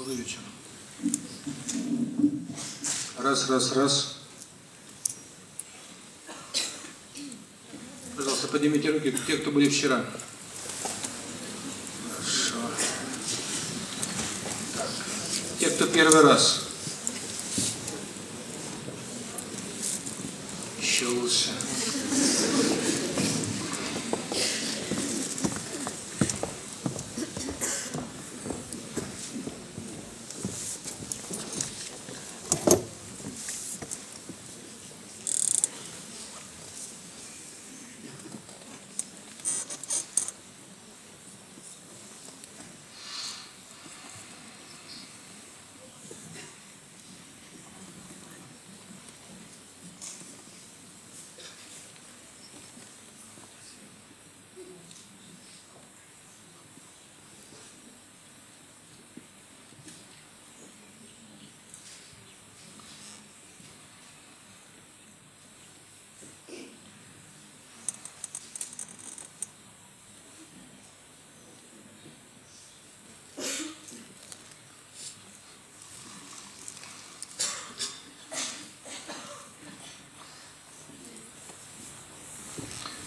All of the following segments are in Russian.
Добрый вечер. Раз, раз, раз. Пожалуйста, поднимите руки, те, кто были вчера. Хорошо. Так. Те, кто первый раз. Еще лучше.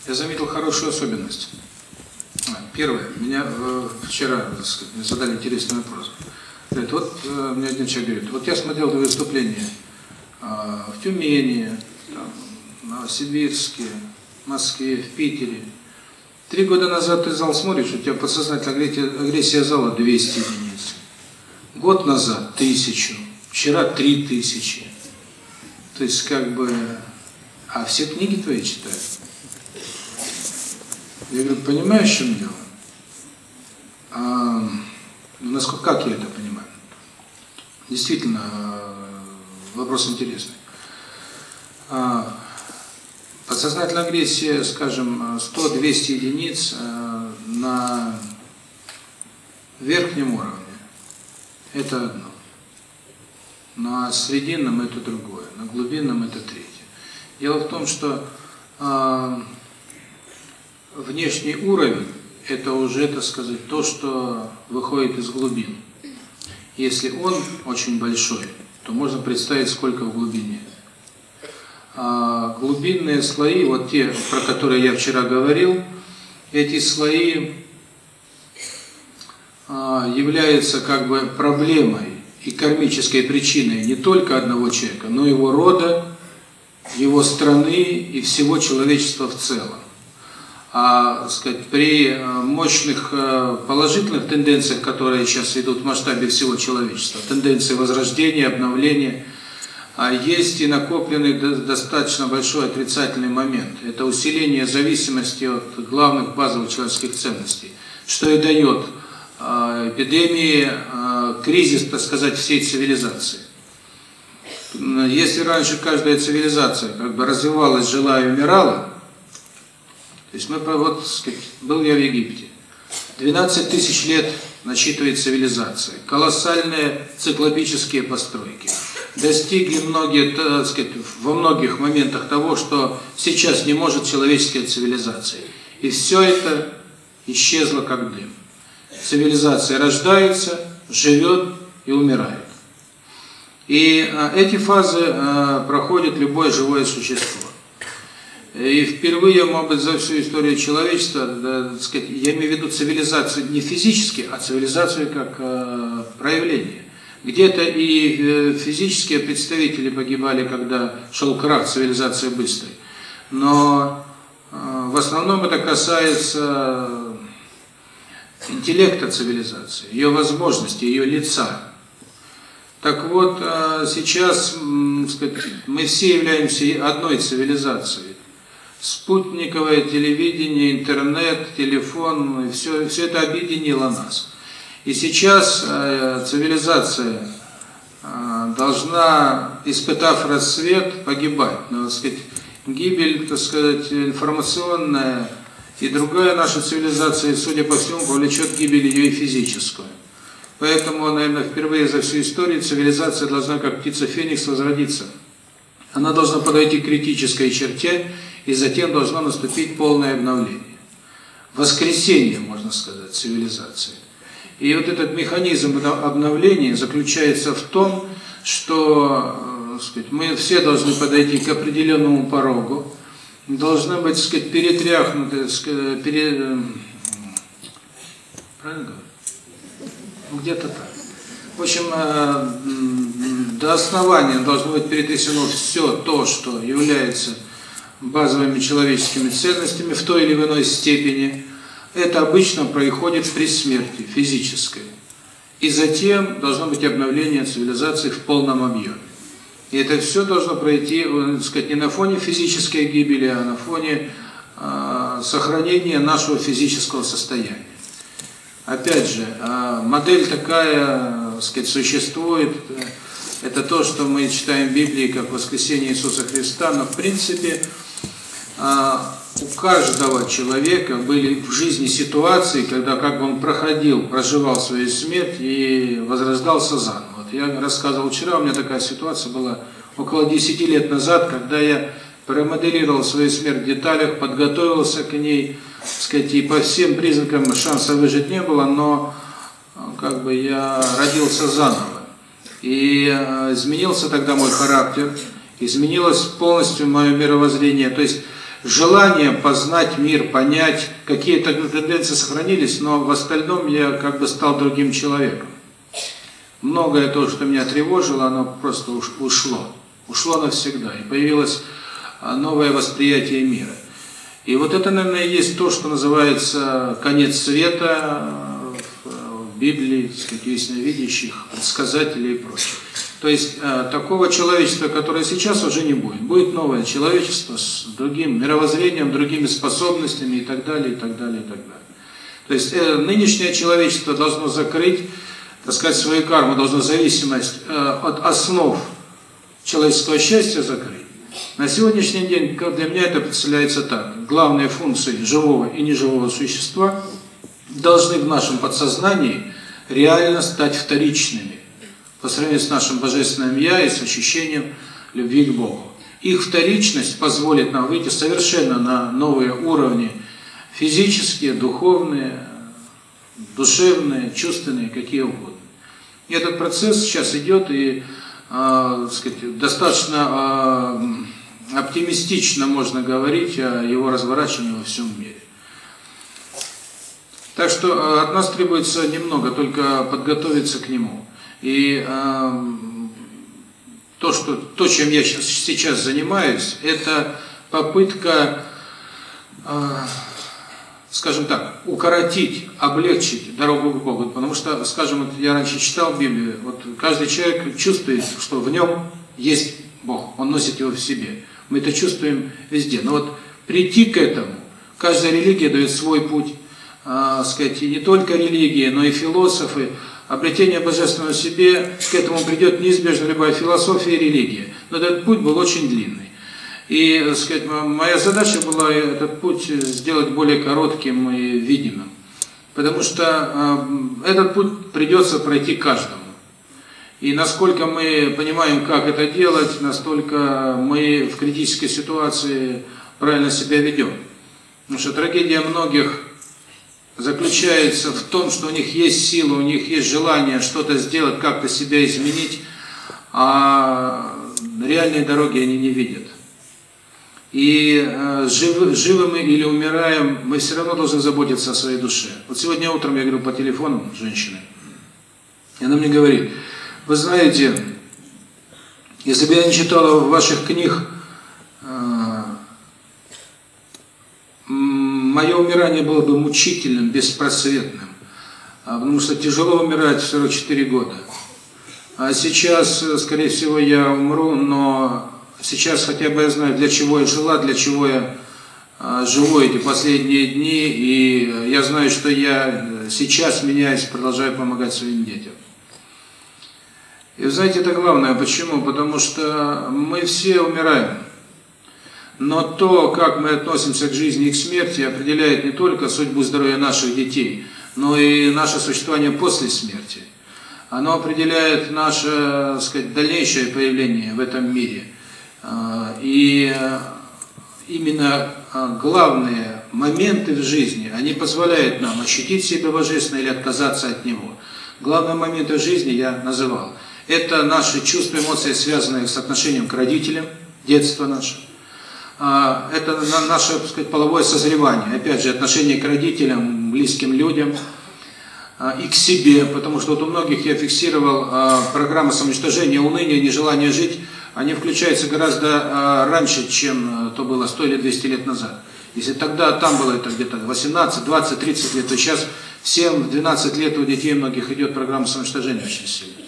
Я заметил хорошую особенность. Первое, меня э, вчера сказать, задали интересный вопрос. Говорит, вот э, мне один человек говорит, вот я смотрел твои выступления э, в Тюмени, в Новосибирске, в Москве, в Питере. Три года назад ты зал смотришь, у тебя подсознательная агрессия, агрессия зала 200 единиц. Год назад тысячу, вчера три тысячи. То есть как бы, а все книги твои читают. Я говорю, понимаешь, в чем дело? А, ну, насколько, как я это понимаю? Действительно, вопрос интересный. А, подсознательная агрессия, скажем, 100-200 единиц на верхнем уровне – это одно. На срединном – это другое, на глубинном – это третье. Дело в том, что внешний уровень – это уже, так сказать, то, что выходит из глубин. Если он очень большой, то можно представить, сколько в глубине. А глубинные слои, вот те, про которые я вчера говорил, эти слои а, являются как бы проблемой и кармической причиной не только одного человека, но и его рода, его страны и всего человечества в целом а, сказать, при мощных положительных тенденциях, которые сейчас идут в масштабе всего человечества, тенденции возрождения, обновления, есть и накопленный достаточно большой отрицательный момент. Это усиление зависимости от главных базовых человеческих ценностей, что и дает эпидемии, кризис, так сказать, всей цивилизации. Если раньше каждая цивилизация как бы развивалась, жила и умирала, то есть мы, вот, был я в Египте. 12 тысяч лет насчитывает цивилизация. Колоссальные циклопические постройки. Достигли многие, так сказать, во многих моментах того, что сейчас не может человеческая цивилизация. И все это исчезло как дым. Цивилизация рождается, живет и умирает. И эти фазы проходит любое живое существо. И впервые, может быть, за всю историю человечества, да, сказать, я имею в виду цивилизацию не физически, а цивилизацию как э, проявление. Где-то и э, физические представители погибали, когда шел крах цивилизации быстрой. Но э, в основном это касается интеллекта цивилизации, ее возможностей, ее лица. Так вот, э, сейчас сказать, мы все являемся одной цивилизацией спутниковое телевидение, интернет, телефон, все, все это объединило нас. И сейчас э, цивилизация э, должна, испытав рассвет, погибать. Но, так сказать, гибель, так сказать, информационная и другая наша цивилизация, судя по всему, повлечет гибель ее и физическую. Поэтому, наверное, впервые за всю историю цивилизация должна, как птица Феникс, возродиться. Она должна подойти к критической черте и затем должно наступить полное обновление. Воскресение, можно сказать, цивилизации. И вот этот механизм обновления заключается в том, что э, сказать, мы все должны подойти к определенному порогу, должны быть, так сказать, перетряхнуты, сказать, пере... Э, правильно говорю? Ну, где-то так. В общем, э, до основания должно быть перетрясено все то, что является базовыми человеческими ценностями в той или иной степени. Это обычно происходит при смерти физической. И затем должно быть обновление цивилизации в полном объеме. И это все должно пройти, э, так сказать, не на фоне физической гибели, а на фоне э, сохранения нашего физического состояния. Опять же, э, модель такая, так сказать, существует. Это то, что мы читаем в Библии как воскресение Иисуса Христа, но в принципе у каждого человека были в жизни ситуации, когда как бы он проходил, проживал свою смерть и возрождался заново. Вот я рассказывал вчера, у меня такая ситуация была около 10 лет назад, когда я промоделировал свою смерть в деталях, подготовился к ней, сказать, и по всем признакам шанса выжить не было, но как бы я родился заново. И изменился тогда мой характер, изменилось полностью мое мировоззрение, то есть желание познать мир, понять, какие-то тенденции сохранились, но в остальном я как бы стал другим человеком. Многое то, что меня тревожило, оно просто ушло. Ушло навсегда. И появилось а, новое восприятие мира. И вот это, наверное, есть то, что называется конец света в Библии, сказать, ясновидящих, предсказателей и прочее. То есть э, такого человечества, которое сейчас уже не будет. Будет новое человечество с другим мировоззрением, другими способностями и так далее, и так далее, и так далее. То есть э, нынешнее человечество должно закрыть, так сказать, свою карму, должно зависимость э, от основ человеческого счастья закрыть. На сегодняшний день для меня это представляется так. Главные функции живого и неживого существа должны в нашем подсознании реально стать вторичными по сравнению с нашим Божественным Я и с ощущением любви к Богу. Их вторичность позволит нам выйти совершенно на новые уровни физические, духовные, душевные, чувственные, какие угодно. И этот процесс сейчас идет и э, сказать, достаточно э, оптимистично можно говорить о его разворачивании во всем мире. Так что от нас требуется немного только подготовиться к нему. И э, то, что то, чем я сейчас, сейчас занимаюсь, это попытка, э, скажем так, укоротить, облегчить дорогу к Богу. Потому что, скажем, вот я раньше читал Библию, вот каждый человек чувствует, что в нем есть Бог, он носит его в себе. Мы это чувствуем везде. Но вот прийти к этому, каждая религия дает свой путь, э, сказать, и не только религия, но и философы, обретение божественного себе, к этому придет неизбежно любая философия и религия. Но этот путь был очень длинный. И, так сказать, моя задача была этот путь сделать более коротким и видимым. Потому что э, этот путь придется пройти каждому. И насколько мы понимаем, как это делать, настолько мы в критической ситуации правильно себя ведем. Потому что трагедия многих заключается в том, что у них есть сила, у них есть желание что-то сделать, как-то себя изменить, а реальной дороги они не видят. И э, жив, живы мы или умираем, мы все равно должны заботиться о своей душе. Вот сегодня утром я говорил по телефону с женщиной, и она мне говорит, вы знаете, если бы я не читала ваших книг, э, мое умирание было бы мучительным, беспросветным. А, потому что тяжело умирать в 44 года. А сейчас, скорее всего, я умру, но сейчас хотя бы я знаю, для чего я жила, для чего я а, живу эти последние дни, и я знаю, что я сейчас, меняюсь, продолжаю помогать своим детям. И знаете, это главное. Почему? Потому что мы все умираем. Но то, как мы относимся к жизни и к смерти, определяет не только судьбу здоровья наших детей, но и наше существование после смерти. Оно определяет наше, сказать, дальнейшее появление в этом мире. А, и именно а, главные моменты в жизни, они позволяют нам ощутить себя божественно или отказаться от него. Главные моменты в жизни я называл. Это наши чувства, эмоции, связанные с отношением к родителям, детство наше. А, это наше, так сказать, половое созревание. Опять же, отношение к родителям, близким людям а, и к себе. Потому что вот у многих я фиксировал а, программы самоуничтожения, уныния, нежелания жить. Они включаются гораздо раньше, чем то было 100 или 200 лет назад. Если тогда там было это где-то 18, 20, 30 лет, то сейчас 7-12 лет у детей многих идет программа самоуничтожения очень сильно.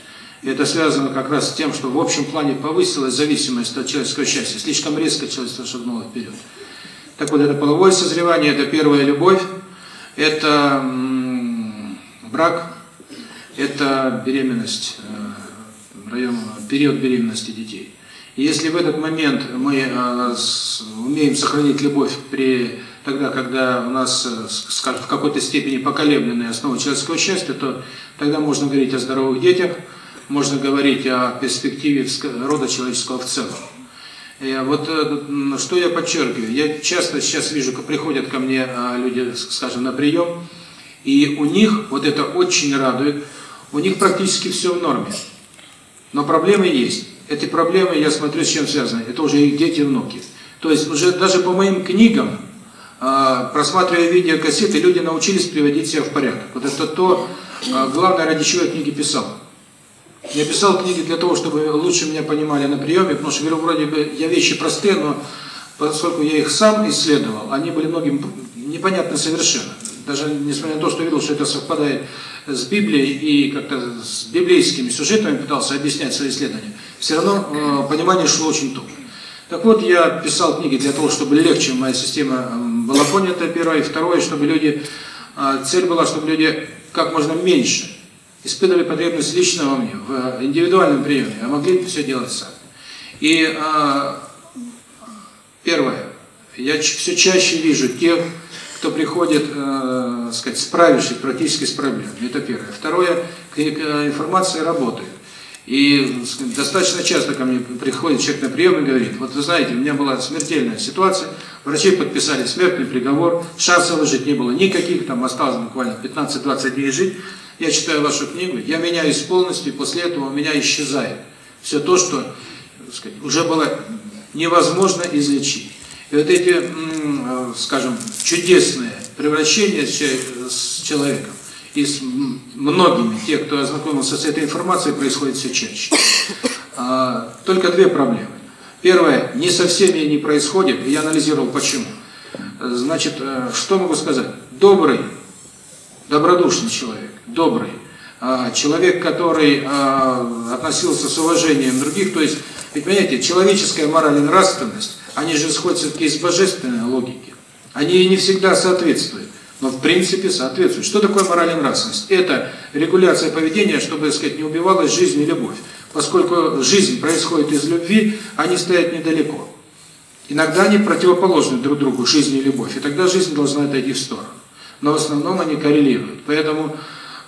И это связано как раз с тем, что в общем плане повысилась зависимость от человеческого счастья. Слишком резко человечество шагнуло вперед. Так вот, это половое созревание, это первая любовь, это брак, это беременность, э, район, период беременности детей. И если в этот момент мы э, умеем сохранить любовь при тогда, когда у нас э, в какой-то степени поколебленные основы человеческого счастья, то тогда можно говорить о здоровых детях, можно говорить о перспективе рода человеческого в целом. И вот э, что я подчеркиваю, я часто сейчас вижу, как приходят ко мне а, люди, скажем, на прием, и у них, вот это очень радует, у них практически все в норме. Но проблемы есть. Эти проблемы, я смотрю, с чем связаны. Это уже их дети и внуки. То есть уже даже по моим книгам, а, просматривая видеокассеты, люди научились приводить себя в порядок. Вот это то, а, главное, ради чего я книги писал. Я писал книги для того, чтобы лучше меня понимали на приеме, потому что вроде бы я вещи простые, но поскольку я их сам исследовал, они были многим непонятны совершенно. Даже несмотря на то, что видел, что это совпадает с Библией и как-то с библейскими сюжетами пытался объяснять свои исследования, все равно э, понимание шло очень туго. Так вот, я писал книги для того, чтобы легче моя система была понята, первое, и второе, чтобы люди, э, цель была, чтобы люди как можно меньше испытывали потребность лично во мне, в индивидуальном приеме, а могли все делать сами. И э, первое, я все чаще вижу тех, кто приходит, э, сказать, справившись практически с проблемой. Это первое. Второе, информация работает. И достаточно часто ко мне приходит человек на прием и говорит, вот вы знаете, у меня была смертельная ситуация, врачи подписали смертный приговор, шансов выжить не было никаких, там осталось буквально 15-20 дней жить, я читаю вашу книгу, я меняюсь полностью, и после этого у меня исчезает все то, что сказать, уже было невозможно излечить. И вот эти, скажем, чудесные превращения с человеком, и с многими, те, кто ознакомился с этой информацией, происходит все чаще. А, только две проблемы. Первое, не со всеми не происходит, и я анализировал почему. Значит, э, что могу сказать? Добрый, добродушный человек, добрый, а, человек, который а, относился с уважением других, то есть, ведь понимаете, человеческая мораль и нравственность, они же исходят все-таки из божественной логики. Они не всегда соответствуют, но в принципе соответствуют. Что такое мораль и нравственность? Это регуляция поведения, чтобы, так сказать, не убивалась жизнь и любовь. Поскольку жизнь происходит из любви, они стоят недалеко. Иногда они противоположны друг другу, жизнь и любовь, и тогда жизнь должна отойти в сторону. Но в основном они коррелируют. Поэтому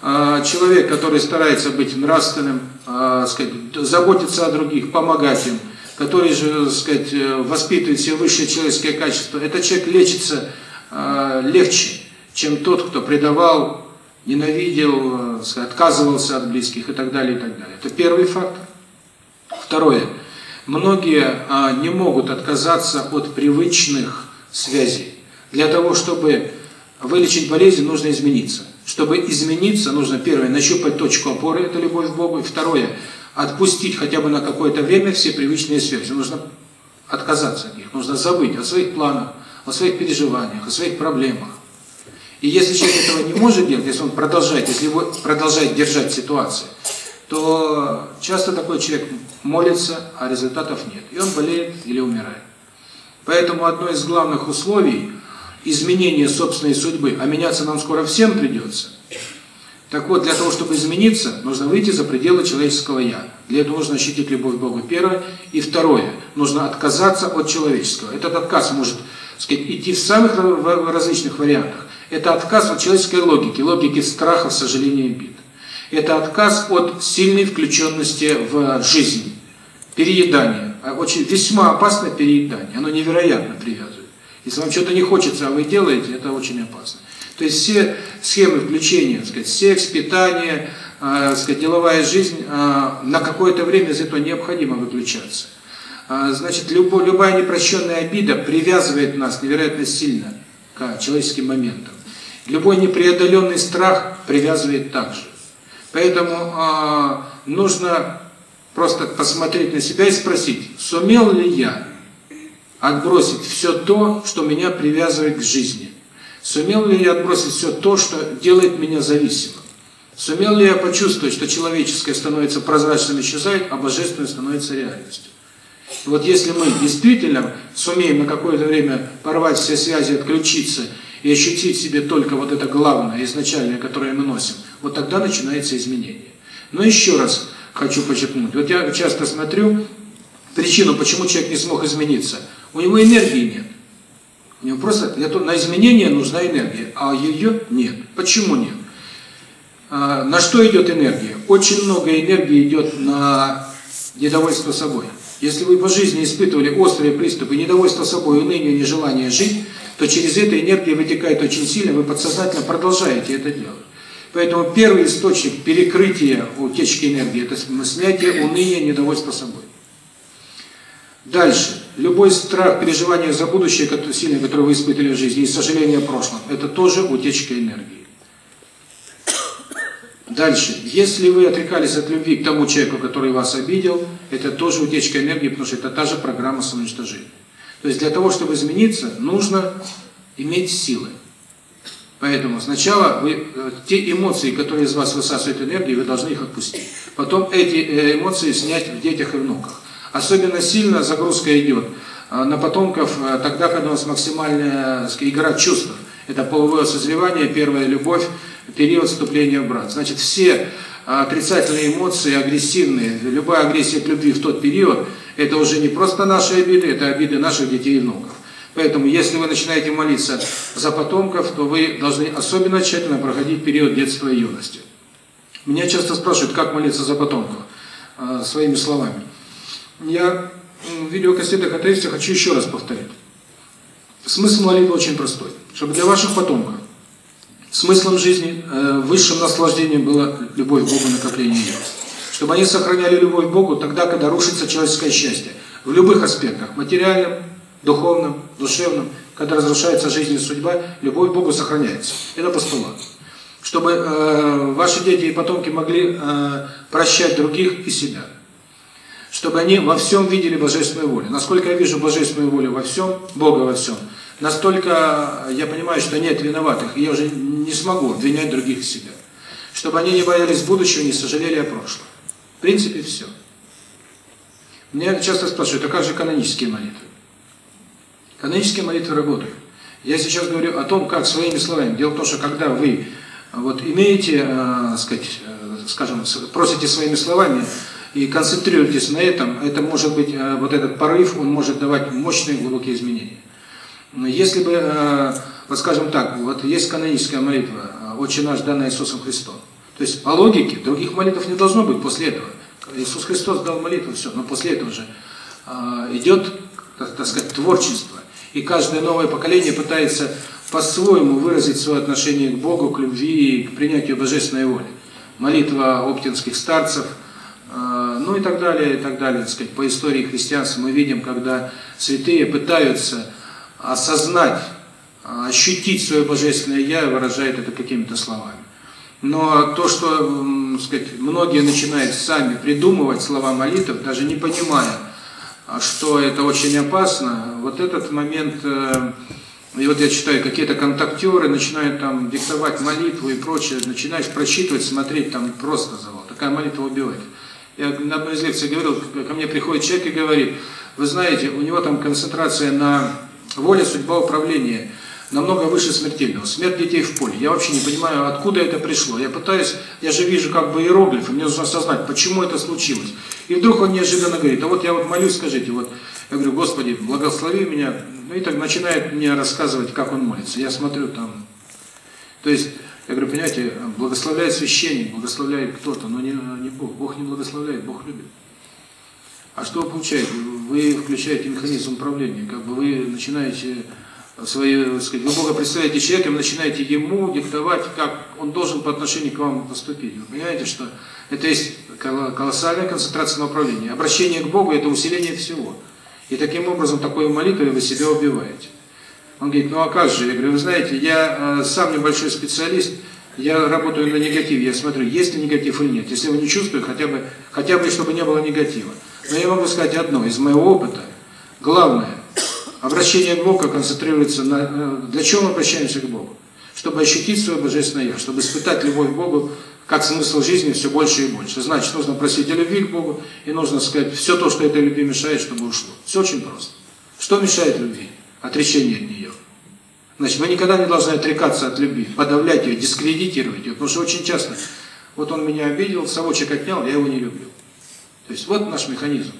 человек, который старается быть нравственным, э, сказать, заботиться о других, помогать им, который же, сказать, воспитывает все высшие человеческие качества, этот человек лечится э, легче, чем тот, кто предавал, ненавидел, сказать, отказывался от близких и так далее, и так далее. Это первый фактор. Второе. Многие э, не могут отказаться от привычных связей. Для того, чтобы вылечить болезнь, нужно измениться. Чтобы измениться, нужно, первое, нащупать точку опоры, это любовь к Богу, и второе, отпустить хотя бы на какое-то время все привычные связи. Нужно отказаться от них, нужно забыть о своих планах, о своих переживаниях, о своих проблемах. И если человек этого не может делать, если он продолжает, если его продолжает держать ситуацию, то часто такой человек молится, а результатов нет. И он болеет или умирает. Поэтому одно из главных условий изменения собственной судьбы, а меняться нам скоро всем придется, так вот, для того, чтобы измениться, нужно выйти за пределы человеческого «я». Для этого нужно ощутить любовь к Богу, первое. И второе, нужно отказаться от человеческого. Этот отказ может сказать, идти в самых различных вариантах. Это отказ от человеческой логики, логики страха, сожаления и бед. Это отказ от сильной включенности в жизнь. Переедание. А очень, весьма опасное переедание. Оно невероятно привязывает. Если вам что-то не хочется, а вы делаете, это очень опасно. То есть все схемы включения, так сказать, секс, питание, э, сказать, деловая жизнь, э, на какое-то время из этого необходимо выключаться. Э, значит, любо, любая непрощенная обида привязывает нас невероятно сильно к человеческим моментам. Любой непреодоленный страх привязывает также. Поэтому нужно просто посмотреть на себя и спросить, сумел ли я отбросить все то, что меня привязывает к жизни. Сумел ли я отбросить все то, что делает меня зависимым? Сумел ли я почувствовать, что человеческое становится прозрачным, исчезает, а божественное становится реальностью? И вот если мы действительно сумеем на какое-то время порвать все связи, отключиться и ощутить себе только вот это главное, изначальное, которое мы носим, вот тогда начинается изменение. Но еще раз хочу подчеркнуть. Вот я часто смотрю причину, почему человек не смог измениться. У него энергии нет. У него просто на изменение нужна энергия, а ее нет. Почему нет? А, на что идет энергия? Очень много энергии идет на недовольство собой. Если вы по жизни испытывали острые приступы недовольства собой, уныния, нежелания жить, то через это энергия вытекает очень сильно, вы подсознательно продолжаете это делать. Поэтому первый источник перекрытия утечки энергии – это снятие уныния, недовольства собой. Дальше. Любой страх, переживание за будущее, сильное, которое вы испытывали в жизни, и сожаление о прошлом, это тоже утечка энергии. Дальше. Если вы отрекались от любви к тому человеку, который вас обидел, это тоже утечка энергии, потому что это та же программа самоуничтожения. То есть для того, чтобы измениться, нужно иметь силы. Поэтому сначала вы э, те эмоции, которые из вас высасывают энергию, вы должны их отпустить. Потом эти э, эмоции снять в детях и внуках. Особенно сильно загрузка идет э, на потомков тогда, когда у нас максимальная сказать, игра чувств. Это половое созревание, первая любовь, период вступления в брак. Значит, все отрицательные эмоции, агрессивные, любая агрессия к любви в тот период, это уже не просто наши обиды, это обиды наших детей и внуков. Поэтому, если вы начинаете молиться за потомков, то вы должны особенно тщательно проходить период детства и юности. Меня часто спрашивают, как молиться за потомков, э, своими словами. Я в видеокассетах атеисте хочу еще раз повторить. Смысл молитвы очень простой. Чтобы для ваших потомков смыслом жизни, э, высшим наслаждением было любовь к Богу, накопление ее. Чтобы они сохраняли любовь к Богу тогда, когда рушится человеческое счастье. В любых аспектах. Материальном, духовном, душевном, когда разрушается жизнь и судьба, любовь к Богу сохраняется. Это постулат. Чтобы э, ваши дети и потомки могли э, прощать других и себя. Чтобы они во всем видели Божественную волю. Насколько я вижу Божественную волю во всем, Бога во всем, настолько я понимаю, что нет виноватых, и я уже не смогу обвинять других себя. Чтобы они не боялись будущего, не сожалели о прошлом. В принципе, все. Меня часто спрашивают, а как же канонические молитвы? Канонические молитвы работают. Я сейчас говорю о том, как своими словами. Дело в том, что когда вы вот имеете, э, сказать, э, скажем, просите своими словами и концентрируетесь на этом, это может быть, э, вот этот порыв, он может давать мощные глубокие изменения. Если бы, э, вот скажем так, вот есть каноническая молитва э, «Отче наш, данный Иисусом Христом». То есть по логике других молитв не должно быть после этого. Иисус Христос дал молитву, все, но после этого же идет, так сказать, творчество. И каждое новое поколение пытается по-своему выразить свое отношение к Богу, к любви, к принятию божественной воли. Молитва оптинских старцев, ну и так далее, и так далее. Так сказать, по истории христианства мы видим, когда святые пытаются осознать, ощутить свое божественное «Я» выражает это какими-то словами. Но то, что сказать, многие начинают сами придумывать слова молитв, даже не понимая, что это очень опасно, вот этот момент, э, и вот я читаю, какие-то контактеры начинают там диктовать молитву и прочее, начинаешь прочитывать, смотреть, там просто завал. Такая молитва убивает. Я на одной из лекций говорил, ко мне приходит человек и говорит, вы знаете, у него там концентрация на воле, судьба, управление – намного выше смертельного. Смерть детей в поле. Я вообще не понимаю, откуда это пришло. Я пытаюсь, я же вижу как бы иероглифы, мне нужно осознать, почему это случилось. И вдруг он неожиданно говорит, а вот я вот молюсь, скажите, вот, я говорю, Господи, благослови меня. Ну и так начинает мне рассказывать, как он молится. Я смотрю там, то есть, я говорю, понимаете, благословляет священник, благословляет кто-то, но не, не Бог. Бог не благословляет, Бог любит. А что вы получаете? Вы включаете механизм управления, как бы вы начинаете свою, сказать, вы Бога представляете человека, вы начинаете ему диктовать, как он должен по отношению к вам поступить. Вы понимаете, что это есть колоссальная концентрация на управлении. Обращение к Богу – это усиление всего. И таким образом, такой молитвой вы себя убиваете. Он говорит, ну а как же? Я говорю, вы знаете, я э, сам небольшой специалист, я работаю на негативе, я смотрю, есть ли негатив или нет. Если его не чувствую, хотя бы, хотя бы чтобы не было негатива. Но я могу сказать одно, из моего опыта, главное, обращение к Богу концентрируется на... Э, для чего мы обращаемся к Богу? Чтобы ощутить свое Божественное Я, чтобы испытать любовь к Богу как смысл жизни все больше и больше. Значит, нужно просить о любви к Богу, и нужно сказать все то, что этой любви мешает, чтобы ушло. Все очень просто. Что мешает любви? Отречение от нее. Значит, вы никогда не должны отрекаться от любви, подавлять ее, дискредитировать ее, потому что очень часто, вот он меня обидел, совочек отнял, я его не люблю. То есть вот наш механизм.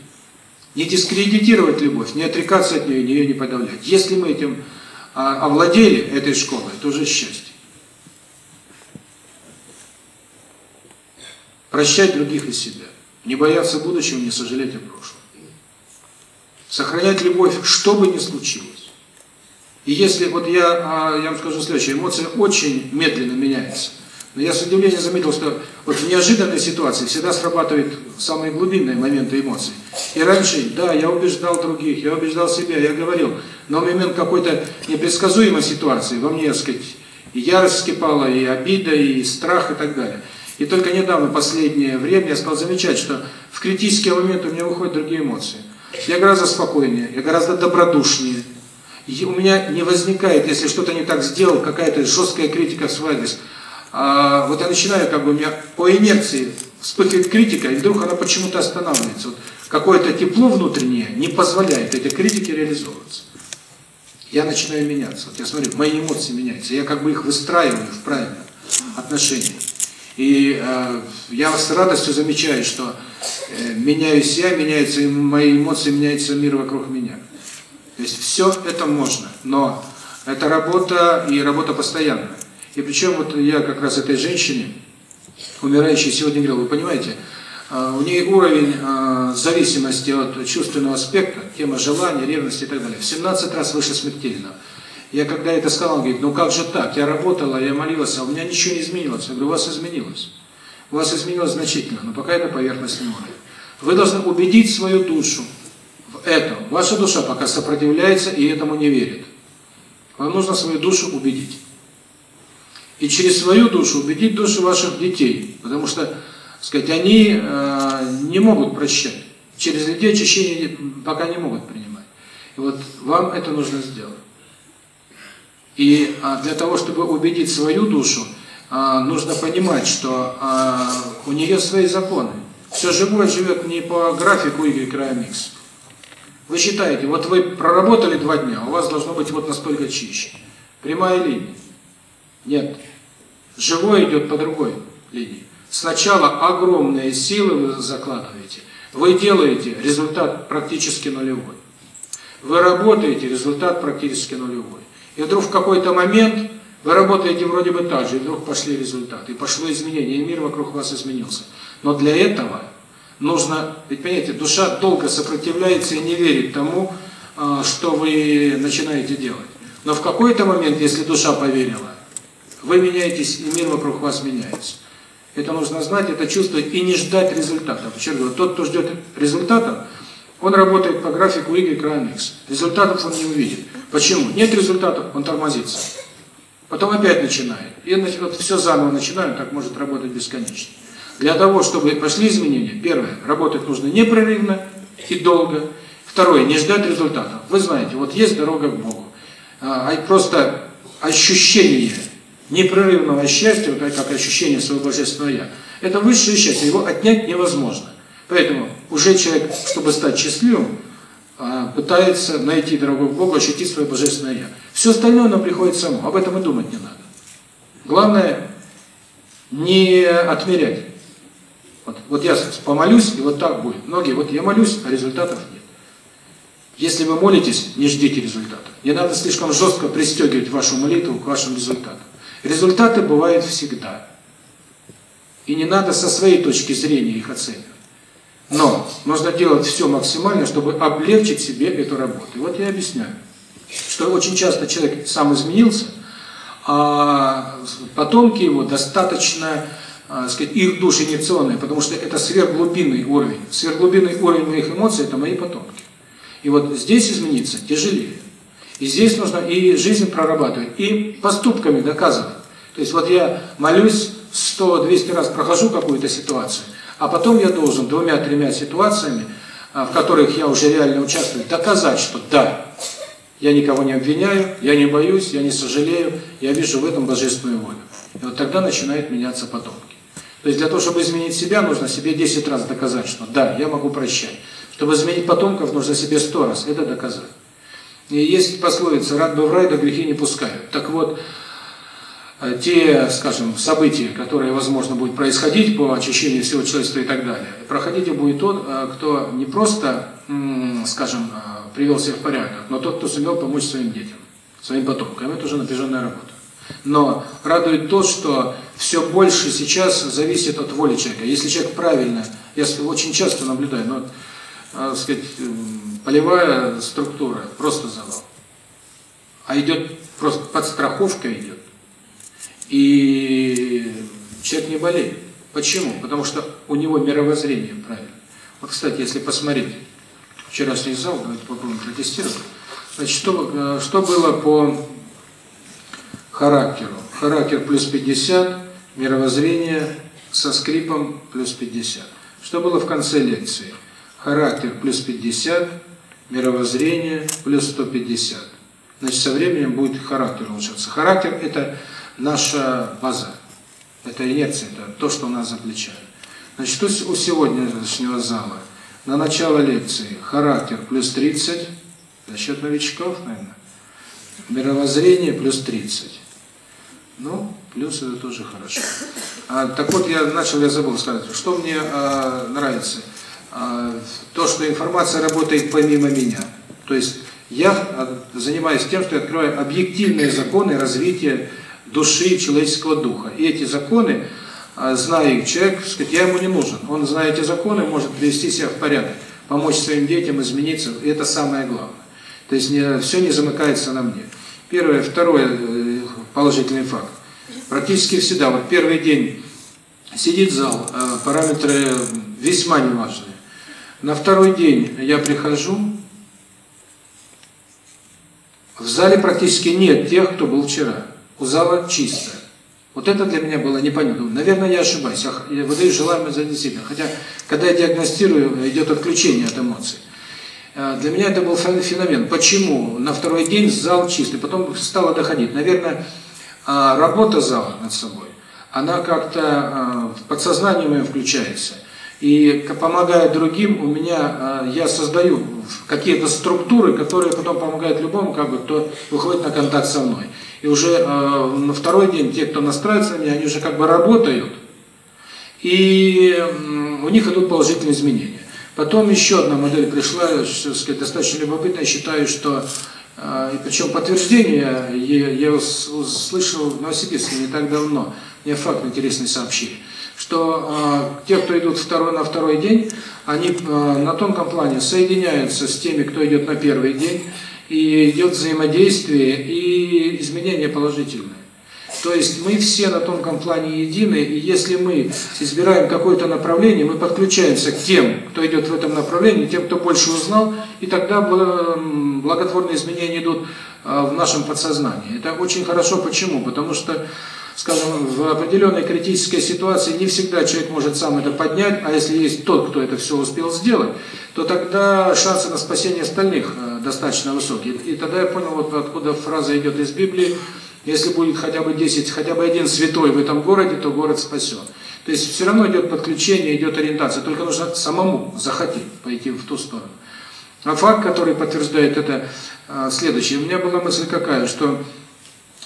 Не дискредитировать любовь, не отрекаться от нее, ее не подавлять. Если мы этим а, овладели, этой школой, это уже счастье. Прощать других и себя. Не бояться будущего, не сожалеть о прошлом. Сохранять любовь, что бы ни случилось. И если, вот я, а, я вам скажу следующее, эмоция очень медленно меняется. Но я с удивлением заметил, что вот в неожиданной ситуации всегда срабатывают самые глубинные моменты эмоций. И раньше, да, я убеждал других, я убеждал себя, я говорил, но в момент какой-то непредсказуемой ситуации во мне, так сказать, и ярость вскипала, и обида, и страх, и так далее. И только недавно, последнее время, я стал замечать, что в критические моменты у меня выходят другие эмоции. Я гораздо спокойнее, я гораздо добродушнее. У меня не возникает, если что-то не так сделал, какая-то жесткая критика в свой адрес. А, вот я начинаю, как бы у меня по инерции вспыхивает критика, и вдруг она почему-то останавливается. Вот Какое-то тепло внутреннее не позволяет этой критике реализовываться. Я начинаю меняться. Вот я смотрю, мои эмоции меняются. Я как бы их выстраиваю в правильном отношении. И э, я с радостью замечаю, что э, меняюсь я, меняются мои эмоции, меняется мир вокруг меня. То есть все это можно, но это работа и работа постоянная. И причем вот я как раз этой женщине, умирающей сегодня говорил, вы понимаете, э, у нее уровень э, зависимости от чувственного аспекта, тема желания, ревности и так далее, в 17 раз выше смертельного. Я когда это сказал, он говорит, ну как же так, я работала, я молилась, а у меня ничего не изменилось. Я говорю, у вас изменилось. У вас изменилось значительно, но пока это поверхностный уровень. Вы должны убедить свою душу в этом. Ваша душа пока сопротивляется и этому не верит. Вам нужно свою душу убедить. И через свою душу убедить души ваших детей. Потому что, сказать, они э, не могут прощать. Через людей очищение пока не могут принимать. И вот вам это нужно сделать. И а, для того, чтобы убедить свою душу, а, нужно понимать, что а, у нее свои законы. Все живое живет не по графику Y краем X. Вы считаете, вот вы проработали два дня, у вас должно быть вот настолько чище. Прямая линия. Нет. Живое идет по другой линии. Сначала огромные силы вы закладываете. Вы делаете, результат практически нулевой. Вы работаете, результат практически нулевой. И вдруг в какой-то момент вы работаете вроде бы так же, и вдруг пошли результаты, и пошло изменение, и мир вокруг вас изменился. Но для этого нужно, ведь понимаете, душа долго сопротивляется и не верит тому, а, что вы начинаете делать. Но в какой-то момент, если душа поверила, вы меняетесь, и мир вокруг вас меняется. Это нужно знать, это чувствовать и не ждать результатов. Еще тот, кто ждет результатов, он работает по графику Y крайне X. Результатов он не увидит. Почему? Нет результатов, он тормозится. Потом опять начинает. И вот все заново начинаем, так может работать бесконечно. Для того, чтобы пошли изменения, первое, работать нужно непрерывно и долго. Второе, не ждать результатов. Вы знаете, вот есть дорога к Богу. А, а просто ощущение непрерывного счастья, вот как ощущение своего Божественного Я, это высшее счастье, его отнять невозможно. Поэтому уже человек, чтобы стать счастливым, а, пытается найти дорогу к Богу, ощутить свое Божественное Я. Все остальное оно приходит само, об этом и думать не надо. Главное, не отмерять. Вот, вот я помолюсь, и вот так будет. Многие, вот я молюсь, а результатов нет. Если вы молитесь, не ждите результатов. Не надо слишком жестко пристегивать вашу молитву к вашим результатам. Результаты бывают всегда. И не надо со своей точки зрения их оценивать. Но нужно делать все максимально, чтобы облегчить себе эту работу. И вот я объясняю. Что очень часто человек сам изменился, а потомки его достаточно, э, сказать, их души инициационные, потому что это сверхглубинный уровень. Сверхглубинный уровень моих эмоций – это мои потомки. И вот здесь измениться тяжелее. И здесь нужно и жизнь прорабатывать, и поступками доказывать. То есть вот я молюсь 100-200 раз, прохожу какую-то ситуацию, а потом я должен двумя-тремя ситуациями, а, в которых я уже реально участвую, доказать, что да, я никого не обвиняю, я не боюсь, я не сожалею, я вижу в этом божественную волю. И вот тогда начинают меняться потомки. То есть для того, чтобы изменить себя, нужно себе 10 раз доказать, что да, я могу прощать. Чтобы изменить потомков, нужно себе 100 раз это доказать. И есть пословица «рад бы в рай, да грехи не пускают». Так вот, э, те, скажем, события, которые, возможно, будут происходить по очищению всего человечества и так далее, проходить будет тот, э, кто не просто, скажем, э, привел себя в порядок, но тот, кто сумел помочь своим детям, своим потомкам. Это уже напряженная работа. Но радует то, что все больше сейчас зависит от воли человека. Если человек правильно, я очень часто наблюдаю, но э, сказать, полевая структура, просто завал. А идет, просто подстраховка идет. И человек не болеет. Почему? Потому что у него мировоззрение правильно. Вот, кстати, если посмотреть вчерашний зал, давайте попробуем протестировать. Значит, что, что было по характеру? Характер плюс 50, мировоззрение со скрипом плюс 50. Что было в конце лекции? Характер плюс 50, мировоззрение плюс 150. Значит, со временем будет характер улучшаться. Характер – это наша база, это инерция, это то, что у нас за плечами. Значит, у сегодняшнего зала? На начало лекции характер плюс 30, за счет новичков, наверное. Мировоззрение плюс 30. Ну, плюс это тоже хорошо. А, так вот, я начал, я забыл сказать, что мне а, нравится – а, то, что информация работает помимо меня. То есть я а, занимаюсь тем, что я открываю объективные законы развития души человеческого духа. И эти законы, а, зная их человек, сказать, я ему не нужен. Он, зная эти законы, может привести себя в порядок, помочь своим детям измениться. И это самое главное. То есть не, все не замыкается на мне. Первое. Второе положительный факт. Практически всегда, вот первый день сидит зал, параметры весьма неважные. На второй день я прихожу, в зале практически нет тех, кто был вчера. У зала чисто. Вот это для меня было непонятно. Наверное, я ошибаюсь. Я выдаю желаемое за действительно. Хотя, когда я диагностирую, идет отключение от эмоций. А, для меня это был феномен. Почему на второй день зал чистый? Потом стало доходить. Наверное, а, работа зала над собой, она как-то а, в подсознание моем включается. И помогая другим, у меня э, я создаю какие-то структуры, которые потом помогают любому, как бы, кто выходит на контакт со мной. И уже э, на второй день те, кто настраивается на меня, они уже как бы работают, и у них идут положительные изменения. Потом еще одна модель пришла, сказать, достаточно любопытная, считаю, что э, и причем подтверждение я, услышал в Новосибирске не так давно, мне факт интересный сообщили что э, те, кто идут второй на второй день, они э, на тонком плане соединяются с теми, кто идет на первый день, и идет взаимодействие и изменения положительные. То есть мы все на тонком плане едины, и если мы избираем какое-то направление, мы подключаемся к тем, кто идет в этом направлении, тем, кто больше узнал, и тогда благотворные изменения идут в нашем подсознании. Это очень хорошо. Почему? Потому что скажем, в определенной критической ситуации не всегда человек может сам это поднять, а если есть тот, кто это все успел сделать, то тогда шансы на спасение остальных э, достаточно высокие. И тогда я понял, вот откуда фраза идет из Библии, если будет хотя бы 10, хотя бы один святой в этом городе, то город спасен. То есть все равно идет подключение, идет ориентация, только нужно самому захотеть пойти в ту сторону. А факт, который подтверждает это, э, следующий. У меня была мысль какая, что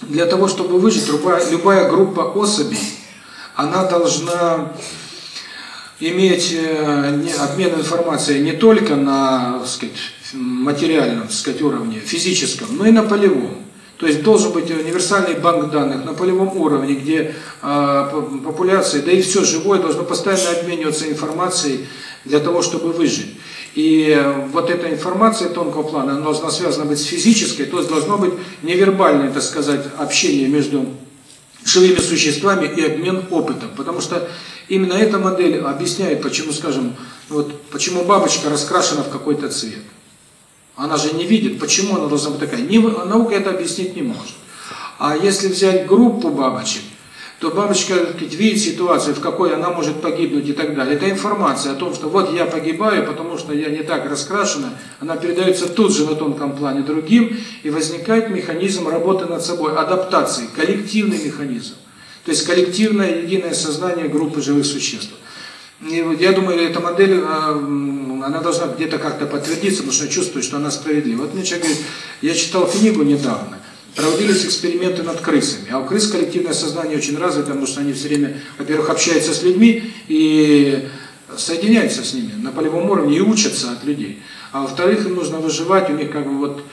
для того, чтобы выжить, любая, любая группа особей, она должна иметь э, обмен информацией не только на так сказать, материальном так сказать, уровне, физическом, но и на полевом. То есть должен быть универсальный банк данных на полевом уровне, где э, популяция, да и все живое должно постоянно обмениваться информацией для того, чтобы выжить. И вот эта информация тонкого плана, она должна связана быть с физической, то есть должно быть невербальное, так сказать, общение между живыми существами и обмен опытом. Потому что именно эта модель объясняет, почему, скажем, вот почему бабочка раскрашена в какой-то цвет. Она же не видит, почему она должна быть такая. Не, наука это объяснить не может. А если взять группу бабочек, то бабочка видит ситуацию, в какой она может погибнуть и так далее. Это информация о том, что вот я погибаю, потому что я не так раскрашена, она передается тут же на тонком плане другим, и возникает механизм работы над собой, адаптации, коллективный механизм. То есть коллективное единое сознание группы живых существ. И вот я думаю, эта модель, а, она должна где-то как-то подтвердиться, потому что я чувствую, что она справедлива. Вот мне человек говорит, я читал книгу недавно, проводились эксперименты над крысами. А у крыс коллективное сознание очень развито, потому что они все время, во-первых, общаются с людьми и соединяются с ними на полевом уровне и учатся от людей. А во-вторых, им нужно выживать, у них как бы вот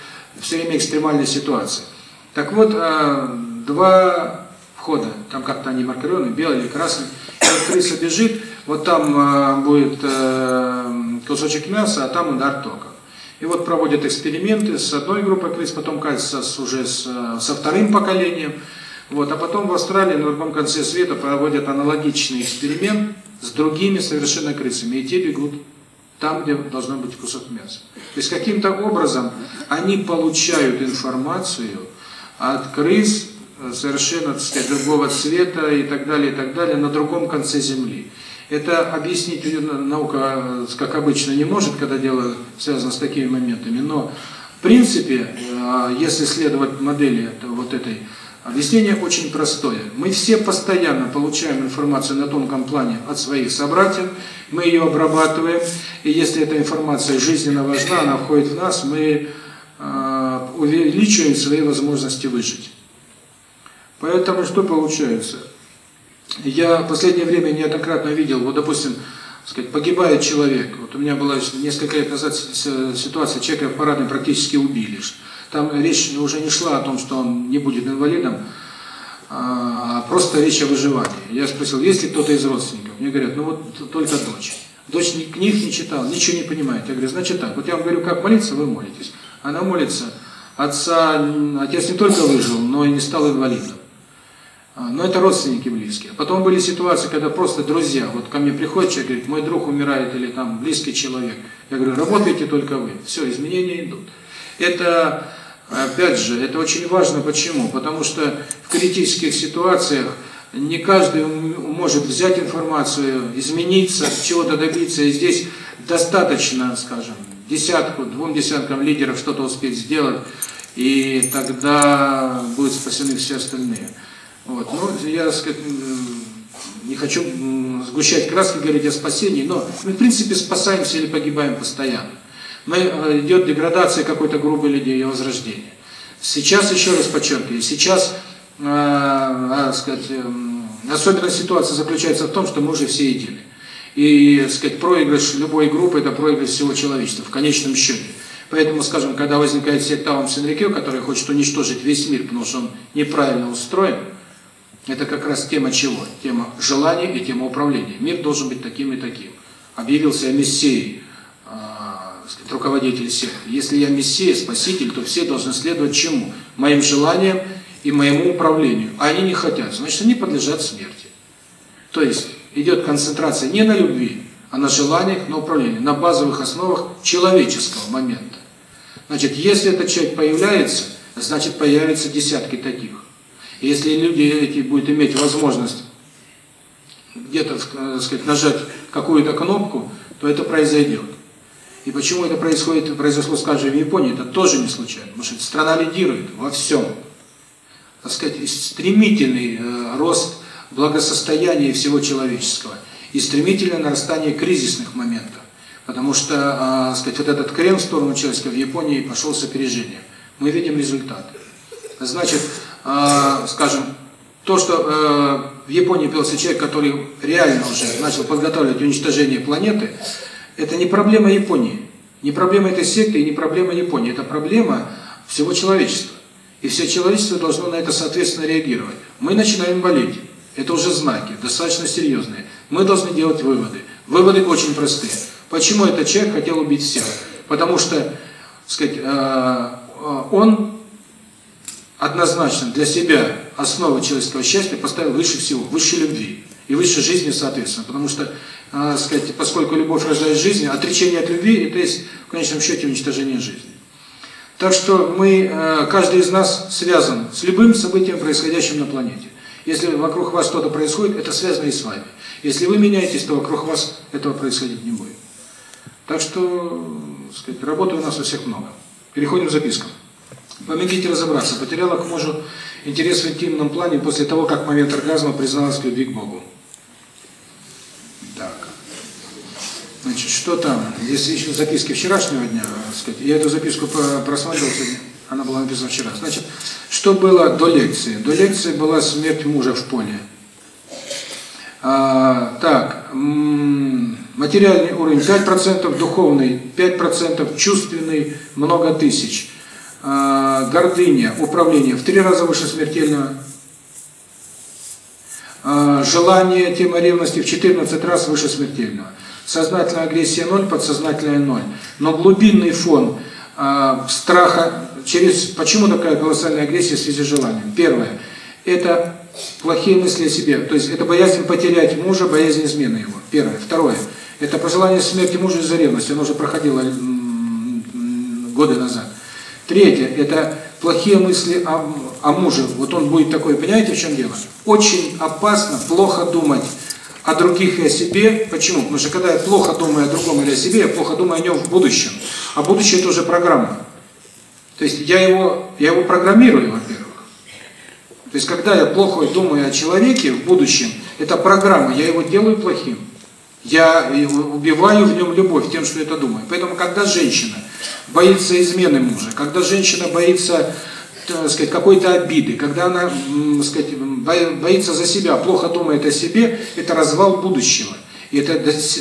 все время экстремальная ситуация. Так вот, а, два входа, там как-то они маркированы, белый или красный. Крыса бежит, вот там а, будет э, кусочек мяса, а там удар током. И вот проводят эксперименты с одной группой крыс, потом, кажется, с, уже с, со вторым поколением. Вот, а потом в Австралии на другом конце света проводят аналогичный эксперимент с другими совершенно крысами. И те бегут там, где должно быть кусок мяса. То есть каким-то образом они получают информацию от крыс совершенно, так сказать, другого цвета и так далее, и так далее, на другом конце Земли. Это объяснить наука, как обычно, не может, когда дело связано с такими моментами, но в принципе, э, если следовать модели вот этой, объяснение очень простое. Мы все постоянно получаем информацию на тонком плане от своих собратьев, мы ее обрабатываем, и если эта информация жизненно важна, она входит в нас, мы э, увеличиваем свои возможности выжить. Поэтому что получается? Я в последнее время неоднократно видел, вот, допустим, сказать, погибает человек. Вот у меня была несколько лет назад ситуация, человека в парадной практически убили. Там речь уже не шла о том, что он не будет инвалидом, а просто речь о выживании. Я спросил, есть ли кто-то из родственников? Мне говорят, ну вот только дочь. Дочь книг не читала, ничего не понимает. Я говорю, значит так, вот я вам говорю, как молиться, вы молитесь. Она молится, отца, отец не только выжил, но и не стал инвалидом. А, но это родственники близкие. Потом были ситуации, когда просто друзья, вот ко мне приходит человек, говорит, мой друг умирает или там близкий человек. Я говорю, работайте только вы. Все, изменения идут. Это, опять же, это очень важно. Почему? Потому что в критических ситуациях не каждый может взять информацию, измениться, чего-то добиться. И здесь достаточно, скажем, десятку, двум десяткам лидеров что-то успеть сделать, и тогда будут спасены все остальные. Вот. Ну, я, сказать, не хочу сгущать краски, говорить о спасении, но мы, в принципе, спасаемся или погибаем постоянно. Мы, э, идет деградация какой-то группы людей, ее возрождение. Сейчас, еще раз подчеркиваю, сейчас, э, э, сказать, э, особенная ситуация заключается в том, что мы уже все едины. И, сказать, проигрыш любой группы – это проигрыш всего человечества, в конечном счете. Поэтому, скажем, когда возникает секта Аум Сенрикё, который хочет уничтожить весь мир, потому что он неправильно устроен, это как раз тема чего? Тема желания и тема управления. Мир должен быть таким и таким. Объявился я мессией, э, руководитель всех. Если я мессия, спаситель, то все должны следовать чему? Моим желаниям и моему управлению. А они не хотят, значит, они подлежат смерти. То есть идет концентрация не на любви, а на желаниях, на управлении, на базовых основах человеческого момента. Значит, если этот человек появляется, значит, появятся десятки таких. Если люди эти будут иметь возможность где-то, сказать, нажать какую-то кнопку, то это произойдет. И почему это происходит, произошло, скажем, в Японии, это тоже не случайно, потому что страна лидирует во всем. Так сказать, стремительный э, рост благосостояния всего человеческого и стремительное нарастание кризисных моментов. Потому что, э, сказать, вот этот крен в сторону человеческого в Японии пошел с опережением. Мы видим результаты. Значит, э, скажем, то, что э, в Японии появился человек, который реально уже начал подготавливать уничтожение планеты, это не проблема Японии, не проблема этой секты и не проблема Японии, это проблема всего человечества. И все человечество должно на это соответственно реагировать. Мы начинаем болеть. Это уже знаки, достаточно серьезные. Мы должны делать выводы. Выводы очень простые. Почему этот человек хотел убить всех? Потому что, сказать, он однозначно для себя основу человеческого счастья поставил выше всего, выше любви и выше жизни соответственно. Потому что, э, сказать, поскольку любовь рождает жизнь, отречение от любви – это есть в конечном счете уничтожение жизни. Так что мы, э, каждый из нас связан с любым событием, происходящим на планете. Если вокруг вас что-то происходит, это связано и с вами. Если вы меняетесь, то вокруг вас этого происходить не будет. Так что, сказать, работы у нас у всех много. Переходим к запискам. Помогите разобраться, потеряла к мужу интерес в интимном плане после того, как в момент оргазма призналась в любви к Богу. Так. Значит, что там? Здесь еще записки вчерашнего дня, сказать. Я эту записку просматривал сегодня. Она была написана вчера. Значит, что было до лекции? До лекции была смерть мужа в поле. А, так, материальный уровень 5%, духовный 5%, чувственный много тысяч. А, гордыня, управление в три раза выше смертельного. А, желание, тема ревности в 14 раз выше смертельного. Сознательная агрессия 0, подсознательная 0. Но глубинный фон э, страха через... Почему такая колоссальная агрессия в связи с желанием? Первое. Это плохие мысли о себе. То есть это боязнь потерять мужа, боязнь измены его. Первое. Второе. Это пожелание смерти мужа из-за ревности. Оно уже проходило годы назад. Третье – это плохие мысли о, о муже. Вот он будет такой, понимаете, в чем дело? Очень опасно плохо думать о других и о себе. Почему? Потому что когда я плохо думаю о другом или о себе, я плохо думаю о нем в будущем. А будущее – это уже программа. То есть я его, я его программирую, во-первых. То есть когда я плохо думаю о человеке в будущем, это программа, я его делаю плохим. Я убиваю в нем любовь тем, что это думаю. Поэтому, когда женщина боится измены мужа, когда женщина боится сказать, какой-то обиды, когда она сказать, боится за себя, плохо думает о себе, это развал будущего. И это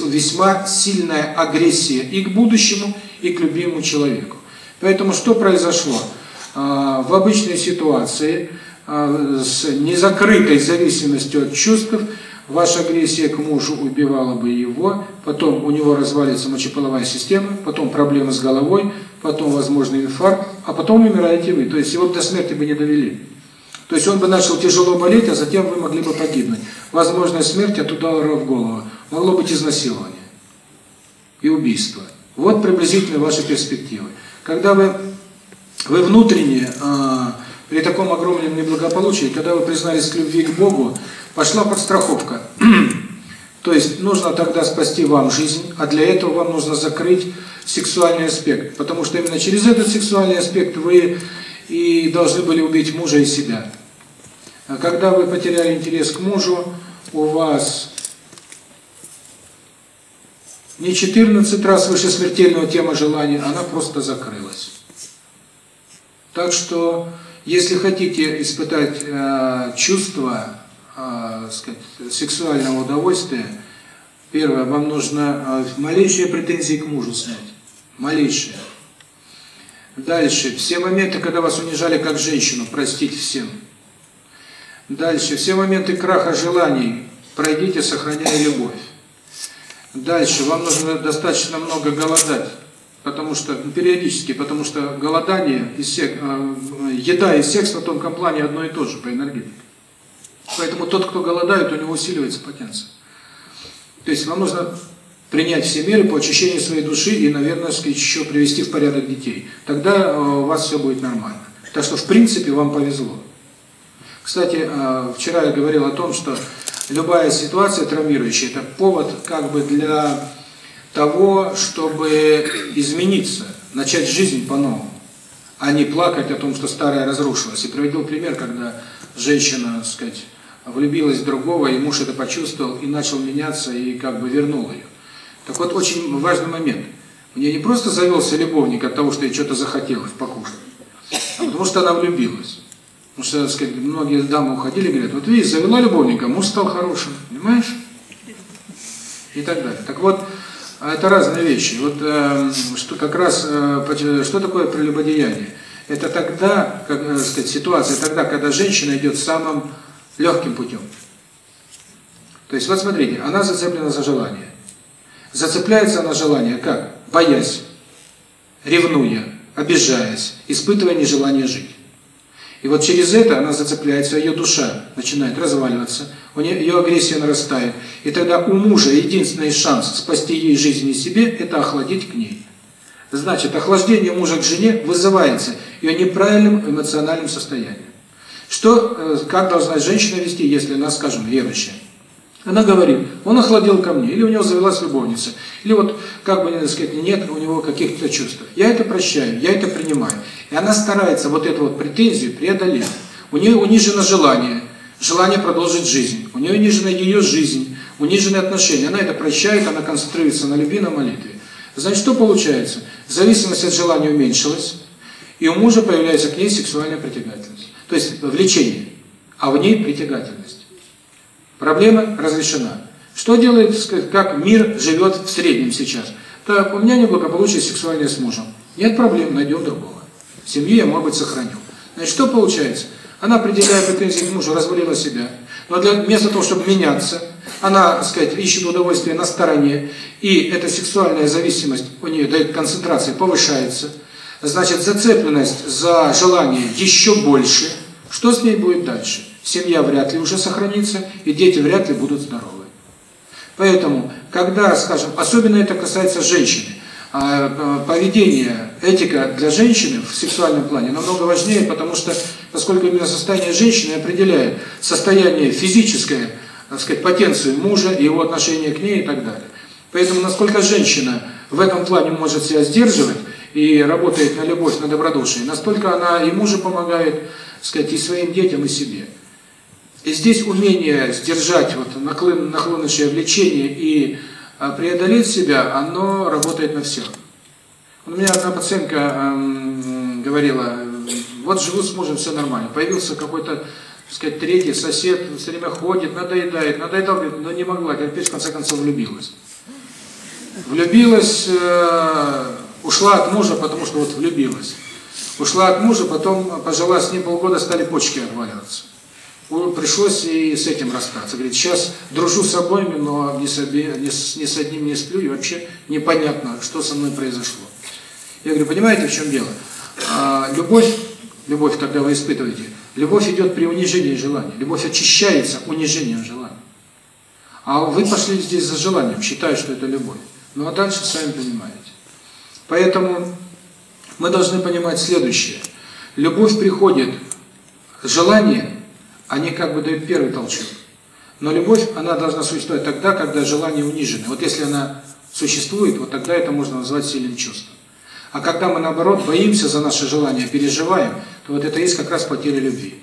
весьма сильная агрессия и к будущему, и к любимому человеку. Поэтому что произошло? А, в обычной ситуации а, с незакрытой зависимостью от чувств Ваша агрессия к мужу убивала бы его, потом у него развалится мочеполовая система, потом проблемы с головой, потом возможный инфаркт, а потом умираете вы. То есть его до смерти бы не довели. То есть он бы начал тяжело болеть, а затем вы могли бы погибнуть. Возможная смерть от удара в голову. Могло быть изнасилование и убийство. Вот приблизительно ваши перспективы. Когда вы, вы внутренне, э, при таком огромном неблагополучии, когда вы признались к любви к Богу, пошла подстраховка. То есть нужно тогда спасти вам жизнь, а для этого вам нужно закрыть сексуальный аспект, потому что именно через этот сексуальный аспект вы и должны были убить мужа и себя. А когда вы потеряли интерес к мужу, у вас не 14 раз выше смертельного тема желания, она просто закрылась. Так что, если хотите испытать э, чувство э, сказать, сексуального удовольствия, первое, вам нужно э, малейшие претензии к мужу снять. Малейшие. Дальше. Все моменты, когда вас унижали как женщину, простите всем. Дальше. Все моменты краха желаний пройдите, сохраняя любовь. Дальше. Вам нужно достаточно много голодать. Потому что, периодически, потому что голодание и сек, э, еда и секс на тонком плане одно и то же по энергетике. Поэтому тот, кто голодает, у него усиливается потенция. То есть вам нужно принять все меры по очищению своей души и, наверное, еще привести в порядок детей. Тогда э, у вас все будет нормально. Так что, в принципе, вам повезло. Кстати, э, вчера я говорил о том, что любая ситуация травмирующая – это повод как бы для того, чтобы измениться, начать жизнь по-новому, а не плакать о том, что старое разрушилось. И приводил пример, когда женщина, так сказать, влюбилась в другого, и муж это почувствовал, и начал меняться, и как бы вернул ее. Так вот, очень важный момент. Мне не просто завелся любовник от того, что ей что-то захотелось покушать, а потому что она влюбилась. Потому что, так сказать, многие дамы уходили говорят, вот видишь, завела любовника, муж стал хорошим, понимаешь? И так далее. Так вот, это разные вещи. Вот э, что как раз, э, что такое прелюбодеяние? Это тогда, как э, сказать, ситуация тогда, когда женщина идет самым легким путем. То есть, вот смотрите, она зацеплена за желание. Зацепляется на желание как? Боясь, ревнуя, обижаясь, испытывая нежелание жить. И вот через это она зацепляется, ее душа начинает разваливаться, у нее ее агрессия нарастает. И тогда у мужа единственный шанс спасти ей жизнь и себе – это охладить к ней. Значит, охлаждение мужа к жене вызывается ее неправильным эмоциональным состоянием. Что, э, как должна женщина вести, если она, скажем, верующая? Она говорит, он охладел ко мне, или у него завелась любовница, или вот, как бы, так сказать, нет у него каких-то чувств. Я это прощаю, я это принимаю. И она старается вот эту вот претензию преодолеть. У нее унижено желание, желание продолжить жизнь. У нее унижена ее жизнь, унижены отношения. Она это прощает, она концентрируется на любви, на молитве. Значит, что получается? Зависимость от желания уменьшилась, и у мужа появляется к ней сексуальная притягательность. То есть влечение, а в ней притягательность. Проблема разрешена. Что делает, как мир живет в среднем сейчас? Так, у меня неблагополучие сексуальное с мужем. Нет проблем, найдем другого. Семью я, может быть, сохраню. Значит, что получается? Она, определяя претензии к мужу, развалила себя. Но для, вместо того, чтобы меняться, она, так сказать, ищет удовольствие на стороне, и эта сексуальная зависимость у нее дает концентрация, повышается. Значит, зацепленность за желание еще больше. Что с ней будет дальше? Семья вряд ли уже сохранится, и дети вряд ли будут здоровы. Поэтому, когда, скажем, особенно это касается женщины, а, а, поведение, этика для женщины в сексуальном плане намного важнее, потому что, поскольку именно состояние женщины определяет состояние физическое, так сказать, потенцию мужа, его отношение к ней и так далее. Поэтому, насколько женщина в этом плане может себя сдерживать и работает на любовь, на добродушие, настолько она и мужу помогает, так сказать, и своим детям, и себе. И здесь умение сдержать вот наклон, наклоннейшее влечение и а, преодолеть себя, оно работает на всех. У меня одна пациентка эм, говорила, вот живу с мужем, все нормально. Появился какой-то, так сказать, третий сосед, все время ходит, надоедает, надоедал, говорит, но не могла, теперь в конце концов влюбилась. Влюбилась, э, ушла от мужа, потому что вот влюбилась. Ушла от мужа, потом пожила с ним полгода, стали почки отваливаться пришлось и с этим расстаться. Говорит, сейчас дружу с обоими, но ни с, оби, ни, с, ни с одним не сплю, и вообще непонятно, что со мной произошло. Я говорю, понимаете, в чем дело? А, любовь, любовь, когда вы испытываете, любовь идет при унижении желания. Любовь очищается унижением желания. А вы пошли здесь за желанием, считая, что это любовь. Ну а дальше сами понимаете. Поэтому мы должны понимать следующее. Любовь приходит, желание они как бы дают первый толчок. Но любовь, она должна существовать тогда, когда желание унижено. Вот если она существует, вот тогда это можно назвать сильным чувством. А когда мы, наоборот, боимся за наше желание, переживаем, то вот это есть как раз потеря любви.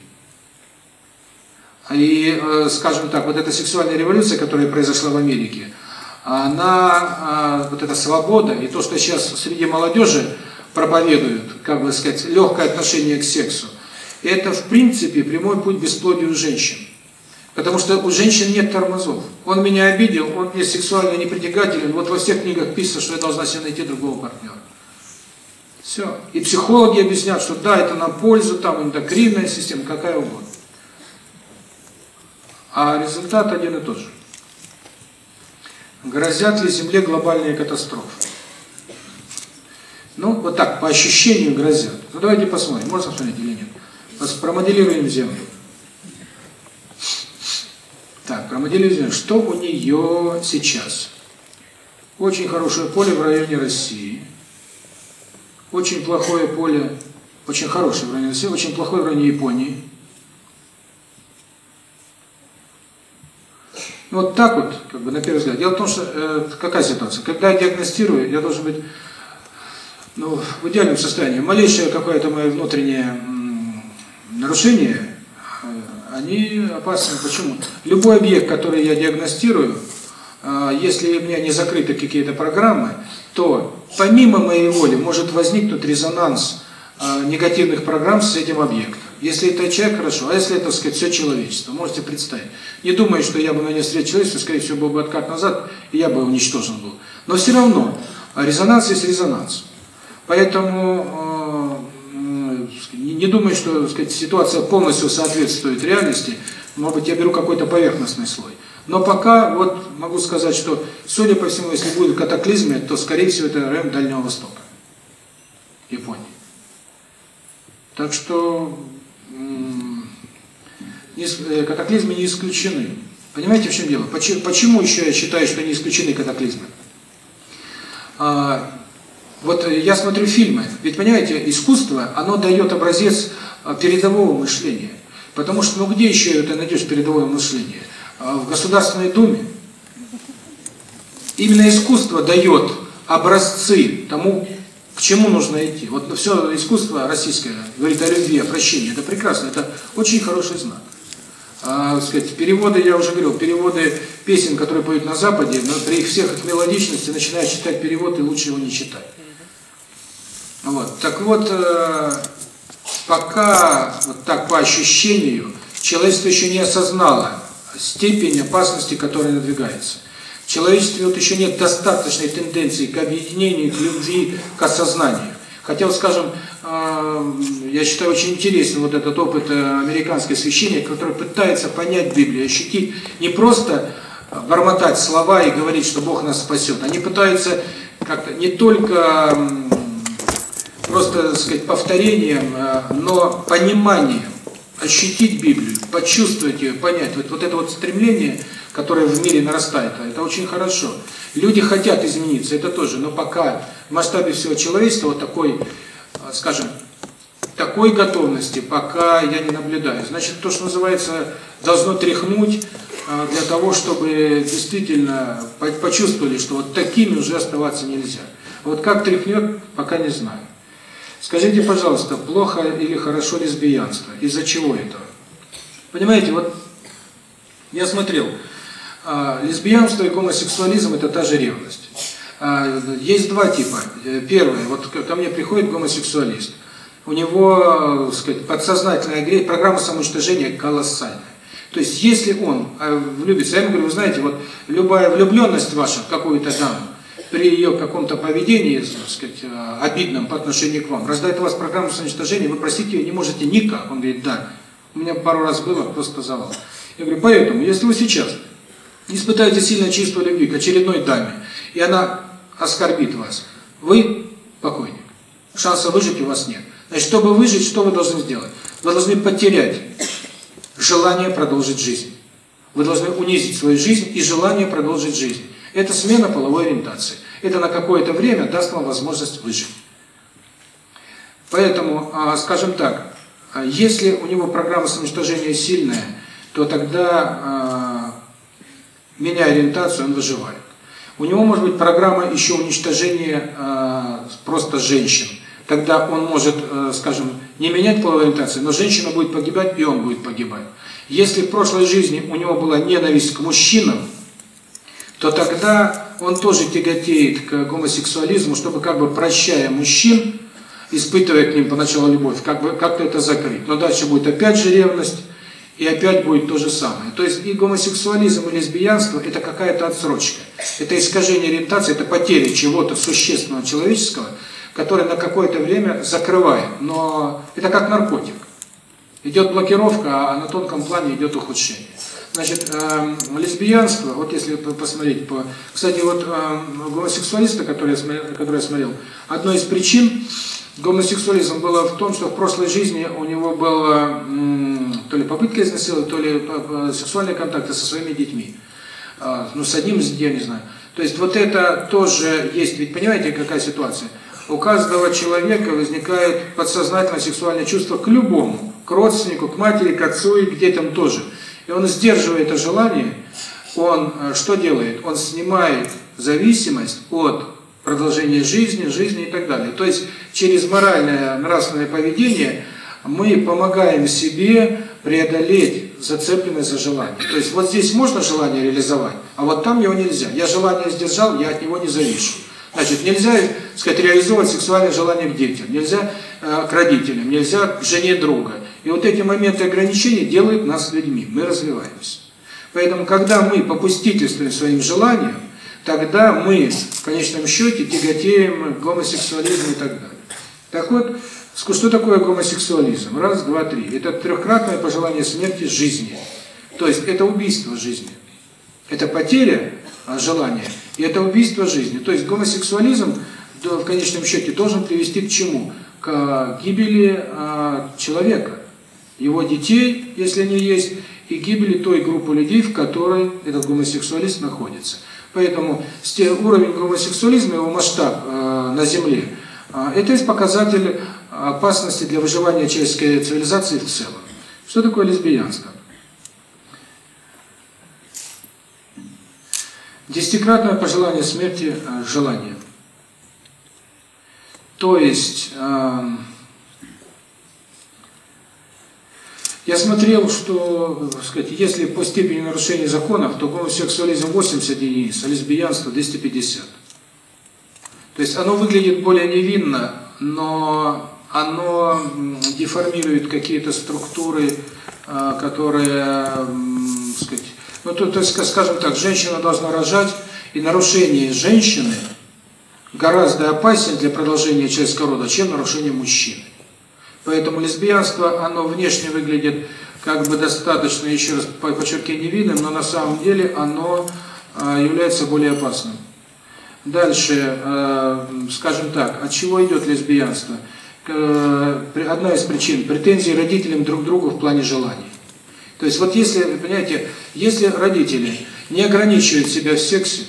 И, э, скажем так, вот эта сексуальная революция, которая произошла в Америке, она, э, вот эта свобода, и то, что сейчас среди молодежи проповедуют, как бы сказать, легкое отношение к сексу, это, в принципе, прямой путь бесплодию женщин. Потому что у женщин нет тормозов. Он меня обидел, он мне сексуально непритягателен, вот во всех книгах писано, что я должна себе найти другого партнера. Все. И психологи объясняют, что да, это на пользу, там эндокринная система, какая угодно. А результат один и тот же. Грозят ли Земле глобальные катастрофы? Ну, вот так, по ощущению грозят. Ну, давайте посмотрим, можно посмотреть или нет. Промоделируем Землю. Так, промоделируем Землю. Что у нее сейчас? Очень хорошее поле в районе России. Очень плохое поле, очень хорошее в районе России, очень плохое в районе Японии. Вот так вот, как бы на первый взгляд. Дело в том, что э, какая ситуация? Когда я диагностирую, я должен быть ну, в идеальном состоянии. Малейшее какое-то мое внутреннее нарушения, они опасны. Почему? Любой объект, который я диагностирую, э, если у меня не закрыты какие-то программы, то помимо моей воли может возникнуть резонанс э, негативных программ с этим объектом. Если это человек, хорошо, а если это, так сказать, все человечество, можете представить. Не думаю, что я бы нанес вред человечеству, скорее всего, был бы откат назад, и я бы уничтожен был. Но все равно, резонанс есть резонанс. Поэтому не думаю, что сказать, ситуация полностью соответствует реальности. Может быть, я беру какой-то поверхностный слой. Но пока, вот могу сказать, что, судя по всему, если будут катаклизмы, то, скорее всего, это район Дальнего Востока, Японии. Так что э, катаклизмы не исключены. Понимаете, в чем дело? Почему, почему еще я считаю, что не исключены катаклизмы? А, вот я смотрю фильмы, ведь, понимаете, искусство, оно дает образец а, передового мышления. Потому что, ну где еще ты найдешь передовое мышление? А, в Государственной Думе. Именно искусство дает образцы тому, к чему нужно идти. Вот все искусство российское говорит о любви, о прощении. Это прекрасно, это очень хороший знак. А, сказать, переводы, я уже говорил, переводы песен, которые поют на Западе, но при всех их мелодичности начинаешь читать перевод, и лучше его не читать. Вот. Так вот, э, пока, вот так по ощущению, человечество еще не осознало степень опасности, которая надвигается. В человечестве вот еще нет достаточной тенденции к объединению, к любви, к осознанию. Хотя, скажем, я считаю очень интересным вот этот опыт э, американской священника, который пытается понять Библию, ощутить, не просто бормотать слова и говорить, что Бог нас спасет. Они пытаются как-то не только просто, так сказать, повторением, э, но пониманием ощутить Библию, почувствовать ее, понять. Вот, вот это вот стремление, которое в мире нарастает, это очень хорошо. Люди хотят измениться, это тоже, но пока в масштабе всего человечества вот такой, а, скажем, такой готовности пока я не наблюдаю. Значит, то, что называется, должно тряхнуть а, для того, чтобы действительно почувствовали, что вот такими уже оставаться нельзя. Вот как тряхнет, пока не знаю. Скажите, пожалуйста, плохо или хорошо лесбиянство? Из-за чего это? Понимаете, вот я смотрел, а, лесбиянство и гомосексуализм – это та же ревность. А, есть два типа. Первый, вот ко мне приходит гомосексуалист. У него, так сказать, подсознательная программа самоуничтожения колоссальная. То есть, если он а, влюбится, я ему говорю, вы знаете, вот любая влюбленность ваша в какую-то даму, при ее каком-то поведении, так сказать, обидном по отношению к вам, раздает у вас программу самоуничтожения, вы простить ее не можете никак. Он говорит, да. У меня пару раз было, просто завал. Я говорю, поэтому, если вы сейчас испытаете сильное чувство любви к очередной даме, и она оскорбит вас, вы покойник. Шанса выжить у вас нет. Значит, чтобы выжить, что вы должны сделать? Вы должны потерять желание продолжить жизнь. Вы должны унизить свою жизнь и желание продолжить жизнь. Это смена половой ориентации. Это на какое-то время даст вам возможность выжить. Поэтому, а, скажем так, а, если у него программа самоуничтожения сильная, то тогда а, меняя ориентацию, он выживает. У него может быть программа еще уничтожения просто женщин. Тогда он может, скажем, не менять половую ориентацию, но женщина будет погибать, и он будет погибать. Если в прошлой жизни у него была ненависть к мужчинам, то тогда он тоже тяготеет к гомосексуализму, чтобы как бы прощая мужчин, испытывая к ним поначалу любовь, как бы как-то это закрыть. Но дальше будет опять же ревность, и опять будет то же самое. То есть и гомосексуализм, и лесбиянство – это какая-то отсрочка. Это искажение ориентации, это потеря чего-то существенного человеческого, которое на какое-то время закрывает. Но это как наркотик. Идет блокировка, а на тонком плане идет ухудшение. Значит, э, лесбиянство, вот если посмотреть по... Кстати, вот э, гомосексуалиста, который я, смотрел, который я смотрел, одной из причин гомосексуализм было в том, что в прошлой жизни у него было то ли попытка изнасиловать, то ли сексуальные контакты со своими детьми. А, ну, с одним из я не знаю. То есть вот это тоже есть, ведь понимаете, какая ситуация? У каждого человека возникает подсознательное сексуальное чувство к любому, к родственнику, к матери, к отцу и к детям тоже. И он сдерживает это желание, он э, что делает? Он снимает зависимость от продолжения жизни, жизни и так далее. То есть через моральное, нравственное поведение мы помогаем себе преодолеть зацепленность за желание. То есть вот здесь можно желание реализовать, а вот там его нельзя. Я желание сдержал, я от него не завишу. Значит, нельзя, сказать, реализовать сексуальное желание к детям, нельзя э, к родителям, нельзя к жене друга. И вот эти моменты ограничений делают нас людьми, мы развиваемся. Поэтому, когда мы попустительствуем своим желаниям, тогда мы в конечном счете тяготеем к гомосексуализму и так далее. Так вот, что такое гомосексуализм? Раз, два, три. Это трехкратное пожелание смерти жизни. То есть это убийство жизни. Это потеря желания, и это убийство жизни. То есть гомосексуализм в конечном счете должен привести к чему? К гибели человека, его детей, если они есть, и гибели той группы людей, в которой этот гомосексуалист находится. Поэтому уровень гомосексуализма, его масштаб на Земле, это есть показатель опасности для выживания человеческой цивилизации в целом. Что такое лесбиянство? Десятикратное пожелание смерти э, желание. То есть, э, я смотрел, что, сказать, если по степени нарушения законов, то гомосексуализм 80 единиц, а лесбиянство 250. То есть оно выглядит более невинно, но оно деформирует какие-то структуры, э, которые, сказать, ну, то, то есть, скажем так, женщина должна рожать, и нарушение женщины гораздо опаснее для продолжения человеческого рода, чем нарушение мужчины. Поэтому лесбиянство, оно внешне выглядит как бы достаточно, еще раз подчеркиваю, невинным, но на самом деле оно а, является более опасным. Дальше, а, скажем так, от чего идет лесбиянство? Одна из причин – претензии родителям друг к другу в плане желаний. То есть вот если, понимаете, если родители не ограничивают себя в сексе,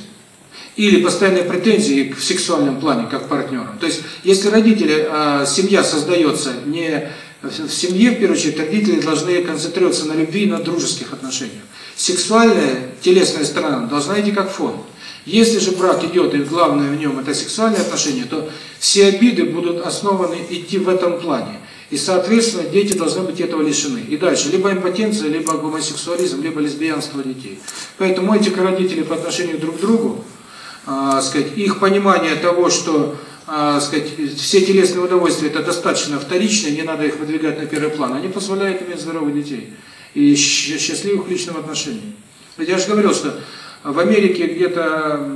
или постоянные претензии в сексуальном плане, как партнерам. То есть, если родители, э, семья создается не в семье, в первую очередь, родители должны концентрироваться на любви и на дружеских отношениях. Сексуальная, телесная сторона должна идти как фон. Если же брак идет, и главное в нем это сексуальные отношения, то все обиды будут основаны идти в этом плане. И, соответственно, дети должны быть этого лишены. И дальше, либо импотенция, либо гомосексуализм, либо лесбиянство детей. Поэтому этика родителей по отношению друг к другу, э, сказать, их понимание того, что э, сказать, все телесные удовольствия это достаточно вторично, не надо их выдвигать на первый план, они позволяют иметь здоровых детей и счастливых в личном отношении. Ведь я же говорил, что в Америке где-то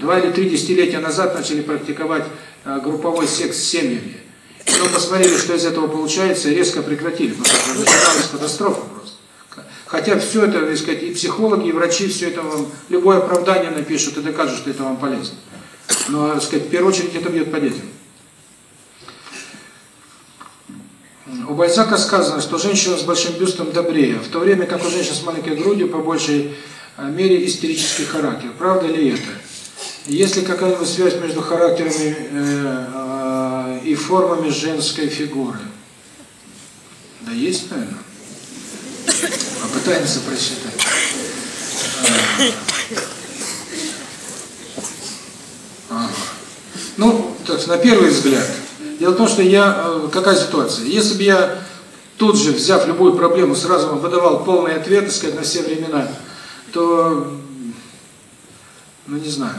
два или три десятилетия назад начали практиковать э, групповой секс с семьями. Потом посмотрели, что из этого получается, резко прекратили, потому что начиналась катастрофа просто. Хотя все это, так сказать, и психологи, и врачи все это вам, любое оправдание напишут и докажут, что это вам полезно. Но, так сказать, в первую очередь это бьет по детям. У Бальзака сказано, что женщина с большим бюстом добрее, в то время как у женщин с маленькой грудью по большей э, мере истерический характер. Правда ли это? Есть ли какая-нибудь связь между характерами э, и формами женской фигуры. Да есть, наверное. Попытаемся просчитать. А. Ну, так, на первый взгляд. Дело в том, что я... Э, какая ситуация? Если бы я тут же, взяв любую проблему, сразу выдавал полный ответ, так сказать, на все времена, то, ну не знаю,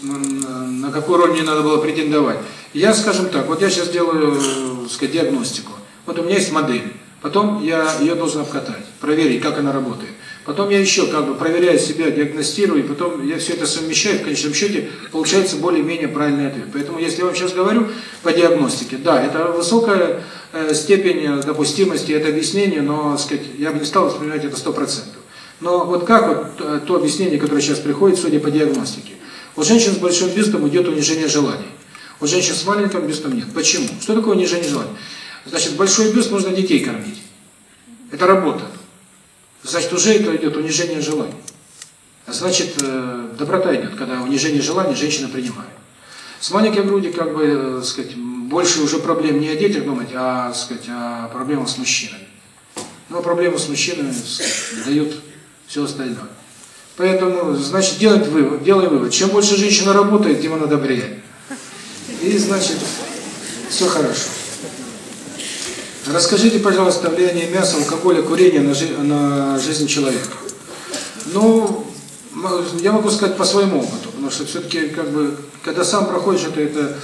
на какой уровень мне надо было претендовать. Я, скажем так, вот я сейчас делаю, так сказать, диагностику. Вот у меня есть модель. Потом я ее должен обкатать, проверить, как она работает. Потом я еще как бы проверяю себя, диагностирую, и потом я все это совмещаю, в конечном счете получается более-менее правильный ответ. Поэтому если я вам сейчас говорю по диагностике, да, это высокая э, степень допустимости, это объяснение, но, сказать, я бы не стал воспринимать это 100%. Но вот как вот э, то объяснение, которое сейчас приходит, судя по диагностике. У женщин с большим бюстом идет унижение желаний. У женщин с маленьким бюстом нет. Почему? Что такое унижение желаний? Значит, большой бюст нужно детей кормить. Это работа. Значит, уже это идет унижение желаний. Значит, э, доброта идет, когда унижение желаний женщина принимает. С маленькой грудью, как бы, э, сказать, больше уже проблем не о детях думать, а, сказать, о проблемах с мужчинами. Но проблемы с мужчинами сказать, дают все остальное. Поэтому, значит, делать вывод, делаем вывод. Чем больше женщина работает, тем она добрее. И, значит, все хорошо. Расскажите, пожалуйста, влияние мяса, алкоголя, курения на, жи на жизнь человека. Ну, я могу сказать по своему опыту, потому что все-таки, как бы, когда сам проходишь это, это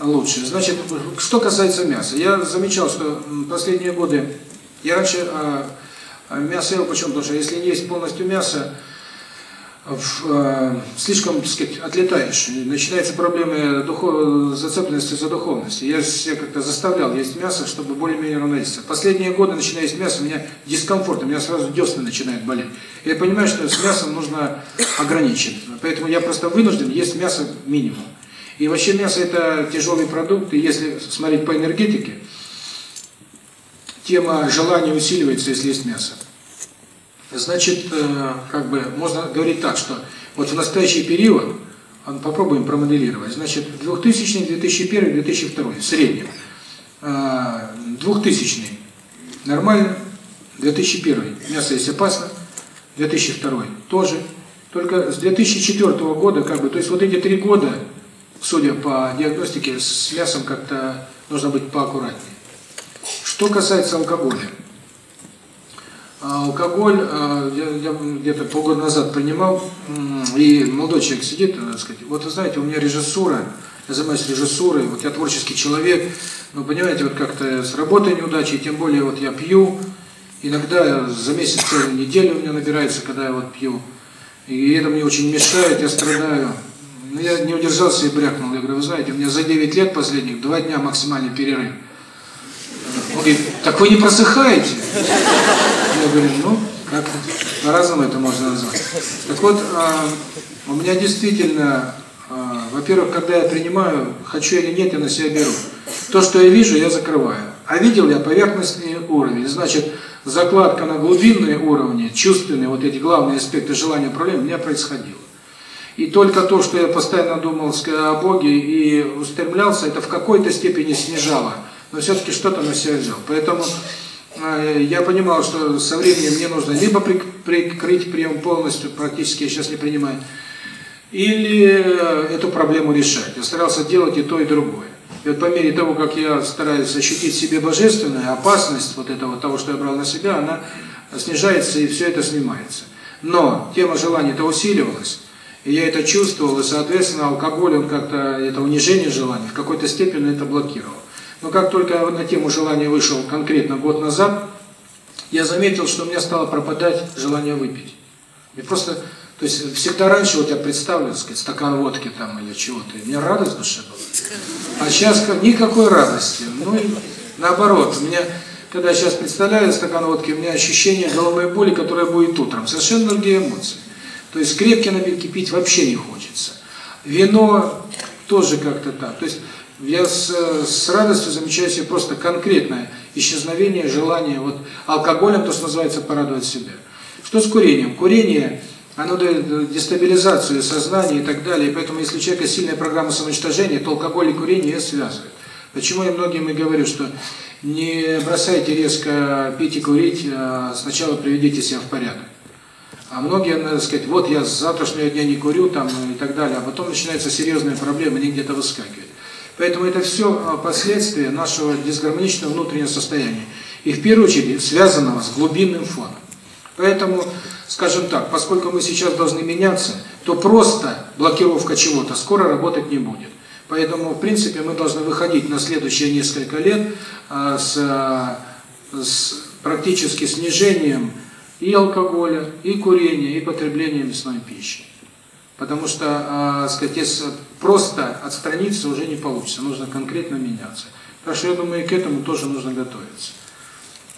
лучше. Значит, что касается мяса, я замечал, что последние годы, я раньше а, а мясо ел, почему? Потому что если не есть полностью мясо, в, э, слишком, так сказать, отлетаешь, начинаются проблемы духов, зацепленности за духовность. Я себя как-то заставлял есть мясо, чтобы более-менее равновеситься. Последние годы, начиная есть мясо, у меня дискомфорт, у меня сразу десны начинают болеть. Я понимаю, что с мясом нужно ограничить. Поэтому я просто вынужден есть мясо минимум. И вообще мясо это тяжелый продукт, и если смотреть по энергетике, тема желания усиливается, если есть мясо. Значит, э, как бы можно говорить так, что вот в настоящий период, попробуем промоделировать, значит, 2000, 2001, 2002, в среднем. 2000 нормально, 2001 мясо есть опасно, 2002 тоже. Только с 2004 года, как бы, то есть вот эти три года, судя по диагностике, с мясом как-то нужно быть поаккуратнее. Что касается алкоголя. А алкоголь а, я, я где-то полгода назад принимал, и молодой человек сидит, так сказать, вот вы знаете, у меня режиссура, я занимаюсь режиссурой, вот я творческий человек, но понимаете, вот как-то с работой неудачи, тем более вот я пью, иногда за месяц целую неделю у меня набирается, когда я вот пью, и это мне очень мешает, я страдаю. Но я не удержался и брякнул, я говорю, вы знаете, у меня за 9 лет последних два дня максимальный перерыв. Он говорит, так вы не просыхаете? Я говорю, ну, как по-разному это можно назвать. Так вот, а, у меня действительно, а, во-первых, когда я принимаю, хочу или нет, я на себя беру. То, что я вижу, я закрываю. А видел я поверхностный уровень. Значит, закладка на глубинные уровни, чувственные, вот эти главные аспекты желания управления у меня происходило. И только то, что я постоянно думал о Боге и устремлялся, это в какой-то степени снижало. Но все-таки что-то на себя взял. Поэтому я понимал, что со временем мне нужно либо прикрыть прием полностью, практически я сейчас не принимаю, или э, эту проблему решать. Я старался делать и то, и другое. И вот по мере того, как я стараюсь ощутить в себе божественную опасность вот этого того, что я брал на себя, она снижается и все это снимается. Но тема желания-то усиливалась, и я это чувствовал, и, соответственно, алкоголь, он как-то, это унижение желания, в какой-то степени это блокировал. Но как только на тему желания вышел конкретно год назад, я заметил, что у меня стало пропадать желание выпить. И просто, то есть всегда раньше вот я представлю, сказать, стакан водки там или чего-то, и меня радость в душе была. А сейчас никакой радости. Ну и наоборот, у меня, когда я сейчас представляю стакан водки, у меня ощущение головной боли, которая будет утром. Совершенно другие эмоции. То есть крепкие напитки пить вообще не хочется. Вино тоже как-то так. То есть я с, с радостью замечаю себе просто конкретное исчезновение желания вот алкоголем, то, что называется, порадовать себя. Что с курением? Курение, оно дает дестабилизацию сознания и так далее, и поэтому если у человека сильная программа самоуничтожения, то алкоголь и курение связывают. Почему я многим и говорю, что не бросайте резко пить и курить, а сначала приведите себя в порядок. А многие, надо сказать, вот я с завтрашнего дня не курю там и так далее, а потом начинаются серьезные проблемы, они где-то выскакивают. Поэтому это все а, последствия нашего дисгармоничного внутреннего состояния. И в первую очередь связанного с глубинным фоном. Поэтому, скажем так, поскольку мы сейчас должны меняться, то просто блокировка чего-то скоро работать не будет. Поэтому, в принципе, мы должны выходить на следующие несколько лет а, с, с практически снижением и алкоголя, и курения, и потребления мясной пищи. Потому что, э, сказать, просто отстраниться уже не получится, нужно конкретно меняться. Так что я думаю, к этому тоже нужно готовиться.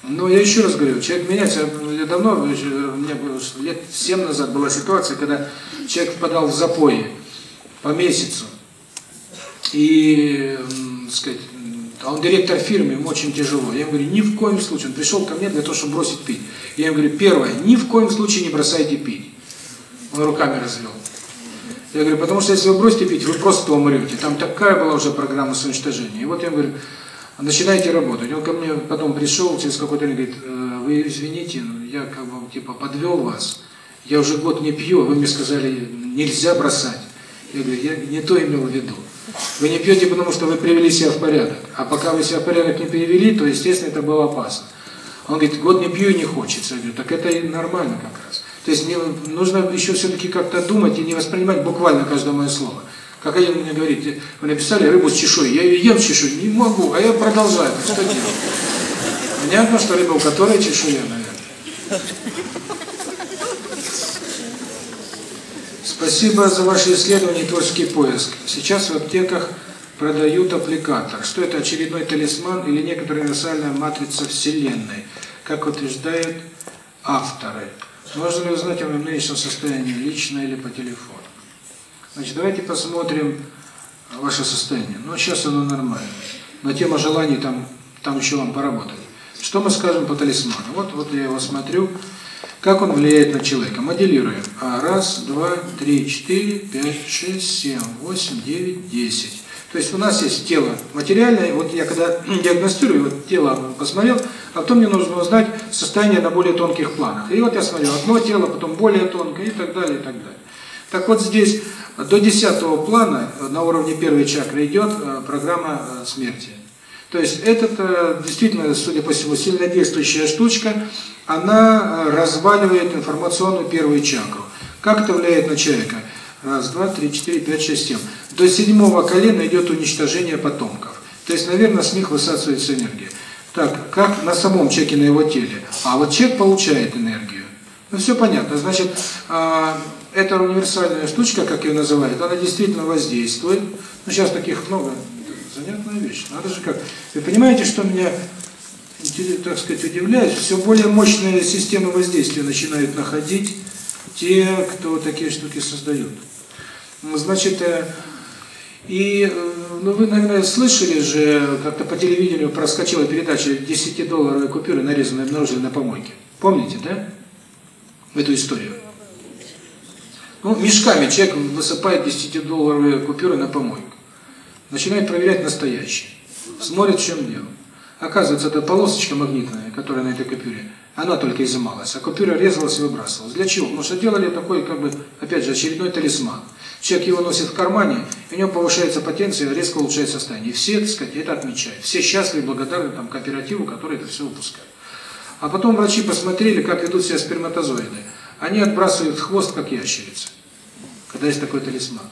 Но я еще раз говорю, человек меняется. Я давно, у меня лет 7 назад была ситуация, когда человек впадал в запои по месяцу. И, сказать, а он директор фирмы, ему очень тяжело. Я говорю, ни в коем случае. Он пришел ко мне для того, чтобы бросить пить. Я ему говорю, первое, ни в коем случае не бросайте пить. Он руками развел. Я говорю, потому что если вы бросите пить, вы просто умрете. Там такая была уже программа самоуничтожения. И вот я говорю, начинайте работать. Он ко мне потом пришел, через какое-то время говорит, «Э, вы извините, я как бы типа подвел вас. Я уже год не пью, а вы мне сказали, нельзя бросать. Я говорю, я не то имел в виду. Вы не пьете, потому что вы привели себя в порядок. А пока вы себя в порядок не привели, то, естественно, это было опасно. Он говорит, год не пью и не хочется. Я говорю, так это нормально как раз. То есть не, нужно еще все-таки как-то думать и не воспринимать буквально каждое мое слово. Как один мне говорит, вы написали рыбу с чешуей, я ее ем с чешуей, не могу, а я продолжаю, что делать? Понятно, что рыба, у которой чешуя, наверное. Спасибо за ваши исследования и творческий поиск. Сейчас в аптеках продают аппликатор. Что это, очередной талисман или некоторая универсальная матрица Вселенной, как утверждают авторы? Можно ли узнать о моем нынешнем состоянии, лично или по телефону? Значит, давайте посмотрим ваше состояние. Ну, сейчас оно нормально. Но тема желаний там, там еще вам поработать. Что мы скажем по талисману? Вот, вот я его смотрю. Как он влияет на человека? Моделируем. А, раз, два, три, четыре, пять, шесть, семь, восемь, девять, десять. То есть у нас есть тело материальное, вот я когда диагностирую, вот тело посмотрел, а потом мне нужно узнать состояние на более тонких планах. И вот я смотрю, одно тело, потом более тонкое и так далее, и так далее. Так вот здесь до десятого плана на уровне первой чакры идет э, программа э, смерти. То есть это действительно, судя по всему, сильнодействующая штучка, она разваливает информационную первую чакру. Как это влияет на человека? Раз, два, три, четыре, пять, шесть, семь. До седьмого колена идет уничтожение потомков. То есть, наверное, с них высасывается энергия. Так, как на самом человеке, на его теле. А вот человек получает энергию. Ну, все понятно. Значит, э, эта универсальная штучка, как ее называют, она действительно воздействует. Ну, сейчас таких много занятная вещь. Надо же как. Вы понимаете, что меня, так сказать, удивляет? Все более мощные системы воздействия начинают находить те, кто такие штуки создают. Значит, э, и, э, ну вы, наверное, слышали же, как-то по телевидению проскочила передача 10-долларовые купюры, нарезанные, обнаружили на помойке. Помните, да? Эту историю. Ну, мешками человек высыпает 10-долларовые купюры на помойку начинает проверять настоящие. Смотрит, в чем дело. Оказывается, это полосочка магнитная, которая на этой купюре, она только изымалась, а купюра резалась и выбрасывалась. Для чего? Потому что делали такой, как бы, опять же, очередной талисман. Человек его носит в кармане, и у него повышается потенция, резко улучшается состояние. И все, так сказать, это отмечают. Все счастливы, благодарны там кооперативу, который это все выпускает. А потом врачи посмотрели, как ведут себя сперматозоиды. Они отбрасывают хвост, как ящерица, когда есть такой талисман.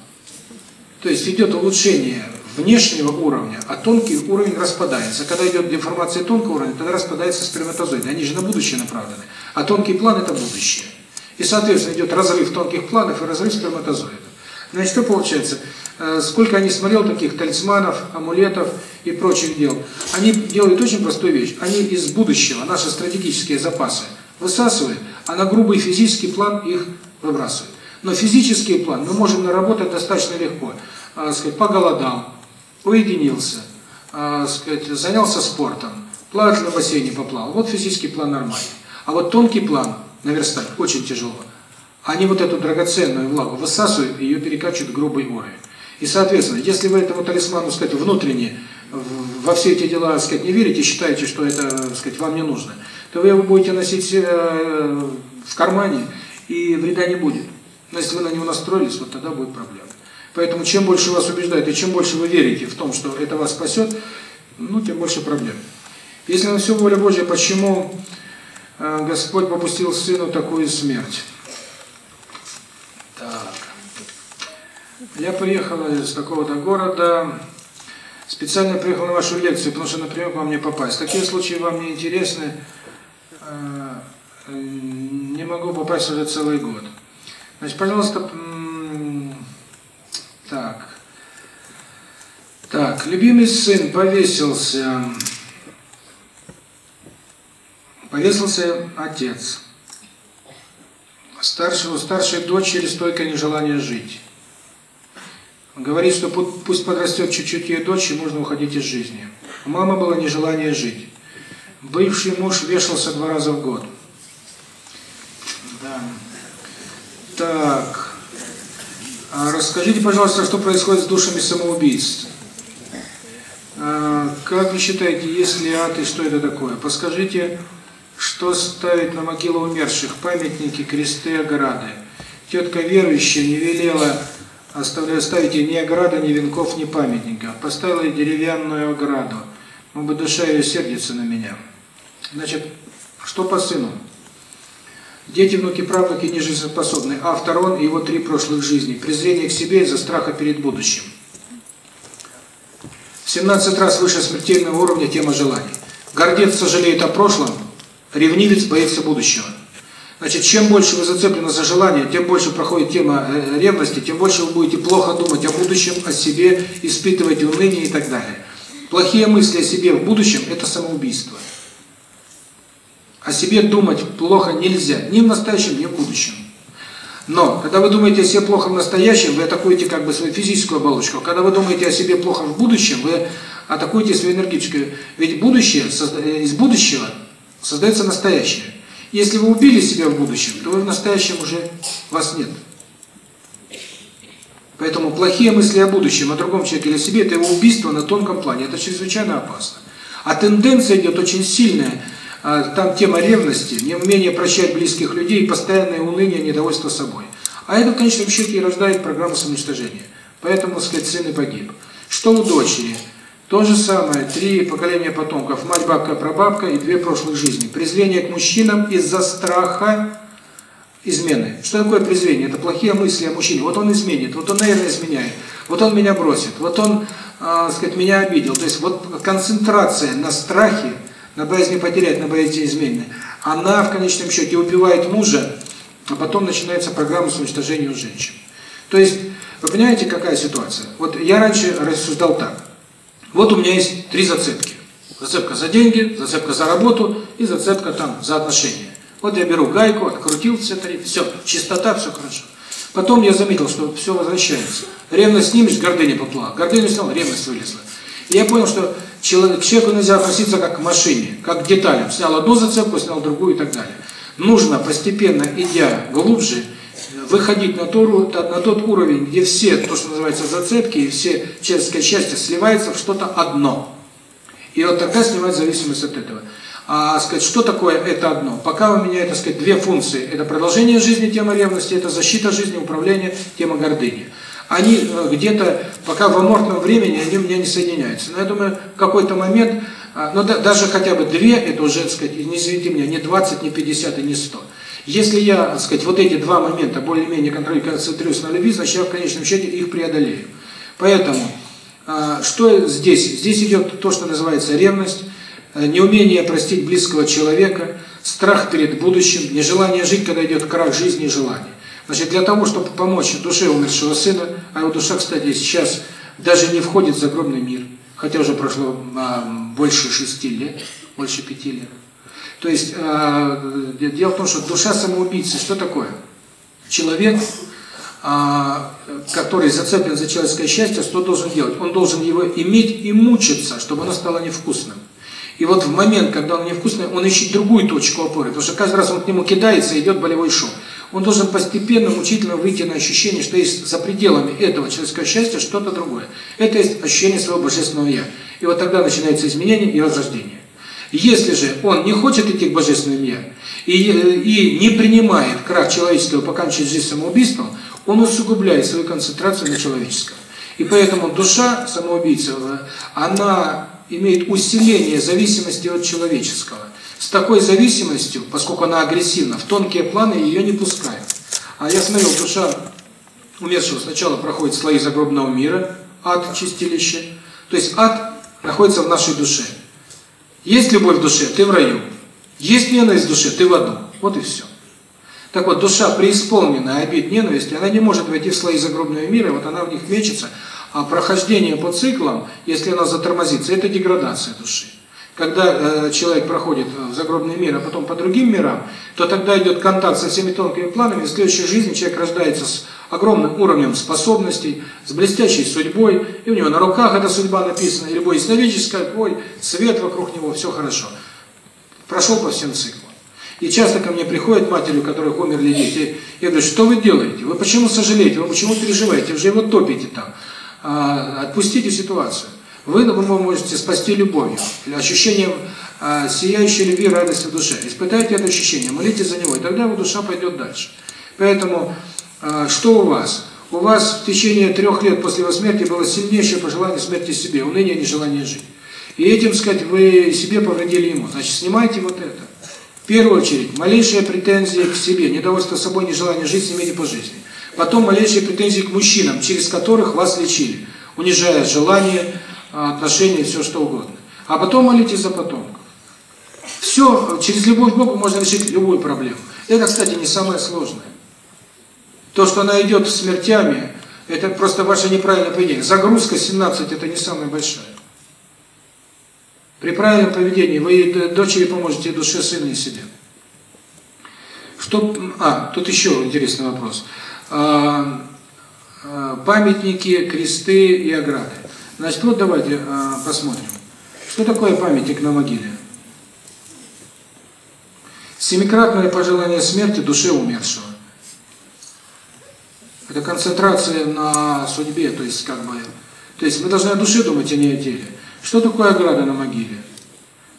То есть идет улучшение внешнего уровня, а тонкий уровень распадается. Когда идет деформация тонкого уровня, тогда распадается сперматозоиды. Они же на будущее направлены. А тонкий план – это будущее. И, соответственно, идет разрыв тонких планов и разрыв сперматозоидов. Значит, что получается? Э, сколько они смотрел таких талисманов, амулетов и прочих дел. Они делают очень простую вещь. Они из будущего наши стратегические запасы высасывают, а на грубый физический план их выбрасывают. Но физический план мы можем наработать достаточно легко. А, сказать, поголодал, уединился, э, сказать, занялся спортом, плавать на бассейне поплавал. Вот физический план нормальный. А вот тонкий план наверстать очень тяжело. Они вот эту драгоценную влагу высасывают и ее перекачивают в грубый уровень. И, соответственно, если вы этому талисману, сказать, внутренне во все эти дела, сказать, не верите, считаете, что это, сказать, вам не нужно, то вы его будете носить э, в кармане, и вреда не будет. Но если вы на него настроились, вот тогда будет проблема. Поэтому чем больше вас убеждают, и чем больше вы верите в том, что это вас спасет, ну, тем больше проблем. Если на все воля Божья, почему э, Господь попустил Сыну такую смерть? Так. Я приехал из такого-то города, специально приехал на вашу лекцию, потому что например, вам не попасть. Такие случаи вам не интересны, э, не могу попасть уже целый год. Значит, пожалуйста, так. Так, любимый сын повесился. Повесился отец. Старшего, старшей дочери стойкое нежелание жить. Говорит, что пусть подрастет чуть-чуть ее дочь, и можно уходить из жизни. У мамы было нежелание жить. Бывший муж вешался два раза в год. Да. Так. А расскажите, пожалуйста, что происходит с душами самоубийц? А, как вы считаете, есть ли ад и что это такое? Подскажите, что ставить на могилу умерших? Памятники, кресты, ограды. Тетка верующая не велела оставлять, ставить ни ограды, ни венков, ни памятников. Поставила деревянную ограду. Может быть, душа ее сердится на меня. Значит, что по сыну? Дети, внуки, правнуки не жизнеспособны. Автор он и его три прошлых жизни. Презрение к себе из-за страха перед будущим. В 17 раз выше смертельного уровня тема желаний. Гордец сожалеет о прошлом, ревнивец боится будущего. Значит, чем больше вы зацеплены за желание, тем больше проходит тема э, ревности, тем больше вы будете плохо думать о будущем, о себе, испытывать уныние и так далее. Плохие мысли о себе в будущем – это самоубийство. О себе думать плохо нельзя, ни в настоящем, ни в будущем. Но, когда вы думаете о себе плохо в настоящем, вы атакуете как бы свою физическую оболочку. Когда вы думаете о себе плохо в будущем, вы атакуете свою энергетическую. Ведь будущее, э, из будущего создается настоящее. Если вы убили себя в будущем, то вы в настоящем уже вас нет. Поэтому плохие мысли о будущем, о другом человеке или себе – это его убийство на тонком плане. Это чрезвычайно опасно. А тенденция идет очень сильная. А, там тема ревности, неумение прощать близких людей, постоянное уныние, недовольство собой. А это в конечном счете и рождает программу самоуничтожения. Поэтому, так сказать, сын и погиб. Что у дочери? То же самое, три поколения потомков, мать, бабка, прабабка и две прошлых жизни. Презрение к мужчинам из-за страха измены. Что такое презрение? Это плохие мысли о мужчине. Вот он изменит, вот он, наверное, изменяет, вот он меня бросит, вот он, э, сказать, меня обидел. То есть вот концентрация на страхе, на боязни потерять, на боязни измены, она в конечном счете убивает мужа, а потом начинается программа с уничтожения у женщин. То есть, вы понимаете, какая ситуация? Вот я раньше рассуждал так. Вот у меня есть три зацепки. Зацепка за деньги, зацепка за работу и зацепка там за отношения. Вот я беру гайку, открутил все три, все, чистота, все хорошо. Потом я заметил, что все возвращается. Ревность снимешь, гордыня поплыла. Гордыню снял, ревность вылезла. И я понял, что человек, к человеку нельзя относиться как к машине, как к деталям. Снял одну зацепку, снял другую и так далее. Нужно постепенно, идя глубже, выходить на тот, на тот уровень, где все, то, что называется, зацепки, и все человеческое счастье сливается в что-то одно. И вот тогда снимать зависимость от этого. А сказать, что такое это одно? Пока у меня, это сказать, две функции. Это продолжение жизни, тема ревности, это защита жизни, управление, тема гордыни. Они э, где-то, пока в амортном времени, они у меня не соединяются. Но я думаю, в какой-то момент, а, ну да, даже хотя бы две, это уже, сказать, не извините меня, не 20, не 50 и не 100. Если я, так сказать, вот эти два момента более-менее концентрируюсь на любви, значит я в конечном счете их преодолею. Поэтому, а, что здесь? Здесь идет то, что называется ревность, э, неумение простить близкого человека, страх перед будущим, нежелание жить, когда идет крах жизни и желания. Значит, для того, чтобы помочь душе умершего сына, а его душа, кстати, сейчас даже не входит в загробный мир, хотя уже прошло а, больше шести лет, больше пяти лет. То есть, э, дело в том, что душа самоубийцы, что такое? Человек, э, который зацеплен за человеческое счастье, что должен делать? Он должен его иметь и мучиться, чтобы оно стало невкусным. И вот в момент, когда он невкусный, он ищет другую точку опоры, потому что каждый раз он к нему кидается, идет болевой шум. Он должен постепенно, мучительно выйти на ощущение, что есть за пределами этого человеческого счастья что-то другое. Это есть ощущение своего Божественного Я. И вот тогда начинается изменение и возрождение. Если же он не хочет идти к Божественному Я и, и не принимает крах человеческого, покончить жизнь самоубийством, он усугубляет свою концентрацию на человеческом. И поэтому душа самоубийца, она имеет усиление зависимости от человеческого. С такой зависимостью, поскольку она агрессивна, в тонкие планы ее не пускают. А я смотрел, душа умершего сначала проходит слои загробного мира, ад, чистилище. То есть ад находится в нашей душе. Есть любовь в душе, ты в раю. Есть ненависть в душе, ты в аду. Вот и все. Так вот, душа преисполненная обид ненависти, она не может войти в слои загробного мира, вот она в них мечется, а прохождение по циклам, если она затормозится, это деградация души. Когда э, человек проходит в загробный мир, а потом по другим мирам, то тогда идет контакт со всеми тонкими планами, и в следующей жизни человек рождается с огромным уровнем способностей, с блестящей судьбой, и у него на руках эта судьба написана, и любое ясновидческое, ой, свет вокруг него, все хорошо. Прошел по всем циклам. И часто ко мне приходят матери, у которых умерли дети, я говорю, что вы делаете? Вы почему сожалеете? Вы почему переживаете? Вы же его топите там. А, отпустите ситуацию. Вы, вы можете спасти любовью, ощущением а, сияющей любви, радости в душе. Испытайте это ощущение, молитесь за него, и тогда его душа пойдет дальше. Поэтому а, что у вас? У вас в течение трех лет после его смерти было сильнейшее пожелание смерти себе, уныние, нежелание жить. И этим, сказать, вы себе повредили ему. Значит, снимайте вот это. В первую очередь, малейшие претензии к себе, недовольство собой, нежелание жить, снимите по жизни. Потом малейшие претензии к мужчинам, через которых вас лечили, унижая желание, а, отношения, все что угодно. А потом молитесь за потомков. Все, через любовь к Богу можно решить любую проблему. Это, кстати, не самое сложное. То, что она идет смертями, это просто ваше неправильное поведение. Загрузка 17 – это не самая большая. При правильном поведении вы дочери поможете, душе сына и себе. Что, а, тут еще интересный вопрос. А, а, памятники, кресты и ограды. Значит, вот давайте а, посмотрим. Что такое памятник на могиле? Семикратное пожелание смерти душе умершего. Это концентрация на судьбе, то есть как бы, то есть мы должны о душе думать, а не о теле. Что такое ограда на могиле?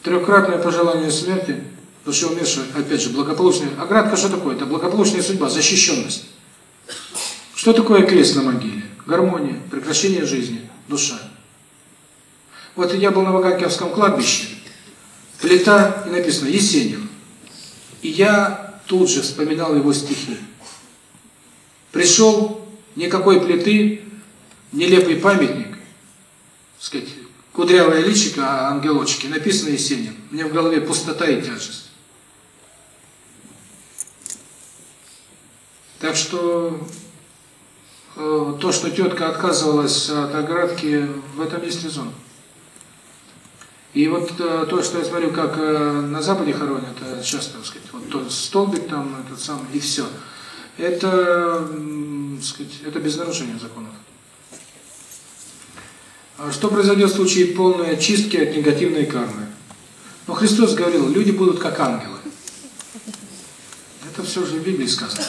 Трехкратное пожелание смерти душе умершего, опять же, благополучная. Оградка что такое? Это благополучная судьба, защищенность. Что такое крест на могиле? Гармония, прекращение жизни, душа. Вот я был на Ваганьковском кладбище, плита, и написано «Есенин». И я тут же вспоминал его стихи. Пришел, никакой плиты, нелепый памятник, сказать, кудрявое личико, а ангелочки, написано Есенин. Мне в голове пустота и тяжесть. Так что э, то, что тетка отказывалась от оградки, в этом есть резон. И вот э, то, что я смотрю, как э, на Западе хоронят, э, часто, так сказать, вот тот столбик там, этот самый, и все. Это, так сказать, это без нарушения законов. А что произойдет в случае полной очистки от негативной кармы? Ну, Христос говорил, люди будут как ангелы. Это все же в Библии сказано.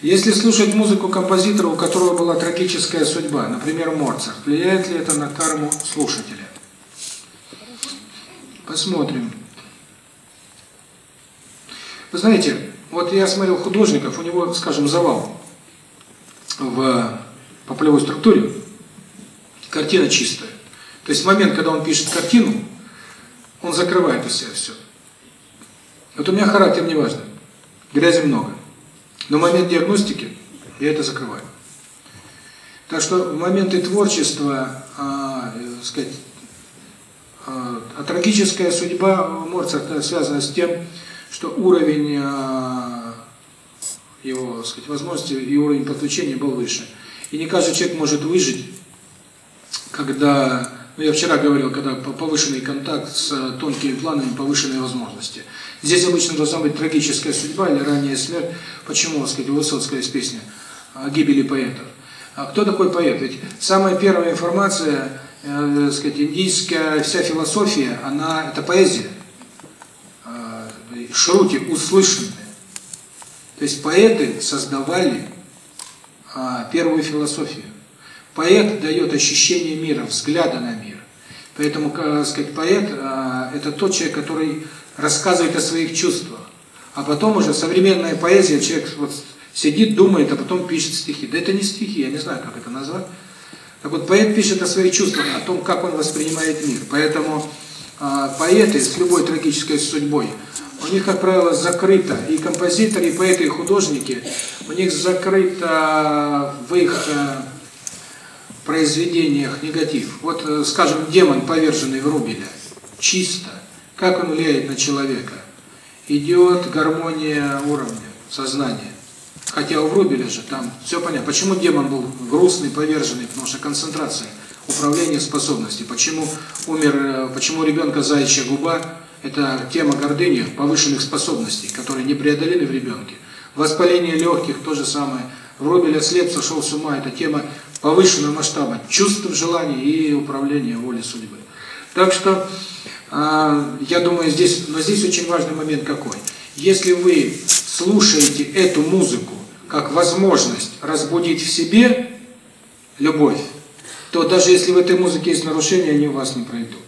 Если слушать музыку композитора, у которого была трагическая судьба, например, Моцарт, влияет ли это на карму слушателя? Посмотрим. Вы знаете, вот я смотрел художников, у него, скажем, завал в по полевой структуре, картина чистая. То есть в момент, когда он пишет картину, он закрывает из себя все. Вот у меня характер не важно, грязи много. Но в момент диагностики я это закрываю. Так что в моменты творчества, а, сказать, а, а трагическая судьба Моцарта связана с тем, что уровень а, его, сказать, возможности и уровень подключения был выше. И не каждый человек может выжить, когда, ну я вчера говорил, когда повышенный контакт с тонкими планами, повышенные возможности. Здесь обычно должна быть трагическая судьба или ранняя смерть. Почему, сказать, у Высоцкого есть песня о гибели поэтов. А кто такой поэт? Ведь самая первая информация э, сказать, индийская вся философия, она это поэзия. Э, шрути услышанные. То есть поэты создавали э, первую философию. Поэт дает ощущение мира, взгляда на мир. Поэтому, как сказать, поэт э, это тот человек, который рассказывает о своих чувствах. А потом уже современная поэзия, человек вот сидит, думает, а потом пишет стихи. Да это не стихи, я не знаю, как это назвать. Так вот, поэт пишет о своих чувствах, о том, как он воспринимает мир. Поэтому э, поэты с любой трагической судьбой, у них, как правило, закрыто, и композиторы, и поэты, и художники, у них закрыто в их э, произведениях негатив. Вот, э, скажем, демон, поверженный в Рубеля, чисто. Как он влияет на человека? Идет гармония уровня, сознания. Хотя у Врубеля же там все понятно. Почему демон был грустный, поверженный? Потому что концентрация, управление способностей. Почему умер, э, почему ребенка заячья губа? Это тема гордыни, повышенных способностей, которые не преодолены в ребенке. Воспаление легких, то же самое. Врубеля слеп, сошел с ума. Это тема повышенного масштаба, чувств, желаний и управления волей судьбы. Так что, э, я думаю, здесь, но здесь очень важный момент какой. Если вы слушаете эту музыку как возможность разбудить в себе любовь, то даже если в этой музыке есть нарушения, они у вас не пройдут.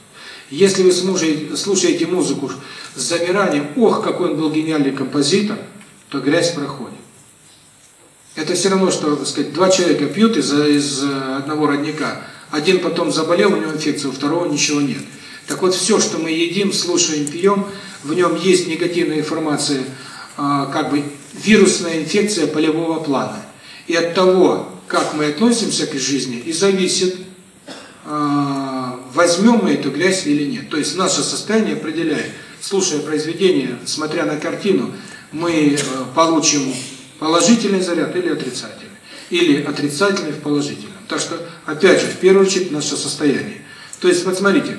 Если вы слушаете музыку с замиранием, ох, какой он был гениальный композитор, то грязь проходит. Это все равно, что, сказать, два человека пьют из, из одного родника, один потом заболел, у него инфекция, у второго ничего нет. Так вот, все, что мы едим, слушаем, пьем, в нем есть негативная информация, как бы вирусная инфекция полевого плана. И от того, как мы относимся к жизни, и зависит, возьмем мы эту грязь или нет. То есть наше состояние определяет, слушая произведение, смотря на картину, мы получим положительный заряд или отрицательный. Или отрицательный в положительном. Так что, опять же, в первую очередь, наше состояние. То есть, вот смотрите,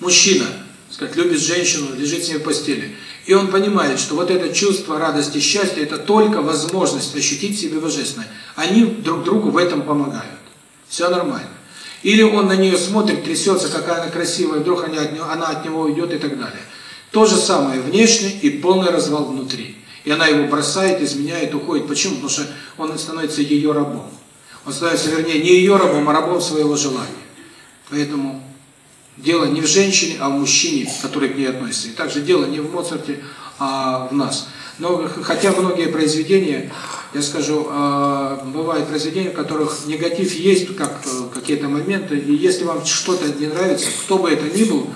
мужчина, сказать, любит женщину, лежит с ней в постели, и он понимает, что вот это чувство радости, счастья, это только возможность ощутить себе божественное. Они друг другу в этом помогают. Все нормально. Или он на нее смотрит, трясется, какая она красивая, вдруг она от него, она от него уйдет и так далее. То же самое внешне и полный развал внутри. И она его бросает, изменяет, уходит. Почему? Потому что он становится ее рабом. Он становится, вернее, не ее рабом, а рабом своего желания. Поэтому дело не в женщине, а в мужчине, который к ней относится. И также дело не в Моцарте, а в нас. Но хотя многие произведения, я скажу, а, бывают произведения, в которых негатив есть, как э, какие-то моменты, и если вам что-то не нравится, кто бы это ни был,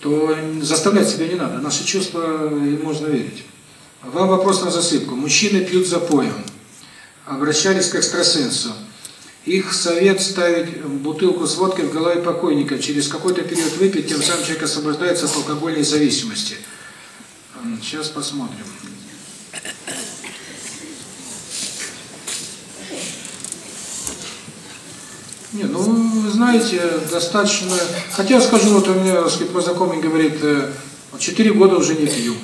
то заставлять себя не надо. Наши чувства можно верить. Вам вопрос на засыпку. Мужчины пьют запоем. Обращались к экстрасенсу. Их совет ставить бутылку с водкой в голове покойника. Через какой-то период выпить, тем самым человек освобождается от алкогольной зависимости. Сейчас посмотрим. Не, ну, вы знаете, достаточно... Хотя, скажу, вот у меня, мой знакомый говорит, 4 года уже не пью.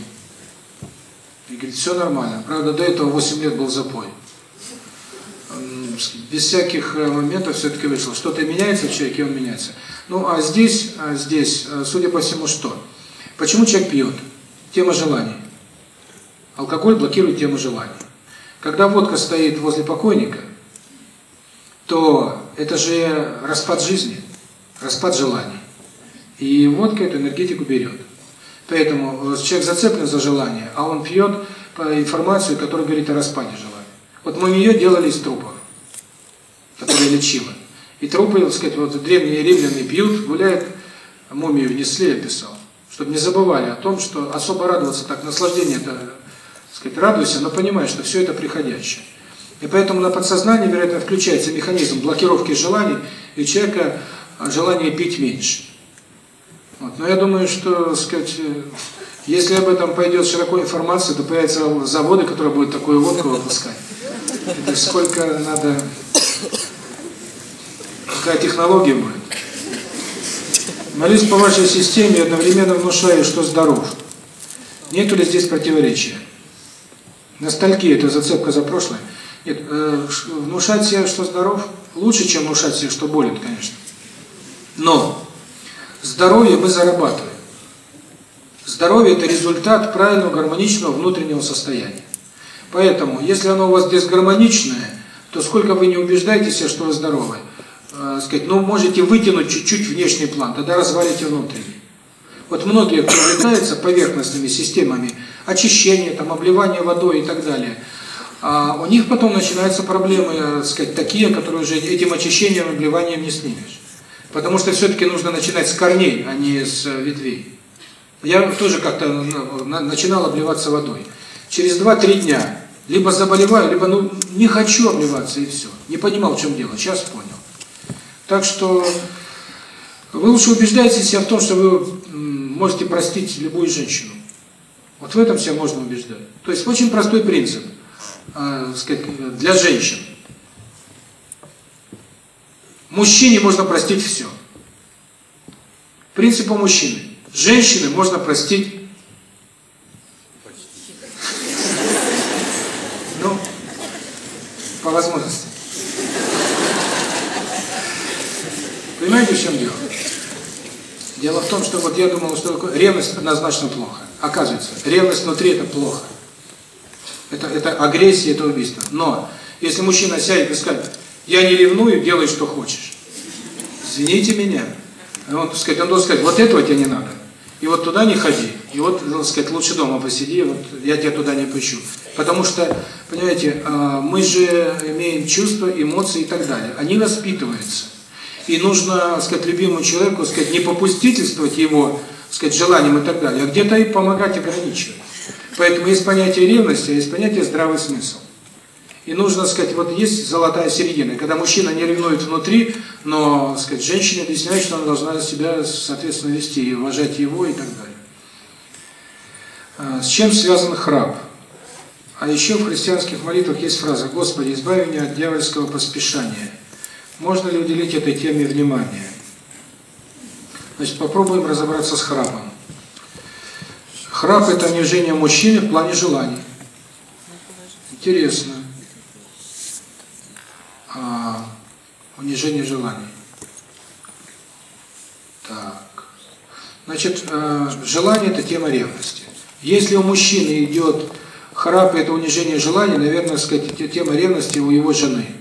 И говорит, все нормально. Правда, до этого 8 лет был запой без всяких э, моментов все-таки вышло. Что-то меняется в человеке, он меняется. Ну, а здесь, а здесь, э, судя по всему, что? Почему человек пьет? Тема желаний. Алкоголь блокирует тему желаний. Когда водка стоит возле покойника, то это же распад жизни, распад желаний. И водка эту энергетику берет. Поэтому э, человек зацеплен за желание, а он пьет информацию, которая говорит о распаде желания. Вот мы ее делали из трупов которая лечила. И трупы, так сказать, вот древние римляне пьют, гуляют, мумию внесли, описал. Чтобы не забывали о том, что особо радоваться так, наслаждение это, так сказать, радуйся, но понимай, что все это приходящее. И поэтому на подсознании, вероятно, включается механизм блокировки желаний, и у человека желание пить меньше. Вот. Но я думаю, что, так сказать, если об этом пойдет широко информация, то появятся заводы, которые будут такую водку выпускать. Это сколько надо Какая технология будет? Молюсь по вашей системе и одновременно внушаю, что здоров. Нету ли здесь противоречия? Ностальгия – это зацепка за прошлое. Нет, э, внушать себе, что здоров, лучше, чем внушать себе, что болен, конечно. Но здоровье мы зарабатываем. Здоровье – это результат правильного, гармоничного внутреннего состояния. Поэтому, если оно у вас дисгармоничное, то сколько вы не убеждаете себя, что вы здоровы, э, сказать, ну, можете вытянуть чуть-чуть внешний план, тогда развалите внутренний. Вот многие, кто увлекается поверхностными системами очищения, там, обливания водой и так далее, а у них потом начинаются проблемы, так э, сказать, такие, которые уже этим очищением, обливанием не снимешь. Потому что все-таки нужно начинать с корней, а не с э, ветвей. Я тоже как-то начинал обливаться водой. Через 2-3 дня либо заболеваю, либо ну не хочу обливаться и все. Не понимал, в чем дело. Сейчас понял. Так что вы лучше убеждаете себя в том, что вы можете простить любую женщину. Вот в этом себя можно убеждать. То есть очень простой принцип, э, сказать, для женщин. Мужчине можно простить все. Принцип у мужчины. Женщины можно простить по возможности. Понимаете, в чем дело? Дело в том, что вот я думал, что ревность однозначно плохо. Оказывается, ревность внутри это плохо. Это, это агрессия, это убийство. Но если мужчина сядет и скажет, я не ревную, делай, что хочешь. Извините меня. Он, сказать, он должен сказать, вот этого тебе не надо. И вот туда не ходи. И вот, так сказать, лучше дома посиди, вот я тебя туда не пущу. Потому что, понимаете, а, мы же имеем чувства, эмоции и так далее. Они воспитываются. И нужно, сказать, любимому человеку, сказать, не попустительствовать его, сказать, желаниям и так далее, а где-то и помогать ограничивать. Поэтому есть понятие ревности, а есть понятие здравый смысл. И нужно сказать, вот есть золотая середина, когда мужчина не ревнует внутри, но, сказать, женщине объясняет, что она должна себя, соответственно, вести и уважать его и так далее. С чем связан храп? А еще в христианских молитвах есть фраза «Господи, избави меня от дьявольского поспешания». Можно ли уделить этой теме внимание? Значит, попробуем разобраться с храпом. Храп – это унижение мужчины в плане желаний. Интересно. А, унижение желаний. Так. Значит, э, желание – это тема ревности. Если у мужчины идет храп – это унижение желаний, наверное, сказать, тема ревности у его жены.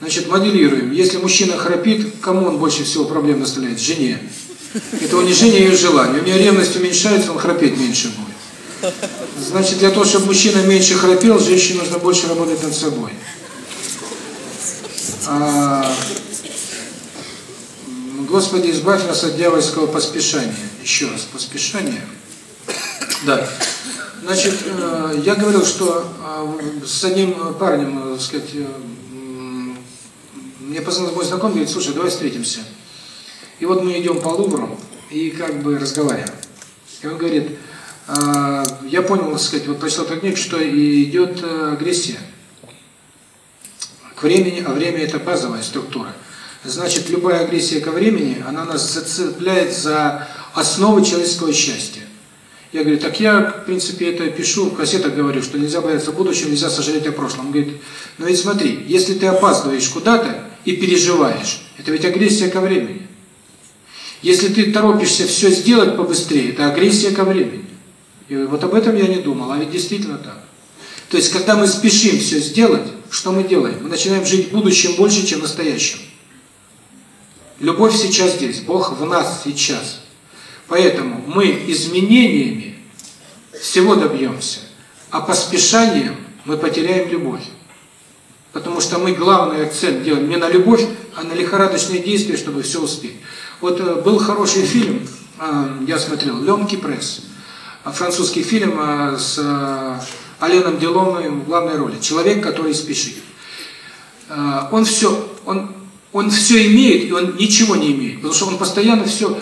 Значит, моделируем. Если мужчина храпит, кому он больше всего проблем доставляет? Жене. Это унижение ее желаний. У нее ревность уменьшается, он храпеть меньше будет. Значит, для того, чтобы мужчина меньше храпел, женщине нужно больше работать над собой. А, Господи, избавь нас от дьявольского поспешания. Еще раз, поспешание. Да. Значит, э, я говорил, что э, с одним парнем, так сказать, э, мне позвонил мой знакомый, говорит, слушай, давай встретимся. И вот мы идем по Лувру и как бы разговариваем. И он говорит, я понял, так сказать, вот прочитал эту книгу, что идет агрессия к времени, а время это базовая структура. Значит, любая агрессия ко времени, она нас зацепляет за основы человеческого счастья. Я говорю, так я, в принципе, это пишу, в кассетах говорю, что нельзя бояться будущего, нельзя сожалеть о прошлом. Он говорит, ну ведь смотри, если ты опаздываешь куда-то и переживаешь, это ведь агрессия ко времени. Если ты торопишься все сделать побыстрее, это агрессия ко времени. И вот об этом я не думал, а ведь действительно так. То есть, когда мы спешим все сделать, что мы делаем? Мы начинаем жить будущим больше, чем настоящим. Любовь сейчас здесь, Бог в нас сейчас. Поэтому мы изменениями всего добьемся, а поспешанием мы потеряем любовь. Потому что мы главный акцент делаем не на любовь, а на лихорадочные действия, чтобы все успеть. Вот э, был хороший фильм, э, я смотрел, «Лемкий пресс», французский фильм э, с Аленом Делоном в главной роли. Человек, который спешит. Он все, он, он все имеет, и он ничего не имеет, потому что он постоянно все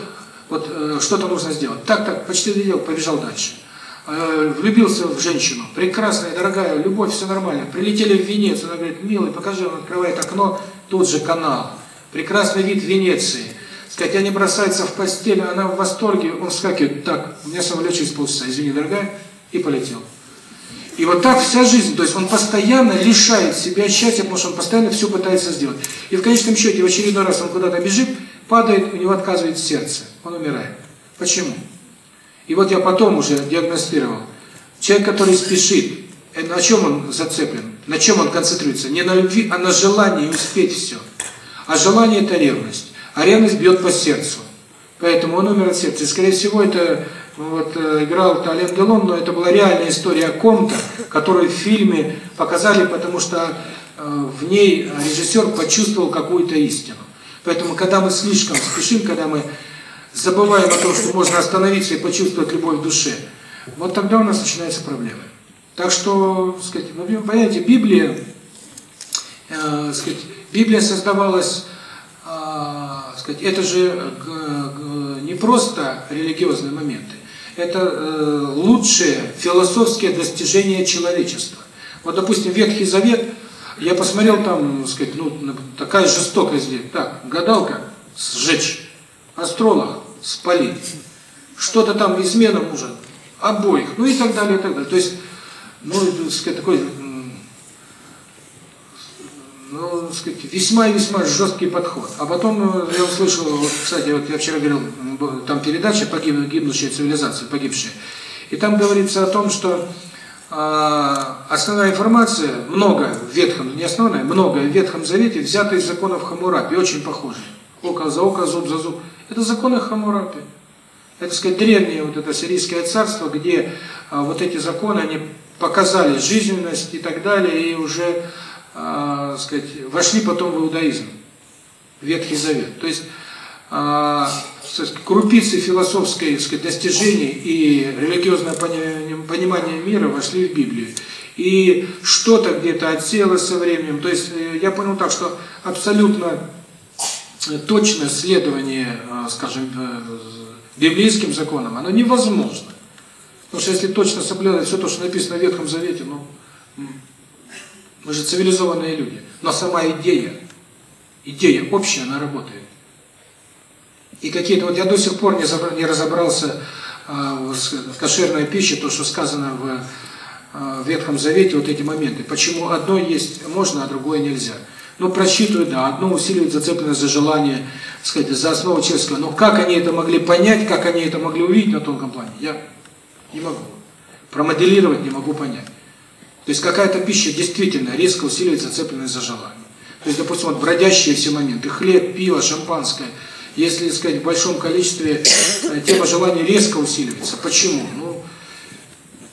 вот что-то нужно сделать. Так, так, почти доделал, побежал дальше. Э, влюбился в женщину, прекрасная, дорогая, любовь, все нормально. Прилетели в Венецию, она говорит, милый, покажи, он открывает окно, тут же канал. Прекрасный вид Венеции. Сказать, они бросаются в постель, она в восторге, он вскакивает, так, у меня самолет через полчаса, извини, дорогая, и полетел. И вот так вся жизнь, то есть он постоянно лишает себя счастья, потому что он постоянно все пытается сделать. И в конечном счете, в очередной раз он куда-то бежит, падает, у него отказывает сердце, он умирает. Почему? И вот я потом уже диагностировал. Человек, который спешит, э, на чем он зацеплен? На чем он концентрируется? Не на любви, а на желании успеть все. А желание – это ревность. А ревность бьет по сердцу. Поэтому он умер от сердца. И, скорее всего, это вот э, играл Ален Делон, но это была реальная история о ком-то, которую в фильме показали, потому что э, в ней режиссер почувствовал какую-то истину. Поэтому, когда мы слишком спешим, когда мы забываем о том, что можно остановиться и почувствовать любовь в душе, вот тогда у нас начинаются проблемы. Так что, сказать, вы понимаете, Библия, э, сказать, Библия создавалась, э, сказать, это же э, не просто религиозные моменты, это э, лучшие философские достижения человечества. Вот, допустим, Ветхий Завет – я посмотрел там, так сказать, ну, такая жестокость здесь. Так, гадалка – сжечь, астролог – спалить, что-то там, измена мужа, обоих, ну и так далее, и так далее. То есть, ну, так сказать, такой, ну, так сказать, весьма и весьма жесткий подход. А потом э, я услышал, вот, кстати, вот я вчера говорил, там передача «Погибнущая цивилизация», «Погибшая», и там говорится о том, что а, основная информация, много в Ветхом, не основная, много в Ветхом Завете взято из законов Хамурапи, очень похожие. Око за око, зуб за зуб. Это законы Хамурапи. Это, сказать, древнее вот это сирийское царство, где а, вот эти законы, они показали жизненность и так далее, и уже, а, сказать, вошли потом в иудаизм, Ветхий Завет. То есть, а, крупицы философской сказать, достижений и религиозное понимание мира вошли в Библию. И что-то где-то отсело со временем. То есть э, я понял так, что абсолютно точное следование, э, скажем, э, библейским законам, оно невозможно. Потому что если точно соблюдать все то, что написано в Ветхом Завете, ну, мы же цивилизованные люди. Но сама идея, идея общая, она работает. И какие-то, вот я до сих пор не, не разобрался э, в кошерной пище, то, что сказано в, э, в Ветхом Завете, вот эти моменты. Почему одно есть можно, а другое нельзя. Ну, просчитываю, да, одно усиливает зацепленность за желание, сказать, за основу человеческого. Но как они это могли понять, как они это могли увидеть на тонком плане, я не могу. Промоделировать не могу понять. То есть какая-то пища действительно резко усиливает зацепленность за желание. То есть, допустим, вот бродящие все моменты, хлеб, пиво, шампанское, если, сказать, в большом количестве э, тема желания резко усиливается. Почему? Ну,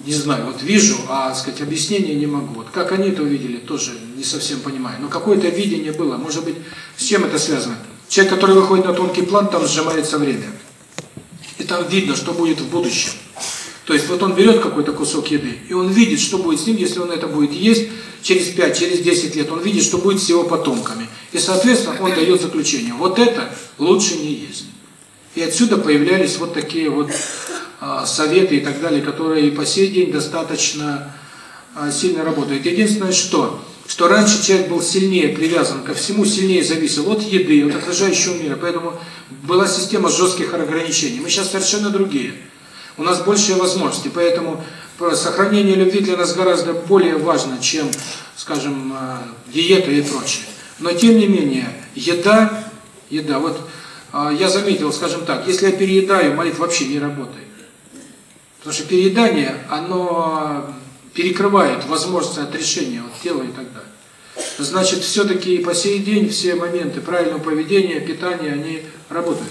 не знаю, вот вижу, а, сказать, объяснения не могу. Вот как они это увидели, тоже совсем понимаю. Но какое-то видение было. Может быть, с чем это связано? Человек, который выходит на тонкий план, там сжимается время. И там видно, что будет в будущем. То есть вот он берет какой-то кусок еды, и он видит, что будет с ним, если он это будет есть через 5, через 10 лет. Он видит, что будет с его потомками. И, соответственно, он дает заключение. Вот это лучше не есть. И отсюда появлялись вот такие вот а, советы и так далее, которые и по сей день достаточно а, сильно работают. Единственное, что что раньше человек был сильнее привязан ко всему, сильнее зависел от еды, от окружающего мира. Поэтому была система жестких ограничений. Мы сейчас совершенно другие. У нас большие возможности, поэтому сохранение любви для нас гораздо более важно, чем, скажем, э, диета и прочее. Но тем не менее, еда, еда, вот э, я заметил, скажем так, если я переедаю, молитва вообще не работает. Потому что переедание, оно перекрывает возможность отрешения от тела и так далее. Значит, все-таки и по сей день все моменты правильного поведения, питания, они работают.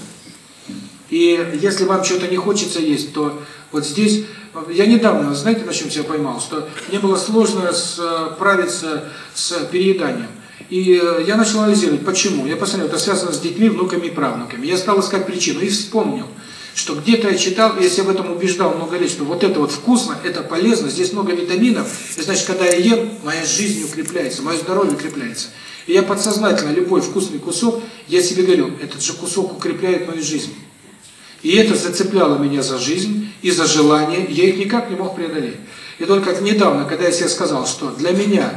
И если вам что-то не хочется есть, то вот здесь... Я недавно, знаете, на чем себя поймал? Что мне было сложно справиться с перееданием. И я начал анализировать, почему. Я посмотрел, это связано с детьми, внуками и правнуками. Я стал искать причину и вспомнил, что где-то я читал, если об этом убеждал много лет, что вот это вот вкусно, это полезно, здесь много витаминов, и значит, когда я ем, моя жизнь укрепляется, мое здоровье укрепляется. И я подсознательно любой вкусный кусок, я себе говорю, этот же кусок укрепляет мою жизнь. И это зацепляло меня за жизнь и за желание, я их никак не мог преодолеть. И только недавно, когда я себе сказал, что для меня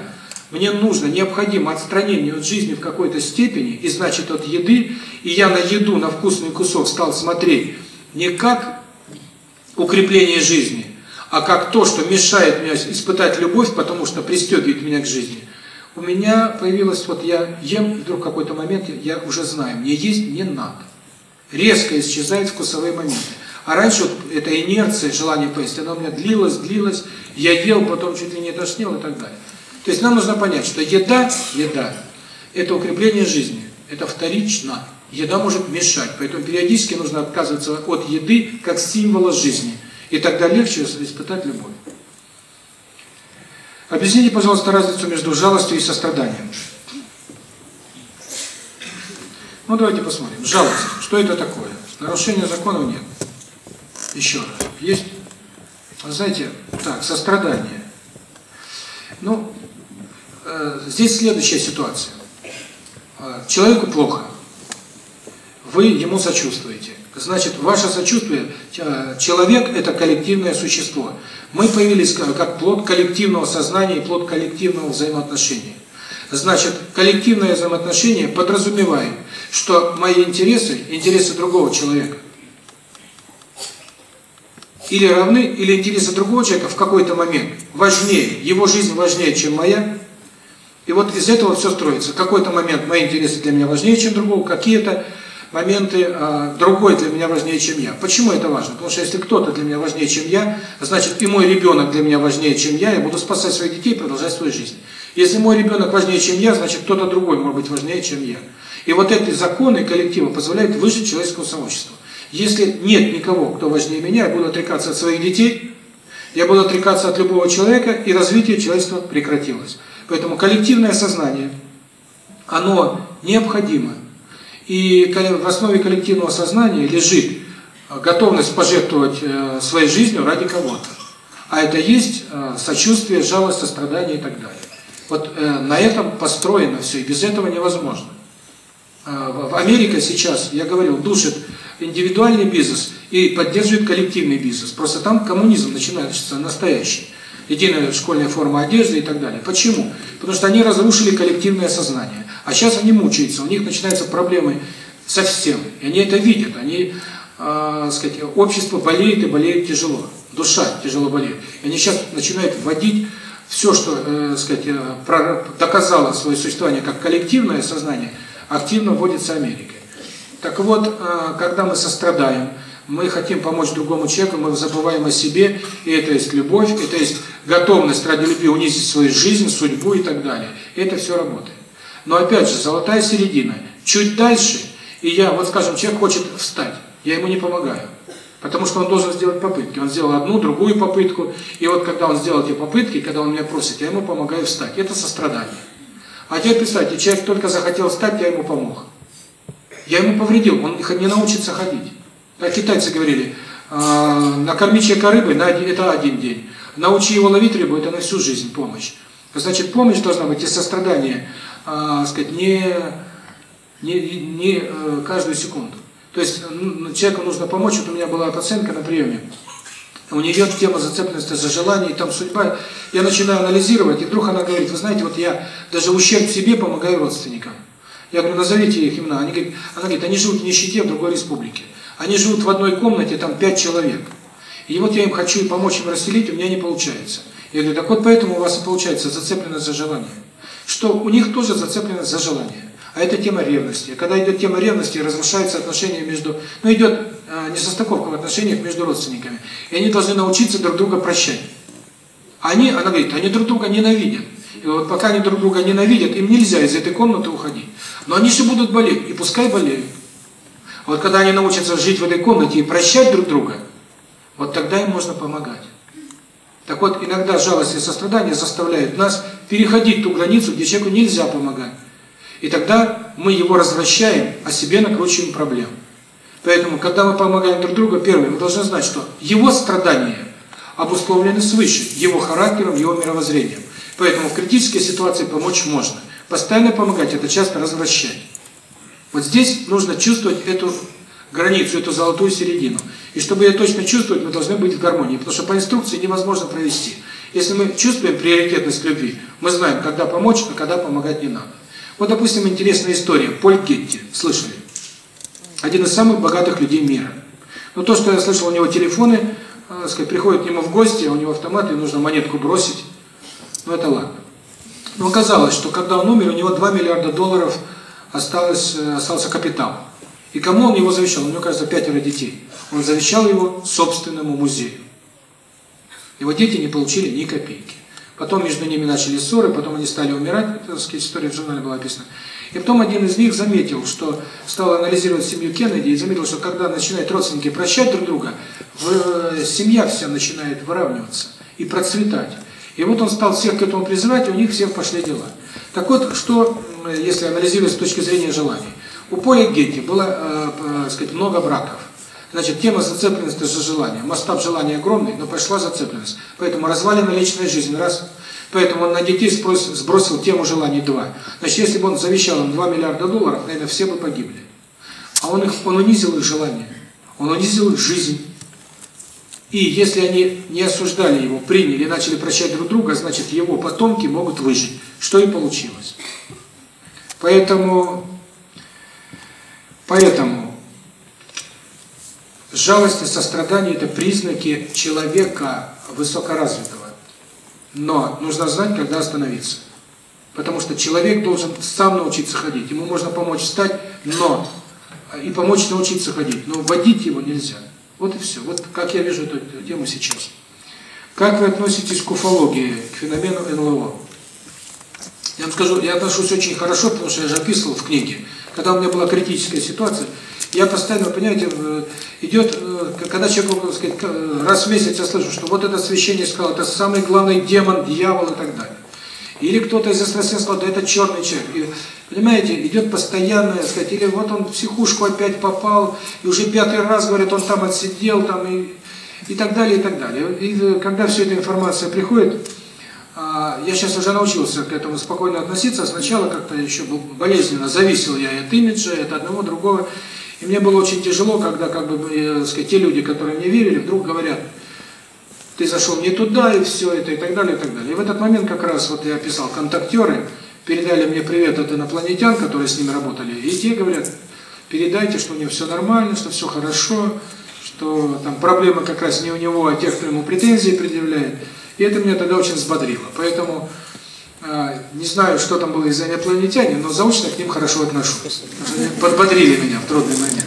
мне нужно, необходимо отстранение от жизни в какой-то степени, и значит от еды, и я на еду, на вкусный кусок стал смотреть не как укрепление жизни, а как то, что мешает мне испытать любовь, потому что пристегивает меня к жизни. У меня появилось, вот я ем, вдруг какой-то момент я уже знаю, мне есть не надо резко исчезают вкусовые моменты. А раньше вот эта инерция, желание поесть, она у меня длилась, длилась, я ел, потом чуть ли не тошнил и так далее. То есть нам нужно понять, что еда, еда – это укрепление жизни, это вторично. Еда может мешать, поэтому периодически нужно отказываться от еды как символа жизни. И тогда легче испытать любовь. Объясните, пожалуйста, разницу между жалостью и состраданием. Ну, давайте посмотрим. Жалость. Что это такое? Нарушение законов нет. Еще раз. Есть, знаете, так, сострадание. Ну, э, здесь следующая ситуация. Э, человеку плохо. Вы ему сочувствуете. Значит, ваше сочувствие, человек – это коллективное существо. Мы появились как плод коллективного сознания и плод коллективного взаимоотношения. Значит, коллективное взаимоотношение подразумевает, что мои интересы, интересы другого человека, или равны, или интересы другого человека в какой-то момент важнее, его жизнь важнее, чем моя. И вот из этого все строится. В какой-то момент мои интересы для меня важнее, чем другого, какие-то моменты а, другой для меня важнее, чем я. Почему это важно? Потому что если кто-то для меня важнее, чем я, значит и мой ребенок для меня важнее, чем я, я буду спасать своих детей и продолжать свою жизнь. Если мой ребенок важнее, чем я, значит кто-то другой может быть важнее, чем я. И вот эти законы коллектива позволяют выжить человеческому сообществу. Если нет никого, кто важнее меня, я буду отрекаться от своих детей, я буду отрекаться от любого человека, и развитие человечества прекратилось. Поэтому коллективное сознание, оно необходимо. И в основе коллективного сознания лежит готовность пожертвовать э, своей жизнью ради кого-то. А это есть э, сочувствие, жалость, сострадание и так далее. Вот э, на этом построено все, и без этого невозможно. Э, в Америка сейчас, я говорил, душит индивидуальный бизнес и поддерживает коллективный бизнес. Просто там коммунизм начинается настоящий. Единая школьная форма одежды и так далее. Почему? Потому что они разрушили коллективное сознание. А сейчас они мучаются, у них начинаются проблемы совсем. И они это видят. Они, э, сказать, общество болеет и болеет тяжело. Душа тяжело болеет. И они сейчас начинают вводить все, что, э, сказать, э, доказало свое существование как коллективное сознание, активно вводится Америкой. Так вот, э, когда мы сострадаем, мы хотим помочь другому человеку, мы забываем о себе, и это есть любовь, это есть готовность ради любви унизить свою жизнь, судьбу и так далее. Это все работает. Но опять же, золотая середина. Чуть дальше, и я, вот скажем, человек хочет встать, я ему не помогаю. Потому что он должен сделать попытки. Он сделал одну, другую попытку, и вот когда он сделал эти попытки, когда он меня просит, я ему помогаю встать. Это сострадание. А теперь представьте, человек только захотел встать, я ему помог. Я ему повредил, он не научится ходить. Как китайцы говорили, э, накорми человека рыбой, на один, это один день. Научи его ловить рыбу, это на всю жизнь помощь. Значит, помощь должна быть и сострадание, э, сказать, не, не, не э, каждую секунду. То есть человеку нужно помочь. Вот у меня была пациентка на приеме. У нее тема зацепленности за желание, и там судьба. Я начинаю анализировать, и вдруг она говорит, вы знаете, вот я даже ущерб себе помогаю родственникам. Я говорю, назовите их имена. Они говорят, она говорит, они живут в нищете в другой республике. Они живут в одной комнате, там пять человек. И вот я им хочу помочь им расселить, у меня не получается. Я говорю, так вот поэтому у вас и получается зацепленность за желание. Что у них тоже зацепленность за желание. А это тема ревности. когда идет тема ревности, разрушаются отношения между... Ну, идет э, несостыковка в отношениях между родственниками. И они должны научиться друг друга прощать. Они, она говорит, они друг друга ненавидят. И вот пока они друг друга ненавидят, им нельзя из этой комнаты уходить. Но они же будут болеть, и пускай болеют. Вот когда они научатся жить в этой комнате и прощать друг друга, вот тогда им можно помогать. Так вот, иногда жалость и сострадание заставляют нас переходить ту границу, где человеку нельзя помогать. И тогда мы его развращаем, а себе накручиваем проблем. Поэтому, когда мы помогаем друг другу, первое, мы должны знать, что его страдания обусловлены свыше, его характером, его мировоззрением. Поэтому в критической ситуации помочь можно. Постоянно помогать – это часто развращать. Вот здесь нужно чувствовать эту границу, эту золотую середину. И чтобы ее точно чувствовать, мы должны быть в гармонии, потому что по инструкции невозможно провести. Если мы чувствуем приоритетность любви, мы знаем, когда помочь, а когда помогать не надо. Вот, допустим, интересная история. Поль Гетти, слышали? Один из самых богатых людей мира. Но то, что я слышал, у него телефоны, э, сказать, приходят к нему в гости, а у него автомат, и нужно монетку бросить. Ну, это ладно. Но оказалось, что когда он умер, у него 2 миллиарда долларов осталось, э, остался капитал. И кому он его завещал? У него, кажется, пятеро детей. Он завещал его собственному музею. Его дети не получили ни копейки. Потом между ними начали ссоры, потом они стали умирать, это, сказать, история в журнале была описана. И потом один из них заметил, что стал анализировать семью Кеннеди и заметил, что когда начинают родственники прощать друг друга, в, семья вся начинает выравниваться и процветать. И вот он стал всех к этому призывать, и у них всех пошли дела. Так вот, что, если анализировать с точки зрения желаний. У Поля Гетти было, э, э, сказать, много браков. Значит, тема зацепленности за желание. Масштаб желания огромный, но пошла зацепленность. Поэтому развалина личная жизнь, раз. Поэтому он на детей сбросил, сбросил тему желаний два. Значит, если бы он завещал им 2 миллиарда долларов, наверное, все бы погибли. А он их, он унизил их желание. Он унизил их жизнь. И если они не осуждали его, приняли начали прощать друг друга, значит, его потомки могут выжить. Что и получилось. Поэтому, поэтому жалость и сострадание – это признаки человека высокоразвитого. Но нужно знать, когда остановиться. Потому что человек должен сам научиться ходить. Ему можно помочь встать, но и помочь научиться ходить. Но вводить его нельзя. Вот и все. Вот как я вижу эту тему сейчас. Как вы относитесь к уфологии, к феномену НЛО? Я вам скажу, я отношусь очень хорошо, потому что я же описывал в книге. Когда у меня была критическая ситуация, я постоянно, понимаете, э, идет, э, когда человек, так сказать, раз в месяц я слышу, что вот это священник сказал, это самый главный демон, дьявол и так далее. Или кто-то из экстрасенсов сказал, да это черный человек. И, понимаете, идет постоянное, сказать, или вот он в психушку опять попал, и уже пятый раз, говорит, он там отсидел, там, и, и так далее, и так далее. И э, когда вся эта информация приходит, я сейчас уже научился к этому спокойно относиться, сначала как-то еще болезненно зависел я от имиджа, от одного, другого. И мне было очень тяжело, когда как бы, э, сказать, те люди, которые мне верили, вдруг говорят, ты зашел не туда, и все это, и так далее, и так далее. И в этот момент как раз, вот я писал, контактеры передали мне привет от инопланетян, которые с ними работали, и те говорят, передайте, что у него все нормально, что все хорошо, что там проблема как раз не у него, а тех, кто ему претензии предъявляет. И это меня тогда очень взбодрило. Поэтому э, не знаю, что там было из-за инопланетяне, но заочно к ним хорошо отношусь. Подбодрили меня в трудный момент.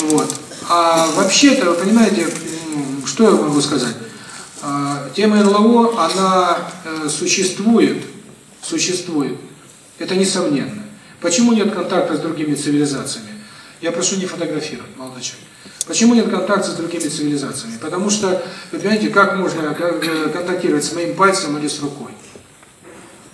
Вот. А вообще-то, вы понимаете, что я могу сказать? Э, тема НЛО, она э, существует, существует. Это несомненно. Почему нет контакта с другими цивилизациями? Я прошу не фотографировать, молодой человек. Почему нет контакта с другими цивилизациями? Потому что, вы понимаете, как можно э, контактировать с моим пальцем или с рукой?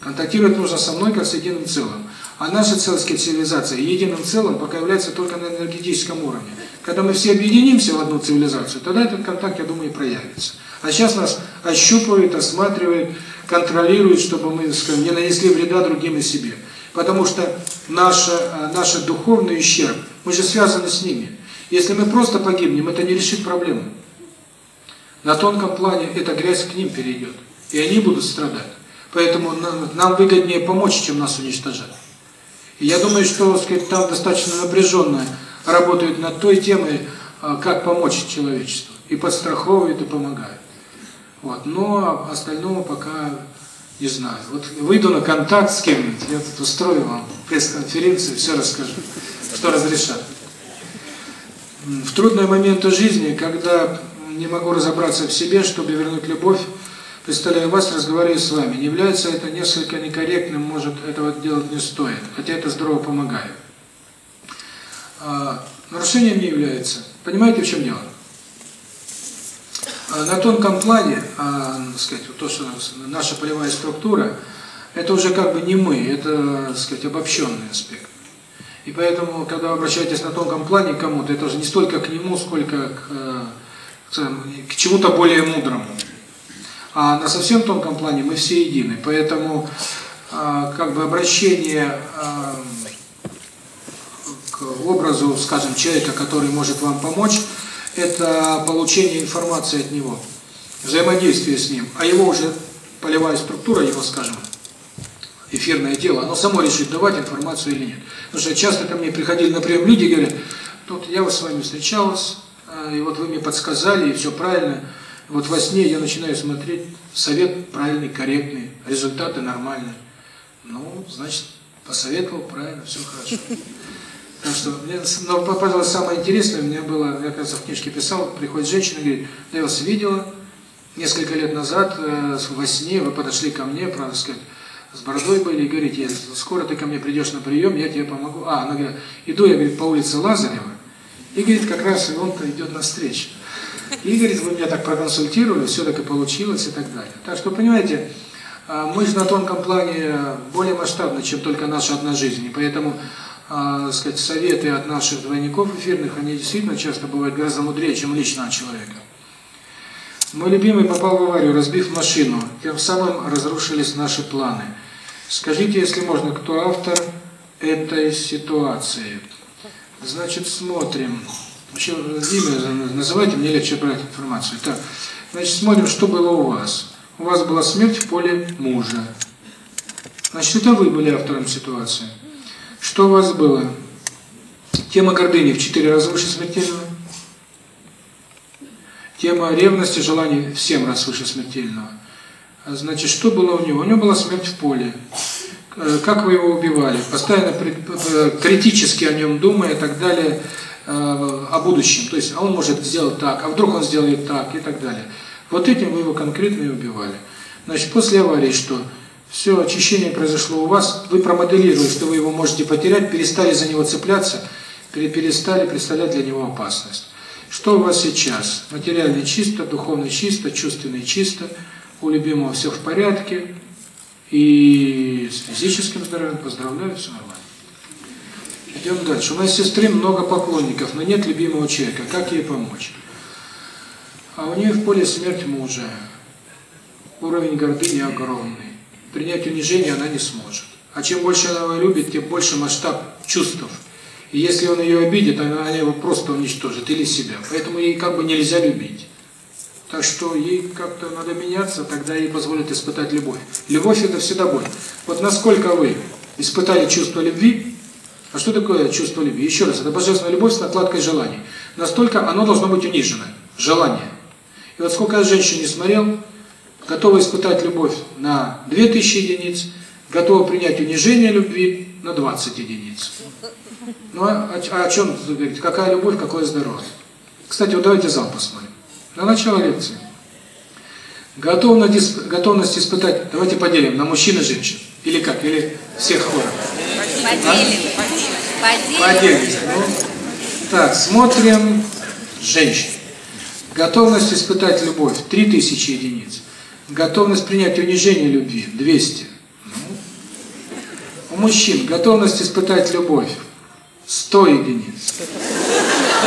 Контактировать нужно со мной как с единым целым. А наша целостная цивилизация единым целым пока является только на энергетическом уровне. Когда мы все объединимся в одну цивилизацию, тогда этот контакт, я думаю, проявится. А сейчас нас ощупывают, осматривают, контролируют, чтобы мы не нанесли вреда другим и себе. Потому что наша, э, наша духовный ущерб, мы же связаны с ними. Если мы просто погибнем, это не решит проблему. На тонком плане эта грязь к ним перейдет, и они будут страдать. Поэтому нам выгоднее помочь, чем нас уничтожать. И я думаю, что сказать, там достаточно напряженно работают над той темой, а, как помочь человечеству. И подстраховывают, и помогают. Вот. Но остального пока не знаю. Вот выйду на контакт с кем-нибудь, я тут устрою вам пресс-конференцию, все расскажу, что разрешат в трудные моменты жизни, когда не могу разобраться в себе, чтобы вернуть любовь, представляю вас, разговариваю с вами. Не является это несколько некорректным, может, этого делать не стоит, хотя это здорово помогает. А, нарушением не является. Понимаете, в чем дело? А, на тонком плане, а, сказать, то, что наша полевая структура, это уже как бы не мы, это, сказать, обобщенный аспект. И поэтому, когда вы обращаетесь на тонком плане к кому-то, это уже не столько к нему, сколько к, э, к, чему-то более мудрому. А на совсем тонком плане мы все едины. Поэтому э, как бы обращение к образу, скажем, человека, который может вам помочь, это получение информации от него, взаимодействие с ним. А его уже полевая структура, его, скажем, эфирное тело, оно само решит, давать информацию или нет. Потому что часто ко мне приходили на прием люди и говорят, тут я вот с вами встречалась, а, и вот вы мне подсказали, и все правильно. Вот во сне я начинаю смотреть, совет правильный, корректный, результаты нормальные. Ну, значит, посоветовал правильно, все хорошо. Так что но попадалось самое интересное, у меня было, я, кажется, в книжке писал, приходит женщина и говорит, я вас видела несколько лет назад э, во сне, вы подошли ко мне, правда сказать, с бородой были, и говорите, скоро ты ко мне придешь на прием, я тебе помогу. А, она говорит, иду я, говорит, по улице Лазарева, и, говорит, как раз и он-то идет навстречу. И, говорит, вы меня так проконсультировали, все так и получилось, и так далее. Так что, понимаете, а, мы же на тонком плане более масштабны, чем только наша одна жизнь, и поэтому, э, сказать, советы от наших двойников эфирных, они действительно часто бывают гораздо мудрее, чем лично человека. Мой любимый попал в аварию, разбив машину. Тем самым разрушились наши планы. Скажите, если можно, кто автор этой ситуации? Значит, смотрим. Вообще, имя называйте, мне легче брать информацию. Так, значит, смотрим, что было у вас. У вас была смерть в поле мужа. Значит, это вы были автором ситуации. Что у вас было? Тема гордыни в четыре раза выше смертельного. Тема ревности, желаний в семь раз выше смертельного. Значит, что было у него? У него была смерть в поле. Э, как вы его убивали? Постоянно э, критически о нем думая и так далее, э, о будущем. То есть, а он может сделать так, а вдруг он сделает так и так далее. Вот этим вы его конкретно и убивали. Значит, после аварии что? Все, очищение произошло у вас, вы промоделировали, что вы его можете потерять, перестали за него цепляться, перестали представлять для него опасность. Что у вас сейчас? Материально чисто, духовно чисто, чувственно чисто, у любимого все в порядке, и с физическим здоровьем поздравляю, все нормально. Идем дальше. У моей сестры много поклонников, но нет любимого человека. Как ей помочь? А у нее в поле смерть мужа. Уровень гордыни огромный. Принять унижение она не сможет. А чем больше она его любит, тем больше масштаб чувств И если он ее обидит, она, его просто уничтожит или себя. Поэтому ей как бы нельзя любить. Так что ей как-то надо меняться, тогда ей позволит испытать любовь. Любовь – это всегда боль. Вот насколько вы испытали чувство любви, а что такое чувство любви? Еще раз, это божественная любовь с накладкой желаний. Настолько оно должно быть унижено, желание. И вот сколько я женщин не смотрел, готовы испытать любовь на 2000 единиц, готовы принять унижение любви на 20 единиц. Ну, а, а о чем говорить? Какая любовь, какое здоровье? Кстати, вот давайте зал посмотрим. На начало лекции. Готовность, готовность испытать, давайте поделим на мужчин и женщин. Или как? Или всех хором? Поделим. А? Поделим. Ну, так, смотрим женщин. Готовность испытать любовь 3000 единиц. Готовность принять унижение любви 200. Ну, у мужчин готовность испытать любовь 100 единиц.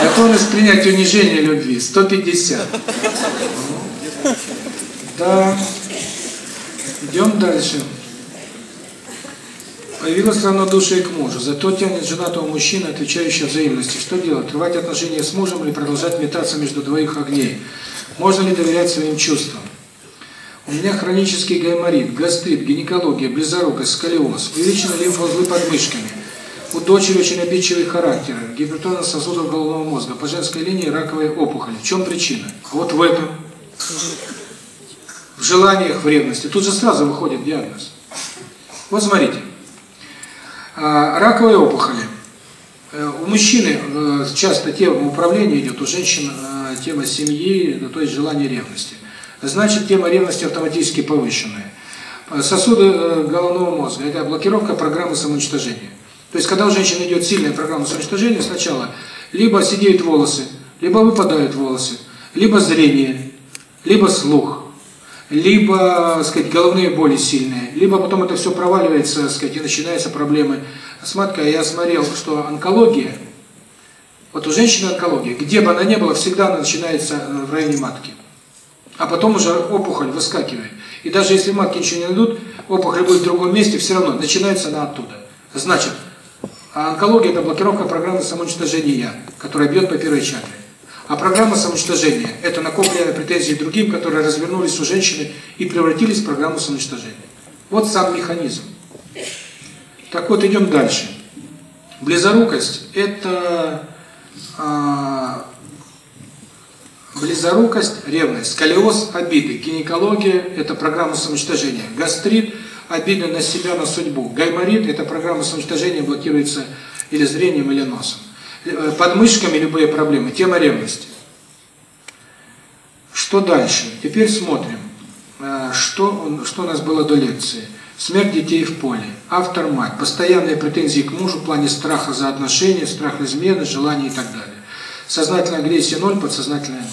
Готовность принять унижение любви 150. Да. Идем дальше. Появилось равнодушие к мужу, зато тянет женатого мужчины, отвечающего взаимности. Что делать? Рвать отношения с мужем или продолжать метаться между двоих огней? Можно ли доверять своим чувствам? У меня хронический гайморит, гастрит, гинекология, близорукость, сколиоз, увеличены лимфоузлы под мышками. У дочери очень обидчивый характер, гипертонус сосудов головного мозга, по женской линии раковая опухоль. В чем причина? Вот в этом. В желаниях, в ревности. Тут же сразу выходит диагноз. Вот смотрите. А, раковые опухоли. Э, у мужчины э, часто тема управления идет, у женщин э, тема семьи, то есть желание ревности. Значит, тема ревности автоматически повышенная. Сосуды головного мозга – это блокировка программы самоуничтожения. То есть, когда у женщины идет сильная программа самоуничтожения, сначала либо сидеют волосы, либо выпадают волосы, либо зрение, либо слух, либо, сказать, головные боли сильные, либо потом это все проваливается, сказать, и начинаются проблемы с маткой. Я смотрел, что онкология, вот у женщины онкология, где бы она ни была, всегда она начинается э, в районе матки. А потом уже опухоль выскакивает. И даже если матки ничего не найдут, опухоль будет в другом месте, все равно начинается она оттуда. Значит, онкология – это блокировка программы самоуничтожения, которая бьет по первой чакре. А программа самоуничтожения – это накопленные претензии другим, которые развернулись у женщины и превратились в программу самоуничтожения. Вот сам механизм. Так вот, идем дальше. Близорукость – это а, близорукость, ревность, сколиоз, обиды, гинекология – это программа самоуничтожения, гастрит – обиды на себя, на судьбу, гайморит – это программа самоуничтожения блокируется или зрением, или носом. Э, под мышками любые проблемы, тема ревности. Что дальше? Теперь смотрим, э, что, что у нас было до лекции. Смерть детей в поле. Автор мать. Постоянные претензии к мужу в плане страха за отношения, страх измены, желаний и так далее. Сознательная агрессия ноль, подсознательная ноль.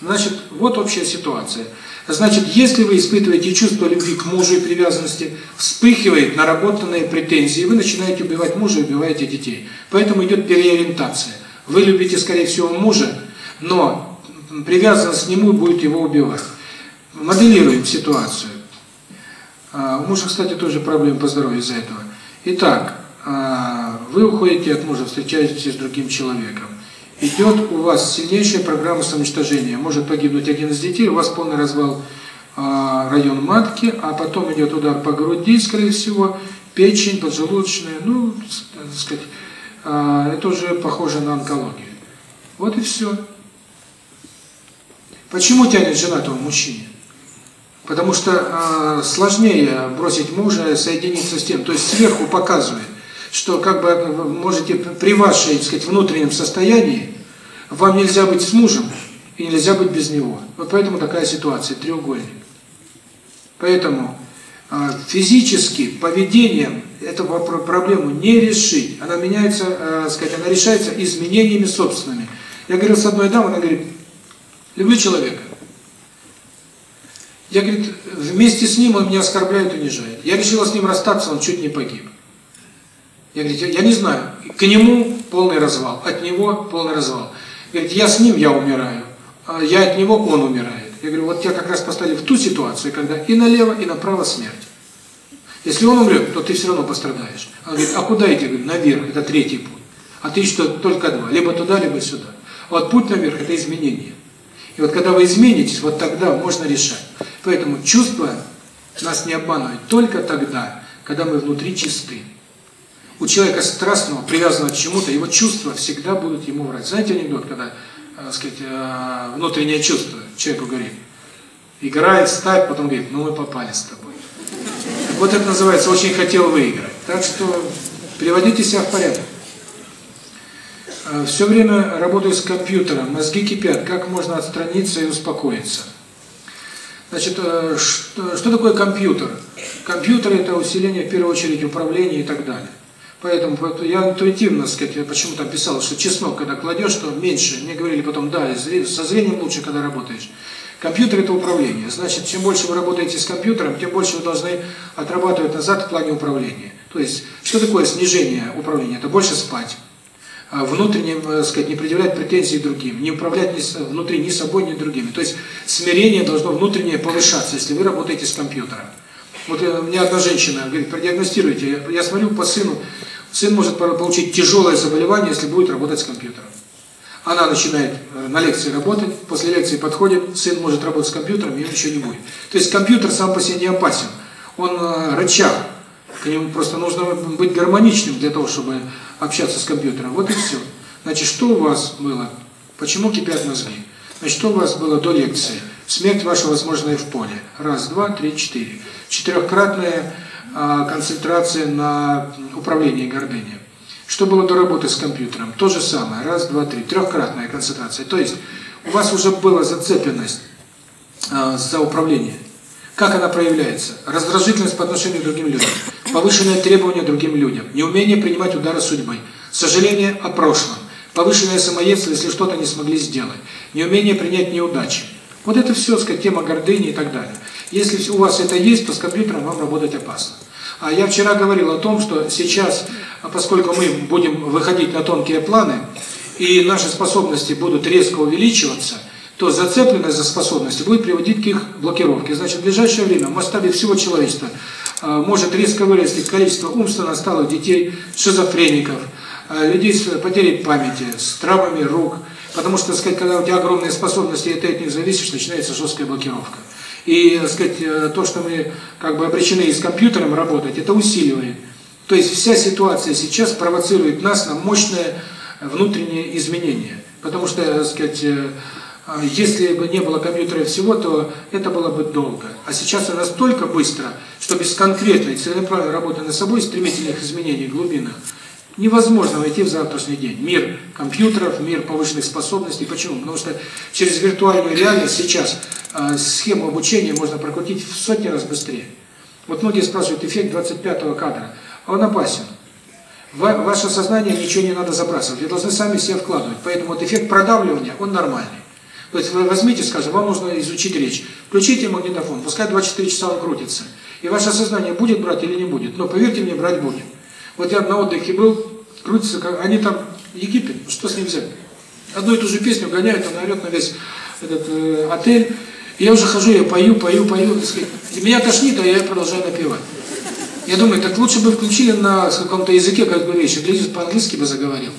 Значит, вот общая ситуация. Значит, если вы испытываете чувство любви к мужу и привязанности, вспыхивает наработанные претензии, вы начинаете убивать мужа и убиваете детей. Поэтому идет переориентация. Вы любите, скорее всего, мужа, но привязанность к нему будет его убивать. Моделируем ситуацию. А, у мужа, кстати, тоже проблемы по здоровью из-за этого. Итак, а, вы уходите от мужа, встречаетесь с другим человеком идет у вас сильнейшая программа самоуничтожения. Может погибнуть один из детей, у вас полный развал э, район матки, а потом идет удар по груди, скорее всего, печень, поджелудочная, ну, так сказать, э, это уже похоже на онкологию. Вот и все. Почему тянет женатого мужчине? Потому что э, сложнее бросить мужа, соединиться с тем, то есть сверху показывает, что как бы можете при вашей, так сказать, внутреннем состоянии вам нельзя быть с мужем и нельзя быть без него. Вот поэтому такая ситуация, треугольник. Поэтому э, физически, поведением эту проблему не решить. Она меняется, э, сказать, она решается изменениями собственными. Я говорил с одной дамой, она говорит, люблю человека. Я, говорит, вместе с ним он меня оскорбляет, унижает. Я решила с ним расстаться, он чуть не погиб. Я говорю, я не знаю, к нему полный развал, от него полный развал. Говорит, я с ним, я умираю, а я от него, он умирает. Я говорю, вот тебя как раз поставили в ту ситуацию, когда и налево, и направо смерть. Если он умрет, то ты все равно пострадаешь. Он говорит, а куда идти? Говорит, наверх, это третий путь. А ты что, только два. Либо туда, либо сюда. Вот путь наверх – это изменение. И вот когда вы изменитесь, вот тогда можно решать. Поэтому чувства нас не обманывают только тогда, когда мы внутри чисты. У человека страстного, привязанного к чему-то, его чувства всегда будут ему врать. Знаете анекдот, когда, так сказать, внутреннее чувство человеку говорит, играет, ставит, потом говорит, ну мы попали с тобой. Вот это называется «очень хотел выиграть». Так что приводите себя в порядок. Все время работаю с компьютером, мозги кипят, как можно отстраниться и успокоиться? Значит, что, что такое компьютер? Компьютер – это усиление, в первую очередь, управления и так далее. Поэтому я интуитивно, сказать, я почему там писал, что чеснок, когда кладешь, то меньше. Мне говорили потом, да, со зрением лучше, когда работаешь. Компьютер – это управление. Значит, чем больше вы работаете с компьютером, тем больше вы должны отрабатывать назад в плане управления. То есть, что такое снижение управления? Это больше спать. А внутренне, так э, сказать, не предъявлять претензий другим, не управлять ни, внутри ни собой, ни другими. То есть, смирение должно внутреннее повышаться, если вы работаете с компьютером. Вот э, мне одна женщина говорит, продиагностируйте. Я смотрю по сыну, сын может получить тяжелое заболевание, если будет работать с компьютером. Она начинает э, на лекции работать, после лекции подходит, сын может работать с компьютером, и еще не будет. То есть компьютер сам по себе не опасен. Он э, рычаг. К нему просто нужно быть гармоничным для того, чтобы общаться с компьютером. Вот и все. Значит, что у вас было? Почему кипят мозги? Значит, что у вас было до лекции? Смерть ваша возможная в поле. Раз, два, три, четыре. Четырехкратная а, концентрация на управлении гордыней. Что было до работы с компьютером? То же самое. Раз, два, три. Трехкратная концентрация. То есть у вас уже была зацепленность э, за управление. Как она проявляется? Раздражительность по отношению к другим людям, повышенное требование другим людям, неумение принимать удары судьбы, сожаление о прошлом, повышенное самоедство, если что-то не смогли сделать, неумение принять неудачи. Вот это все, сказать, тема гордыни и так далее. Если у вас это есть, то с компьютером вам работать опасно. А я вчера говорил о том, что сейчас, поскольку мы будем выходить на тонкие планы, и наши способности будут резко увеличиваться, то зацепленность за способности будет приводить к их блокировке. Значит, в ближайшее время в масштабе всего человечества может резко вырасти количество умственно отсталых детей, шизофреников, людей с потерей памяти, с травмами рук. Потому что, сказать, когда у тебя огромные способности, и ты от них зависишь, начинается жесткая блокировка. И, так сказать, э, то, что мы как бы обречены с компьютером работать, это усиливает. То есть вся ситуация сейчас провоцирует нас на мощное внутреннее изменение. Потому что, так сказать, э, если бы не было компьютера всего, то это было бы долго. А сейчас это настолько быстро, что без конкретной целенаправленной работы над собой, стремительных изменений глубинных, невозможно войти в завтрашний день. Мир компьютеров, мир повышенных способностей. Почему? Потому что через виртуальную реальность сейчас э, схему обучения можно прокрутить в сотни раз быстрее. Вот многие спрашивают эффект 25-го кадра. Он опасен. В ваше сознание ничего не надо забрасывать. Вы должны сами себя вкладывать. Поэтому вот эффект продавливания, он нормальный. То есть вы возьмите, скажем, вам нужно изучить речь. Включите магнитофон, пускай 24 часа он крутится. И ваше сознание будет брать или не будет. Но поверьте мне, брать будет. Вот я на отдыхе был, крутится, они там, Египет, что с ним взять? Одну и ту же песню гоняют, она орет на весь этот э, отель. И я уже хожу, я пою, пою, пою. И меня тошнит, а я продолжаю напевать. Я думаю, так лучше бы включили на каком-то языке, как вещи, глядишь, по-английски бы заговорил.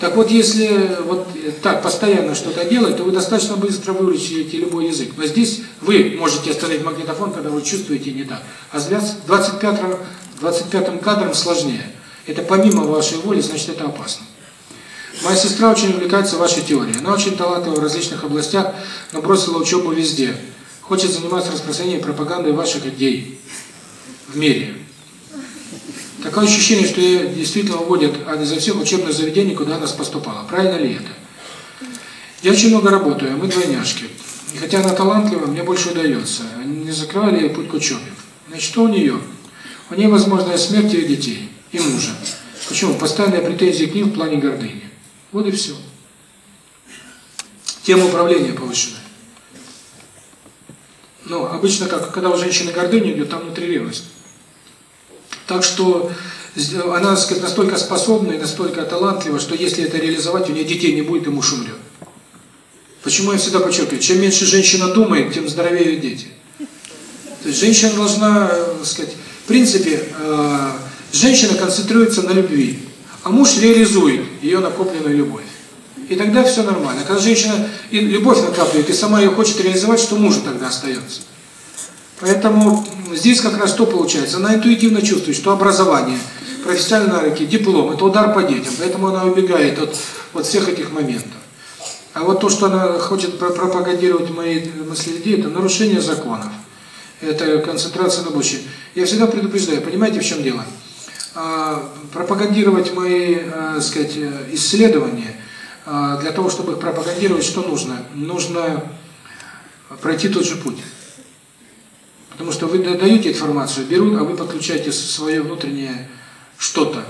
Так вот, если вот так постоянно что-то делать, то вы достаточно быстро выучите любой язык. Но здесь вы можете остановить магнитофон, когда вы чувствуете не так. А с 25-м 25 кадром сложнее. Это помимо вашей воли, значит это опасно. Моя сестра очень увлекается вашей теорией. Она очень талантлива в различных областях, но бросила учебу везде. Хочет заниматься распространением пропагандой ваших идей в мире. Такое ощущение, что ее действительно уводят изо всех учебных заведений, куда она поступала. Правильно ли это? Я очень много работаю, а мы двойняшки. И хотя она талантлива, мне больше удается. Не закрывали ей путь к учебе. Значит, что у нее? У нее возможная смерть ее детей и мужа. Почему? Постоянные претензии к ним в плане гордыни. Вот и все. Тема управления повышенная. Но обычно, как когда у женщины гордыня идет, там внутри ревность. Так что она, сказать, настолько способна и настолько талантлива, что если это реализовать, у нее детей не будет, и муж умрет. Почему я всегда подчеркиваю, чем меньше женщина думает, тем здоровее дети. То есть женщина должна, сказать, в принципе, э, женщина концентрируется на любви. а муж реализует ее накопленную любовь. И тогда все нормально. Когда женщина и любовь накапливает, и сама ее хочет реализовать, что мужу тогда остается? Поэтому здесь как раз то получается. Она интуитивно чувствует, что образование, профессиональные навыки, диплом – это удар по детям. Поэтому она убегает от, от всех этих моментов. А вот то, что она хочет пропагандировать мои мысли людей, это нарушение законов. Это концентрация на будущем. Я всегда предупреждаю, понимаете, в чем дело? А, пропагандировать мои, а, сказать, исследования, а, для того, чтобы их пропагандировать, что нужно? Нужно пройти тот же путь. Потому что вы даете информацию, берут, а вы подключаете свое внутреннее что-то.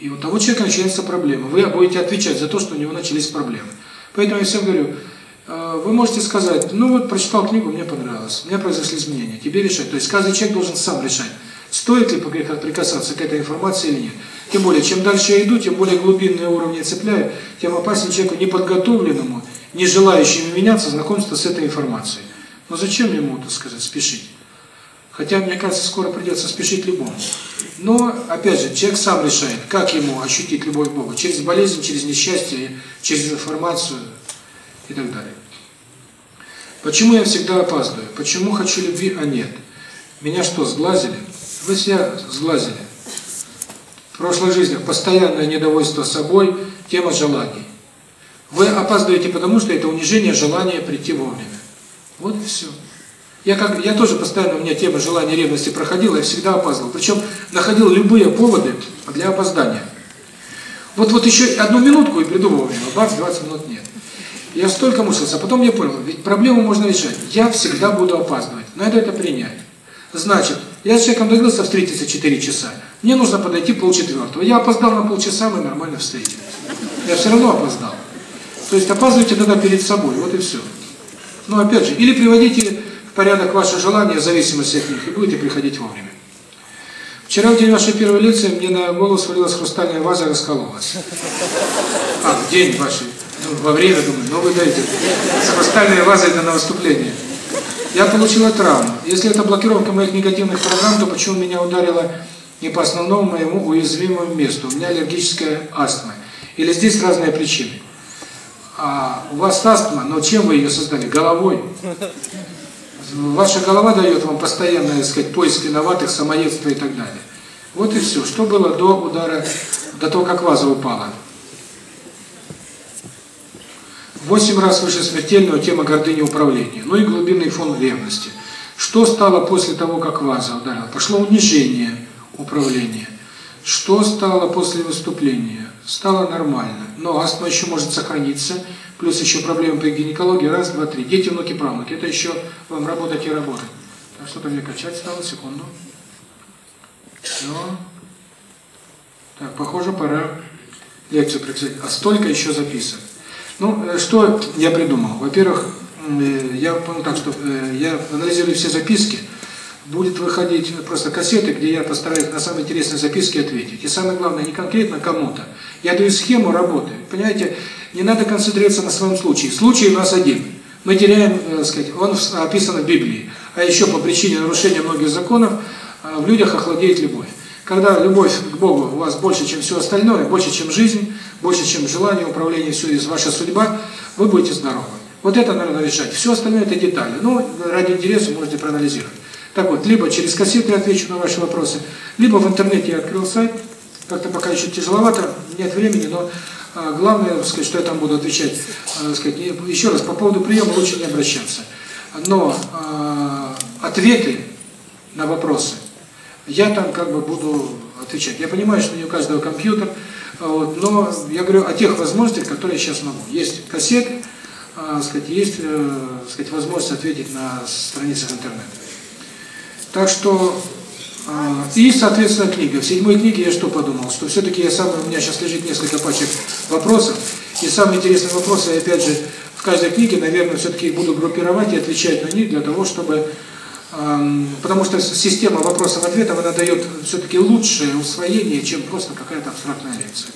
И у того человека начинается проблема. Вы будете отвечать за то, что у него начались проблемы. Поэтому я всем говорю, э, вы можете сказать, ну вот прочитал книгу, мне понравилось, у меня произошли изменения, тебе решать. То есть каждый человек должен сам решать, стоит ли прикасаться к этой информации или нет. Тем более, чем дальше я иду, тем более глубинные уровни цепляю, тем опаснее человеку неподготовленному, не желающему меняться, знакомство с этой информацией. Но зачем ему, так сказать, спешить? Хотя, мне кажется, скоро придется спешить любому. Но, опять же, человек сам решает, как ему ощутить любовь к Богу. Через болезнь, через несчастье, через информацию и так далее. Почему я всегда опаздываю? Почему хочу любви, а нет? Меня что, сглазили? Вы себя сглазили. В прошлых жизнях постоянное недовольство собой, тема желаний. Вы опаздываете потому, что это унижение желания прийти вовремя. Вот и все. Я как я тоже постоянно у меня тема желания ревности проходила, я всегда опаздывал. Причем находил любые поводы для опоздания. Вот вот еще одну минутку и приду вовремя, бац, 20 минут нет. Я столько мучился, а потом я понял, ведь проблему можно решать. Я всегда буду опаздывать. Надо это принять. Значит, я с человеком договорился встретиться 4 часа. Мне нужно подойти полчетвертого. Я опоздал на полчаса, мы нормально встретились. Я все равно опоздал. То есть опаздывайте тогда перед собой, вот и все. Но опять же, или приводите порядок ваших желаний в зависимости от них, и будете приходить вовремя. Вчера, в день вашей первой лекции, мне на голову свалилась хрустальная ваза и раскололась. А, в день вашей, ну, во время, думаю, ну вы даете, с хрустальной вазой это на выступление. Я получила травму. Если это блокировка моих негативных программ, то почему меня ударило не по основному моему уязвимому месту? У меня аллергическая астма. Или здесь разные причины. А у вас астма, но чем вы ее создали? Головой. Ваша голова дает вам постоянно, сказать, поиск виноватых, самоедство и так далее. Вот и все. Что было до удара, до того, как ваза упала? Восемь раз выше смертельного тема гордыни управления. Ну и глубинный фон ревности. Что стало после того, как ваза ударила? Пошло унижение управления. Что стало после выступления? Стало нормально. Но астма еще может сохраниться плюс еще проблемы при гинекологии, раз, два, три. Дети, внуки, правнуки. Это еще вам работать и работать. Так что-то мне качать стало, секунду. Все. Так, похоже, пора лекцию прекратить. А столько еще записок. Ну, э, что я придумал? Во-первых, э, я понял так, что э, я анализирую все записки, будет выходить просто кассеты, где я постараюсь на самые интересные записки ответить. И самое главное, не конкретно кому-то. Я даю схему работы. Понимаете, не надо концентрироваться на своем случае. Случай у нас один. Мы теряем, так сказать, он описан в Библии. А еще по причине нарушения многих законов в людях охладеет любовь. Когда любовь к Богу у вас больше, чем все остальное, больше, чем жизнь, больше, чем желание, управление, все из ваша судьба, вы будете здоровы. Вот это надо решать. Все остальное это детали. Ну, ради интереса можете проанализировать. Так вот, либо через кассеты отвечу на ваши вопросы, либо в интернете я открыл сайт, как-то пока еще тяжеловато, нет времени, но а, главное, сказать, что я там буду отвечать, а, сказать, еще раз, по поводу приема лучше не обращаться. Но а, ответы на вопросы я там как бы буду отвечать. Я понимаю, что не у каждого компьютер, вот, но я говорю о тех возможностях, которые я сейчас могу. Есть кассеты, сказать, есть э, сказать, возможность ответить на страницах интернета. Так что а, и, соответственно, книга. В седьмой книге я что подумал? Что все-таки я сам, у меня сейчас лежит несколько пачек вопросов, и самые интересные вопросы, опять же, в каждой книге, наверное, все-таки буду группировать и отвечать на них для того, чтобы... Потому что система вопросов-ответов, она дает все-таки лучшее усвоение, чем просто какая-то абстрактная лекция.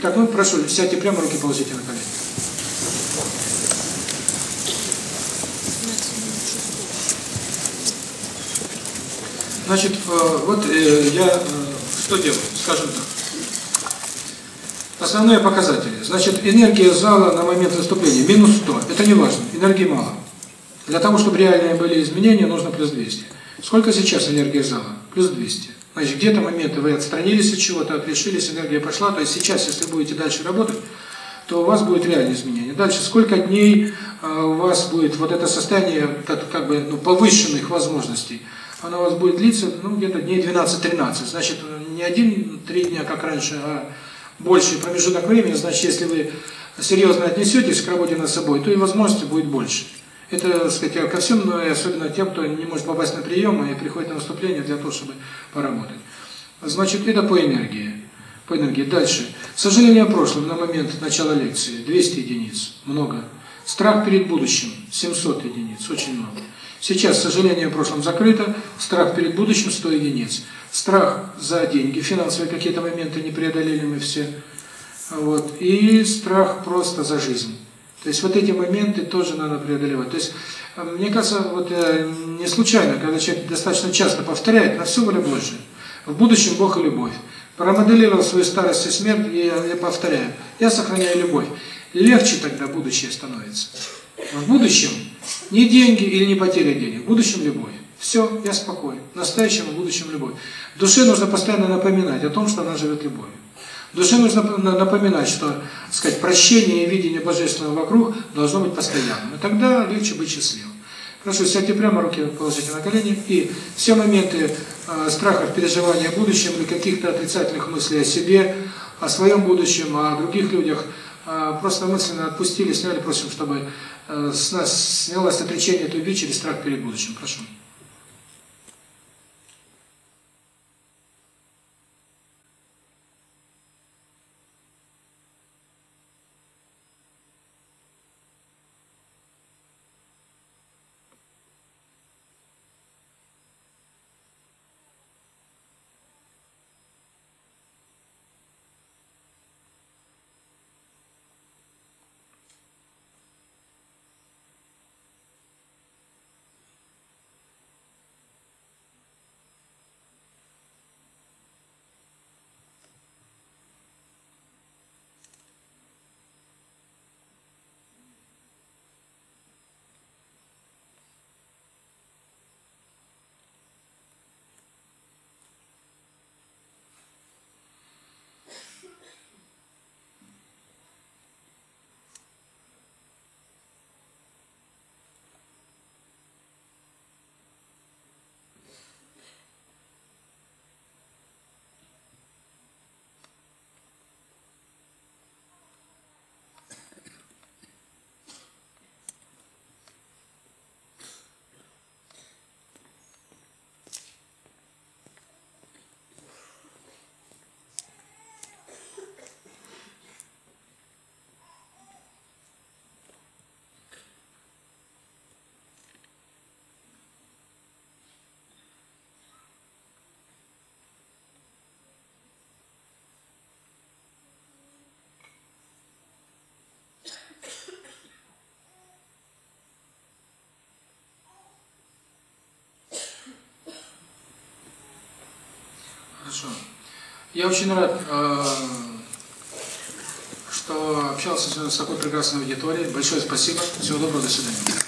Так, ну, прошу, сядьте прямо, руки положите на колени. Значит, э, вот э, я э, что делаю, скажем так. основные показатели. Значит, энергия зала на момент выступления минус 100. Это не важно, энергии мало. Для того, чтобы реальные были изменения, нужно плюс 200. Сколько сейчас энергии зала? Плюс 200. Значит, где-то моменты вы отстранились от чего-то, отрешились, энергия пошла. То есть сейчас, если будете дальше работать, то у вас будет реальное изменение. Дальше, сколько дней э, у вас будет вот это состояние как бы ну, повышенных возможностей, оно у вас будет длиться ну, где-то дней 12-13. Значит, не один-три дня, как раньше, а больший промежуток времени. Значит, если вы серьезно отнесетесь к работе над собой, то и возможности будет больше. Это, так сказать, ко всем, но и особенно тем, кто не может попасть на прием и приходит на выступление для того, чтобы поработать. Значит, это по энергии. По энергии. Дальше. Сожаление о прошлом на момент начала лекции 200 единиц. Много. Страх перед будущим 700 единиц. Очень много. Сейчас сожаление о прошлом закрыто. Страх перед будущим 100 единиц. Страх за деньги, финансовые какие-то моменты не преодолели мы все. Вот. И страх просто за жизнь. То есть вот эти моменты тоже надо преодолевать. То есть, мне кажется, вот не случайно, когда человек достаточно часто повторяет, на все воля Божия. В будущем Бог и любовь. Промоделировал свою старость и смерть, и я повторяю, я сохраняю любовь. Легче тогда будущее становится. В будущем не деньги или не потеря денег, в будущем любовь. Все, я спокоен. В настоящем и будущем любовь. Душе нужно постоянно напоминать о том, что она живет любовью. Душе нужно напоминать, что, сказать, прощение и видение Божественного вокруг должно быть постоянным. И тогда легче быть счастливым. Прошу, сядьте прямо, руки положите на колени, и все моменты э, страхов, переживания о будущем или каких-то отрицательных мыслей о себе, о своем будущем, о других людях, э, просто мысленно отпустили, сняли, просим, чтобы э, с нас снялось отречение любви через страх перед будущим. Прошу. Я очень рад, э, что общался с такой прекрасной аудиторией. Большое спасибо. Всего доброго, до свидания.